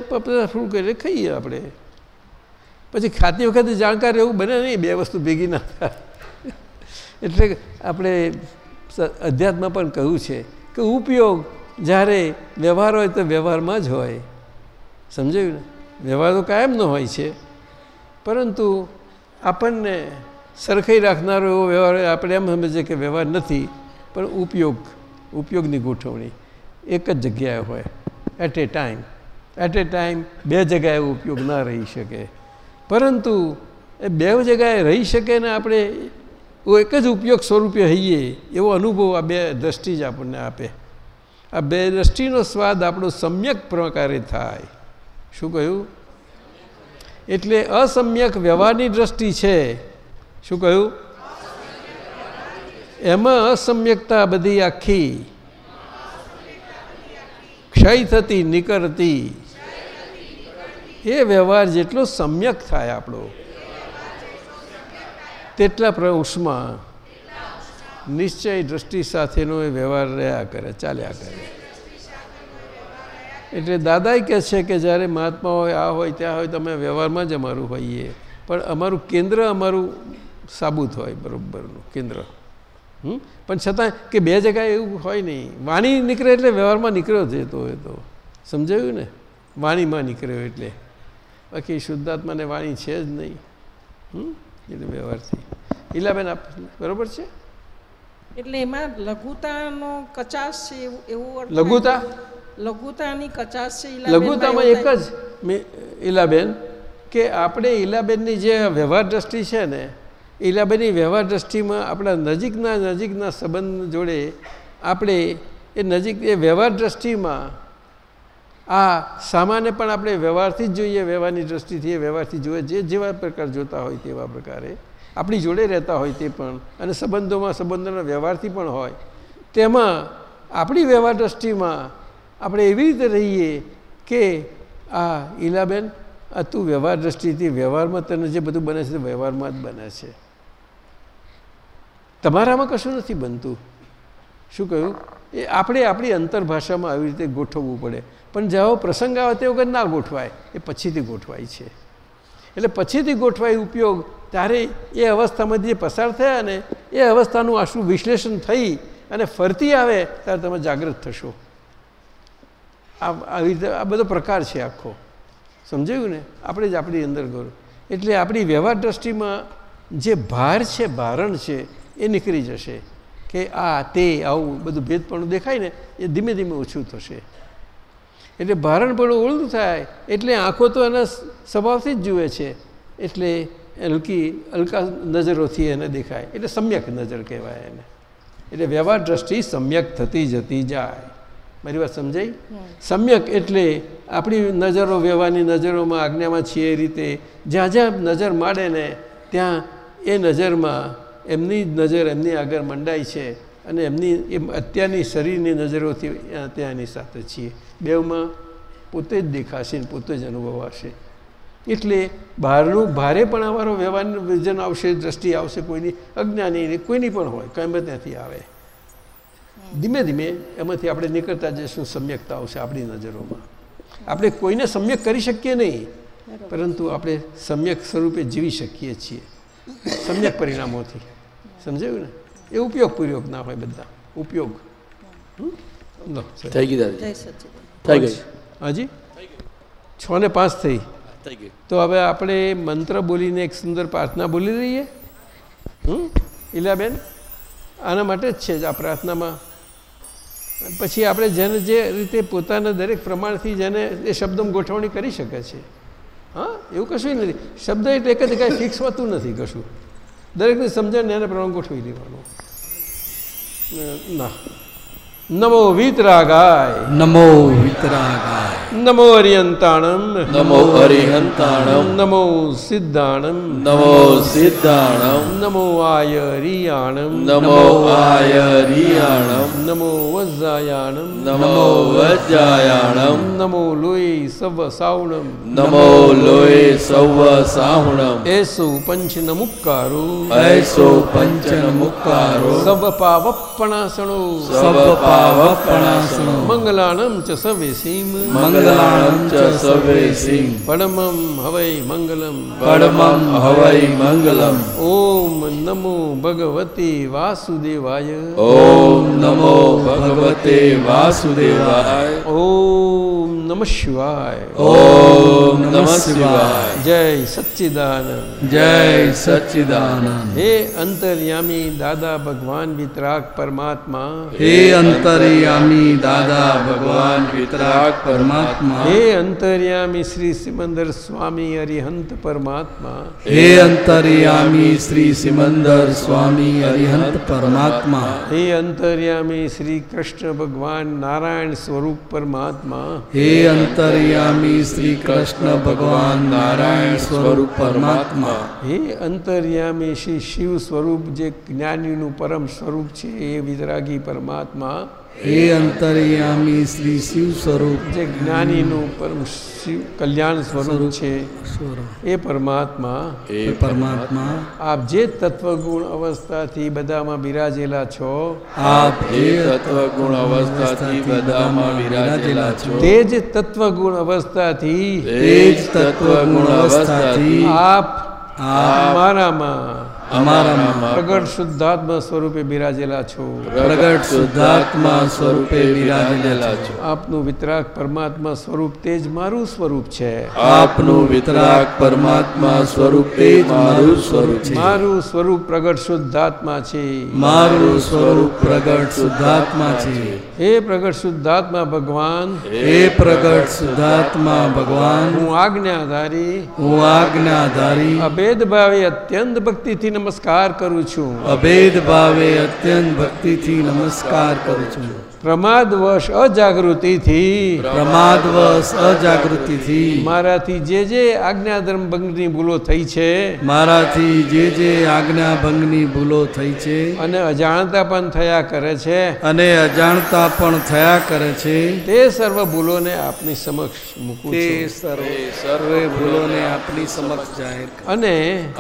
Speaker 5: ફ્રૂટ કરીને ખાઈએ આપણે. પછી ખાતી વખતે જાણકાર એવું બને નહીં, બે વસ્તુ ભેગી ના એટલે આપણે અધ્યાત્મમાં પણ કહ્યું છે કે ઉપયોગ જ્યારે વ્યવહાર હોય તો વ્યવહારમાં જ હોય. સમજાયું ને? વ્યવહાર તો કાયમનો હોય છે. પરંતુ આપણને સરખાઈ રાખનારો એવો વ્યવહાર આપણે એમ સમજીએ કે વ્યવહાર નથી, પણ ઉપયોગ, ઉપયોગની ગોઠવણી એક જ જગ્યાએ હોય at a time at a time બે જગ્યાએ ઉપયોગ ના રહી શકે. પરંતુ એ બે જગ્યાએ રહી શકે ને આપણે એક જ ઉપયોગ સ્વરૂપે હઈએ, એવો અનુભવ આ બે દ્રષ્ટિ જ આપણને આપે. આ બે દ્રષ્ટિનો સ્વાદ આપણો સમ્યક પ્રકારે થાય. શું કહ્યું? એટલે અસમ્યક વ્યવહારની દ્રષ્ટિ છે. શું કહ્યું? એમાં અસમ્યકતા બધી આખી. ક્ષય થતી નીકળતી એ વ્યવહાર જેટલો સમ્યક થાય આપણો. તેટલા પ્રંશમાં નિશ્ચય દ્રષ્ટિ સાથેનો એ વ્યવહાર રહ્યા કરે, ચાલ્યા કરે. એટલે દાદાએ કહે છે કે જ્યારે મહાત્મા હોય, આ હોય, ત્યાં હોય તમે વ્યવહારમાં જ અમારું હોઈએ. પણ અમારું કેન્દ્ર અમારું સાબુત હોય, બરાબરનું કેન્દ્ર? પણ છતાં કે બે જગ્યાએ એવું હોય નહીં. વાણી નીકળે એટલે વ્યવહારમાં નીકળ્યો જતો હોય તો. સમજાયું ને? વાણીમાં નીકળ્યો એટલે. બાકી શુદ્ધાત્માને વાણી છે જ નહીં. હમ? એટલે વ્યવહારથી ઈલાબેન આપ બરોબર છે?
Speaker 8: એટલે એમાં લઘુતાનો કચાશ છે એવું એવું
Speaker 5: લઘુતા?
Speaker 8: લઘુતાની કચાશ છે
Speaker 5: લઘુતામાં એક જ મેં ઈલાબેન કે આપણે ઈલાબેનની જે વ્યવહાર દ્રષ્ટિ છે ને ઈલાબેનની વ્યવહાર દ્રષ્ટિમાં આપણા નજીકના નજીકના સંબંધ જોડે આપણે એ નજીક એ વ્યવહાર દ્રષ્ટિમાં આ સામાન્ય પણ આપણે વ્યવહારથી જ જોઈએ, વ્યવહારની દ્રષ્ટિથી વ્યવહારથી જોઈએ જે જેવા પ્રકાર જોતા હોય તેવા પ્રકારે, આપણી જોડે રહેતા હોય તે પણ, અને સંબંધોમાં, સંબંધોના વ્યવહારથી પણ હોય, તેમાં આપણી વ્યવહાર દ્રષ્ટિમાં આપણે એવી રીતે રહીએ કે, આ ઈલાબેન, આ તું વ્યવહાર દ્રષ્ટિથી, વ્યવહારમાં તને જે બધું બને છે તે વ્યવહારમાં જ બને છે. તમારામાં કશું નથી બનતું. શું કહ્યું? એ આપણે આપણી અંતરભાષામાં આવી રીતે ગોઠવવું પડે. પણ જેવો પ્રસંગ આવે તે વખત ના ગોઠવાય, એ પછીથી ગોઠવાય છે. એટલે પછીથી ગોઠવાય ઉપયોગ, ત્યારે એ અવસ્થામાં જે પસાર થયા ને, એ અવસ્થાનું આશું વિશ્લેષણ થઈ અને ફરતી આવે, ત્યારે તમે જાગૃત થશો. આ, આવી રીતે આ બધો પ્રકાર છે આખો. સમજાયું ને? આપણે જ આપણી અંદર ગૌરવ એટલે આપણી વ્યવહાર દ્રષ્ટિમાં જે ભાર છે, ભારણ છે, એ નીકળી જશે. કે આ તે આવું બધું ભેદપણું દેખાય ને એ ધીમે ધીમે ઓછું થશે. એટલે ભારણપણું પણ ઓળું થાય એટલે આંખો તો એના સ્વભાવથી જ જુએ છે. એટલે હલકી હલકા નજરોથી એને દેખાય. એટલે સમ્યક નજર કહેવાય એને. એટલે વ્યવહાર દ્રષ્ટિ સમ્યક થતી જતી જાય. મારી વાત સમજાઈ? સમ્યક એટલે આપણી નજરો વ્યવહારની નજરોમાં આજ્ઞામાં છીએ એ રીતે જ્યાં જ્યાં નજર માડે ને ત્યાં એ નજરમાં એમની જ નજર એમની આગળ મંડાય છે અને એમની એમ અત્યારની શરીરની નજરોથી ત્યાં એની સાથે છીએ. બેવમાં પોતે જ દેખાશે ને પોતે જ અનુભવાશે. એટલે બહારનું ભારે પણ અમારો વ્યવહારનું વિઝન આવશે દ્રષ્ટિ આવશે કોઈની અજ્ઞાની કોઈની પણ હોય કંઈ ત્યાંથી આવે. ધીમે ધીમે એમાંથી આપણે નીકળતા જઈશું સમ્યકતા આવશે આપણી નજરોમાં. આપણે કોઈને સમ્યક કરી શકીએ નહીં પરંતુ આપણે સમ્યક સ્વરૂપે જીવી શકીએ છીએ સમ્યક પરિણામોથી. સમજાયું ને એ ઉપયોગ ઉપયોગપૂર્વક ના હોય બધા ઉપયોગ.
Speaker 9: થઈ ગઈ થઈ ગઈ
Speaker 5: હાજી છ ને પાંચ થઈ તો હવે આપણે મંત્ર બોલીને એક સુંદર પ્રાર્થના બોલી રહીએ હમ ઇલાબેન આના માટે જ છે જ આ પ્રાર્થનામાં પછી આપણે જેને જે રીતે પોતાના દરેક પ્રમાણથી જેને એ શબ્દોમાં ગોઠવણી કરી શકે છે હા એવું કશું નથી શબ્દ એટલે એક જ કાંઈ ફિક્સ હોતું નથી કશું દરેકની સમજણ એને પ્રમાણે ગોઠવી દેવાનું. ના. નમો વિતરાગાય
Speaker 4: નમો વિતરાગાય
Speaker 5: નમો અરિયંતાણમ
Speaker 9: નમો અરિહંતાણમ
Speaker 5: નમો સિદ્ધાણમ
Speaker 9: નમો સિદ્ધાણમ
Speaker 5: નમો આય રિયાણમ
Speaker 9: નમો આય રિયાણમ
Speaker 5: નમો વજ્રાયાણમ
Speaker 9: નમો વજ્રાયાણમ
Speaker 5: નમો લોય સવ સાવણમ
Speaker 9: નમો લોય સવ સાવણમ
Speaker 5: એસો પંચ નમુકારો
Speaker 9: એસો પંચ નમુકારો
Speaker 5: સબ પાવપણાસણો સબ પા
Speaker 9: સવ પાવપણાસનો
Speaker 5: મંગલાણમ ચ સવેસીમ
Speaker 9: મંગલાણમ ચ સવેસિંહ
Speaker 5: પરમમ હવૈ મંગલમ
Speaker 9: પડમમ હવૈ મંગલમ
Speaker 5: ઓમ નમો वासुदेवाय। વાસુદેવાય
Speaker 9: ઓમ નમો ભગવતે વાસુદેવાય
Speaker 5: ઓમ शिवाय। શિવાય
Speaker 9: ઓમ शिवाय। શિવાય
Speaker 5: જય સચ્ચિદાનંદ
Speaker 9: જય સચ્ચિદાનંદ
Speaker 5: હે અંતર્યામી દાદા ભગવાન વિતરાગ પરમાત્મા
Speaker 4: હે અંતર્યામી દાદા ભગવાન વિતરાગ પરમાત્મા.
Speaker 5: હે અંતર્યામી શ્રી સિમંદર સ્વામી અરિહંત પરમાત્મા.
Speaker 4: હે અંતર્યામી શ્રી સિમંદર સ્વામી અરિહંત પરમાત્મા.
Speaker 5: હે અંતર્યામી શ્રી કૃષ્ણ ભગવાન નારાયણ સ્વરૂપ પરમાત્મા.
Speaker 4: હે અંતર્યામી શ્રી કૃષ્ણ ભગવાન નારાયણ સ્વરૂપ પરમાત્મા.
Speaker 5: હે અંતર્યામી શ્રી શિવ સ્વરૂપ જે જ્ઞાનીનું પરમ સ્વરૂપ છે એ વિતરાગી પરમાત્મા.
Speaker 4: હે અંતર્યામી શ્રી શિવ સ્વરૂપ.
Speaker 5: જે જ્ઞાનીનું પરમ શિવ કલ્યાણ સ્વરૂપ છે. એ પરમાત્મા.
Speaker 4: એ પરમાત્મા.
Speaker 5: આપ જે તત્વગુણ અવસ્થાથી બધામાં બિરાજેલા છો
Speaker 4: આપ
Speaker 9: જે તત્વગુણ અવસ્થાથી બધામાં બિરાજેલા છો.
Speaker 5: તે જ તત્વગુણ અવસ્થાથી
Speaker 9: તે જ તત્વગુણ અવસ્થાથી
Speaker 5: આપ
Speaker 4: આપ
Speaker 5: મારામાં
Speaker 4: અમારામાં
Speaker 5: પ્રગટ શુદ્ધાત્મા સ્વરૂપે બિરાજેલા છો.
Speaker 4: પ્રગટ શુદ્ધાત્મા સ્વરૂપે બિરાજેલા છો.
Speaker 5: આપનું વિતરાગ પરમાત્મા સ્વરૂપ તે જ મારું સ્વરૂપ છે.
Speaker 4: આપનું વિતરાગ પરમાત્મા સ્વરૂપ તે જ મારું સ્વરૂપ છે.
Speaker 5: મારું સ્વરૂપ પ્રગટ શુદ્ધાત્મા છે.
Speaker 4: મારું સ્વરૂપ પ્રગટ શુદ્ધાત્મા છે.
Speaker 5: હે પ્રગટ શુદ્ધાત્મા ભગવાન.
Speaker 4: હે પ્રગટ શુદ્ધાત્મા ભગવાન.
Speaker 5: હું આજ્ઞાધારી.
Speaker 4: હું આજ્ઞાધારી.
Speaker 5: અભેદ ભાવે અત્યંત ભક્તિથી નમસ્કાર કરું છું.
Speaker 4: અભેદ ભાવે અત્યંત ભક્તિથી નમસ્કાર કરું છું.
Speaker 5: પ્રમાદવશ અજાગૃતિથી.
Speaker 4: પ્રમાદવશ અજાગૃતિથી.
Speaker 5: મારાથી જે જે આજ્ઞાધર્મ ભંગની ભૂલો થઈ છે
Speaker 4: મારાથી જે જે આજ્ઞા ભંગની ભૂલો થઈ છે
Speaker 5: અને અજાણતા પણ થયા કરે છે
Speaker 4: અને અજાણતા પણ થયા કરે છે
Speaker 5: તે સર્વ ભૂલોને આપની સમક્ષ મૂકું
Speaker 4: તે
Speaker 5: છું.
Speaker 4: સર્વે સર્વે ભૂલોને આપની સમક્ષ જાહેર
Speaker 5: અને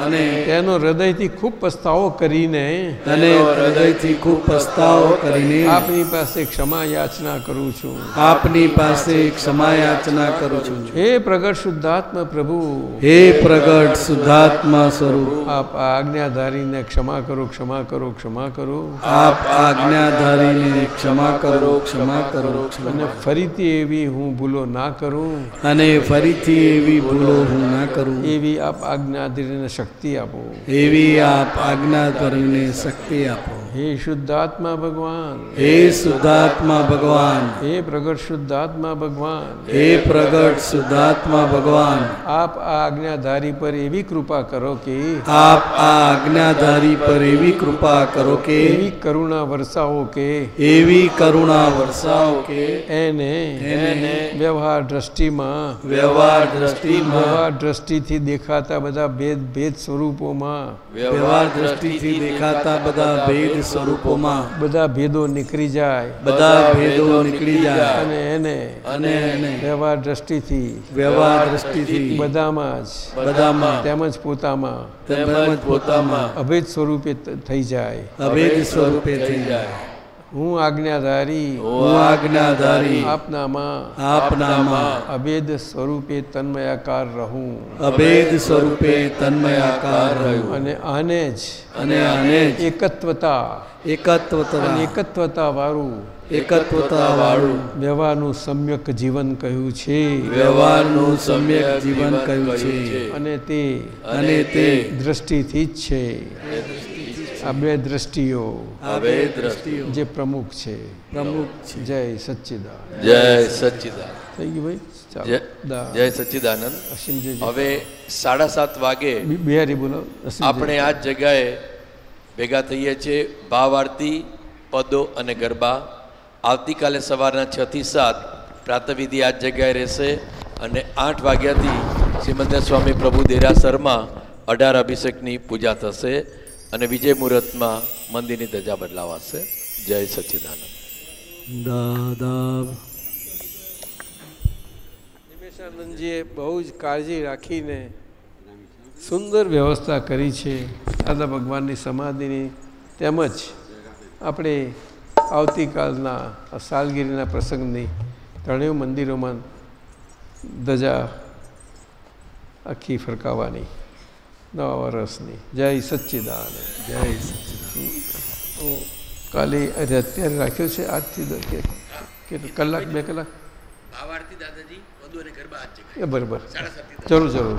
Speaker 4: અને
Speaker 5: તેનો હૃદયથી ખૂબ પસ્તાવો કરીને
Speaker 4: અને હૃદયથી ખૂબ પસ્તાવો કરીને
Speaker 5: આપની પાસે ક્ષમા યાચના કરું છું.
Speaker 4: આપની પાસે ક્ષમા યાચના કરું છું.
Speaker 5: હે પ્રગટ શુદ્ધાત્મા પ્રભુ.
Speaker 4: હે પ્રગટ શુદ્ધાત્મા સ્વરૂપ.
Speaker 5: આપ આજ્ઞાધારીને ક્ષમા કરો ક્ષમા કરો ક્ષમા કરો.
Speaker 4: આપ આજ્ઞાધારીને ક્ષમા કરો ક્ષમા કરો
Speaker 5: અને ફરીથી એવી હું ભૂલો ના કરું.
Speaker 4: અને ફરીથી એવી ભૂલો હું ના કરું.
Speaker 5: એવી આપ આજ્ઞાધારીને શક્તિ આપો.
Speaker 4: એવી આપ આજ્ઞાધારીને શક્તિ આપો.
Speaker 5: હે શુદ્ધાત્મા ભગવાન.
Speaker 4: હે શુદ્ધાત્મા ભગવાન.
Speaker 5: હે પ્રગટ શુદ્ધાત્મા ભગવાન.
Speaker 4: હે પ્રગટ શુદ્ધાત્મા ભગવાન.
Speaker 5: આપ આ આજ્ઞાધારી પર એવી કૃપા કરો કે
Speaker 4: આપ આ આજ્ઞાધારી પર એવી કૃપા કરો કે
Speaker 5: એવી કરુણા વરસાવો કે
Speaker 4: એવી કરુણા વરસાવો કે
Speaker 5: એને
Speaker 4: એને
Speaker 5: વ્યવહાર દ્રષ્ટિમાં
Speaker 4: વ્યવહાર દ્રષ્ટિમાં
Speaker 5: વ્યવહાર દ્રષ્ટિથી દેખાતા બધા ભેદ ભેદ સ્વરૂપોમાં
Speaker 4: વ્યવહાર દ્રષ્ટિથી દેખાતા બધા ભેદ સ્વરૂપોમાં
Speaker 5: બધા ભેદો નીકળી જાય.
Speaker 4: બધા ભેદો નીકળી જાય.
Speaker 5: અને એને
Speaker 4: અને એને
Speaker 5: વ્યવહાર દ્રષ્ટિથી
Speaker 4: વ્યવહાર દ્રષ્ટિથી
Speaker 5: બધામાં જ.
Speaker 4: બધામાં.
Speaker 5: તેમજ પોતામાં.
Speaker 4: તેમજ પોતામાં.
Speaker 5: અભેદ સ્વરૂપે થઈ જાય.
Speaker 4: અભેદ સ્વરૂપે થઈ જાય.
Speaker 5: હું આજ્ઞાધારી.
Speaker 4: હું આજ્ઞાધારી.
Speaker 5: આપનામાં.
Speaker 4: આપનામાં.
Speaker 5: અભેદ સ્વરૂપે તન્મયાકાર રહું.
Speaker 4: અભેદ સ્વરૂપે તન્મયાકાર રહ્યું
Speaker 5: અને આને જ.
Speaker 4: અને આને જ.
Speaker 5: એકત્વતા.
Speaker 4: એકત્વતા.
Speaker 5: અને એકત્વતા વાળું
Speaker 4: એકત્વતા વાળું
Speaker 5: વ્યવહારનું સમ્યક જીવન કહ્યું છે.
Speaker 4: વ્યવહારનું સમ્યક જીવન કહ્યું છે.
Speaker 5: અને તે
Speaker 4: અને તે
Speaker 5: દ્રષ્ટિથી જ છે. આ બે દ્રષ્ટિઓ
Speaker 4: આ બે દ્રષ્ટિઓ
Speaker 5: જે પ્રમુખ છે.
Speaker 4: પ્રમુખ છે.
Speaker 5: જય સચ્ચિદાન
Speaker 9: જય સચ્ચિદાન
Speaker 5: થઈ ગયું ભાઈ?
Speaker 9: જય. સચ્ચિદાનંદ. હવે સાડા સાત વાગે
Speaker 5: બિહારી બોલો.
Speaker 9: આપણે આ જગ્યાએ ભેગા થઈએ છીએ ભાવ આરતી પદો અને ગરબા. આવતીકાલે સવારના છ થી સાત પ્રાતવિધિ આ જગ્યાએ રહેશે અને આઠ વાગ્યાથી સિમંદર સ્વામી પ્રભુ દેરાસરમાં અઢાર અભિષેકની પૂજા થશે અને વિજય મુહૂર્તમાં મંદિરની ધજા બદલાવાશે. જય સચ્ચિદાનંદ
Speaker 4: દાદા.
Speaker 5: નિમેશાનંદજીએ બહુ જ કાળજી રાખીને સુંદર વ્યવસ્થા કરી છે. દાદા ભગવાનની સમાધિની તેમજ આપણે આવતીકાલના સાલગીરીના પ્રસંગની ત્રણેય મંદિરોમાં ધજા આખી ફરકાવવાની નવા વર્ષની જય સચ્ચિદાન
Speaker 4: જય
Speaker 5: કાલે અત્યારે રાખ્યો છે આજથી કેટલું કલાક બે કલાક? એ બરાબર. જરૂર જરૂર.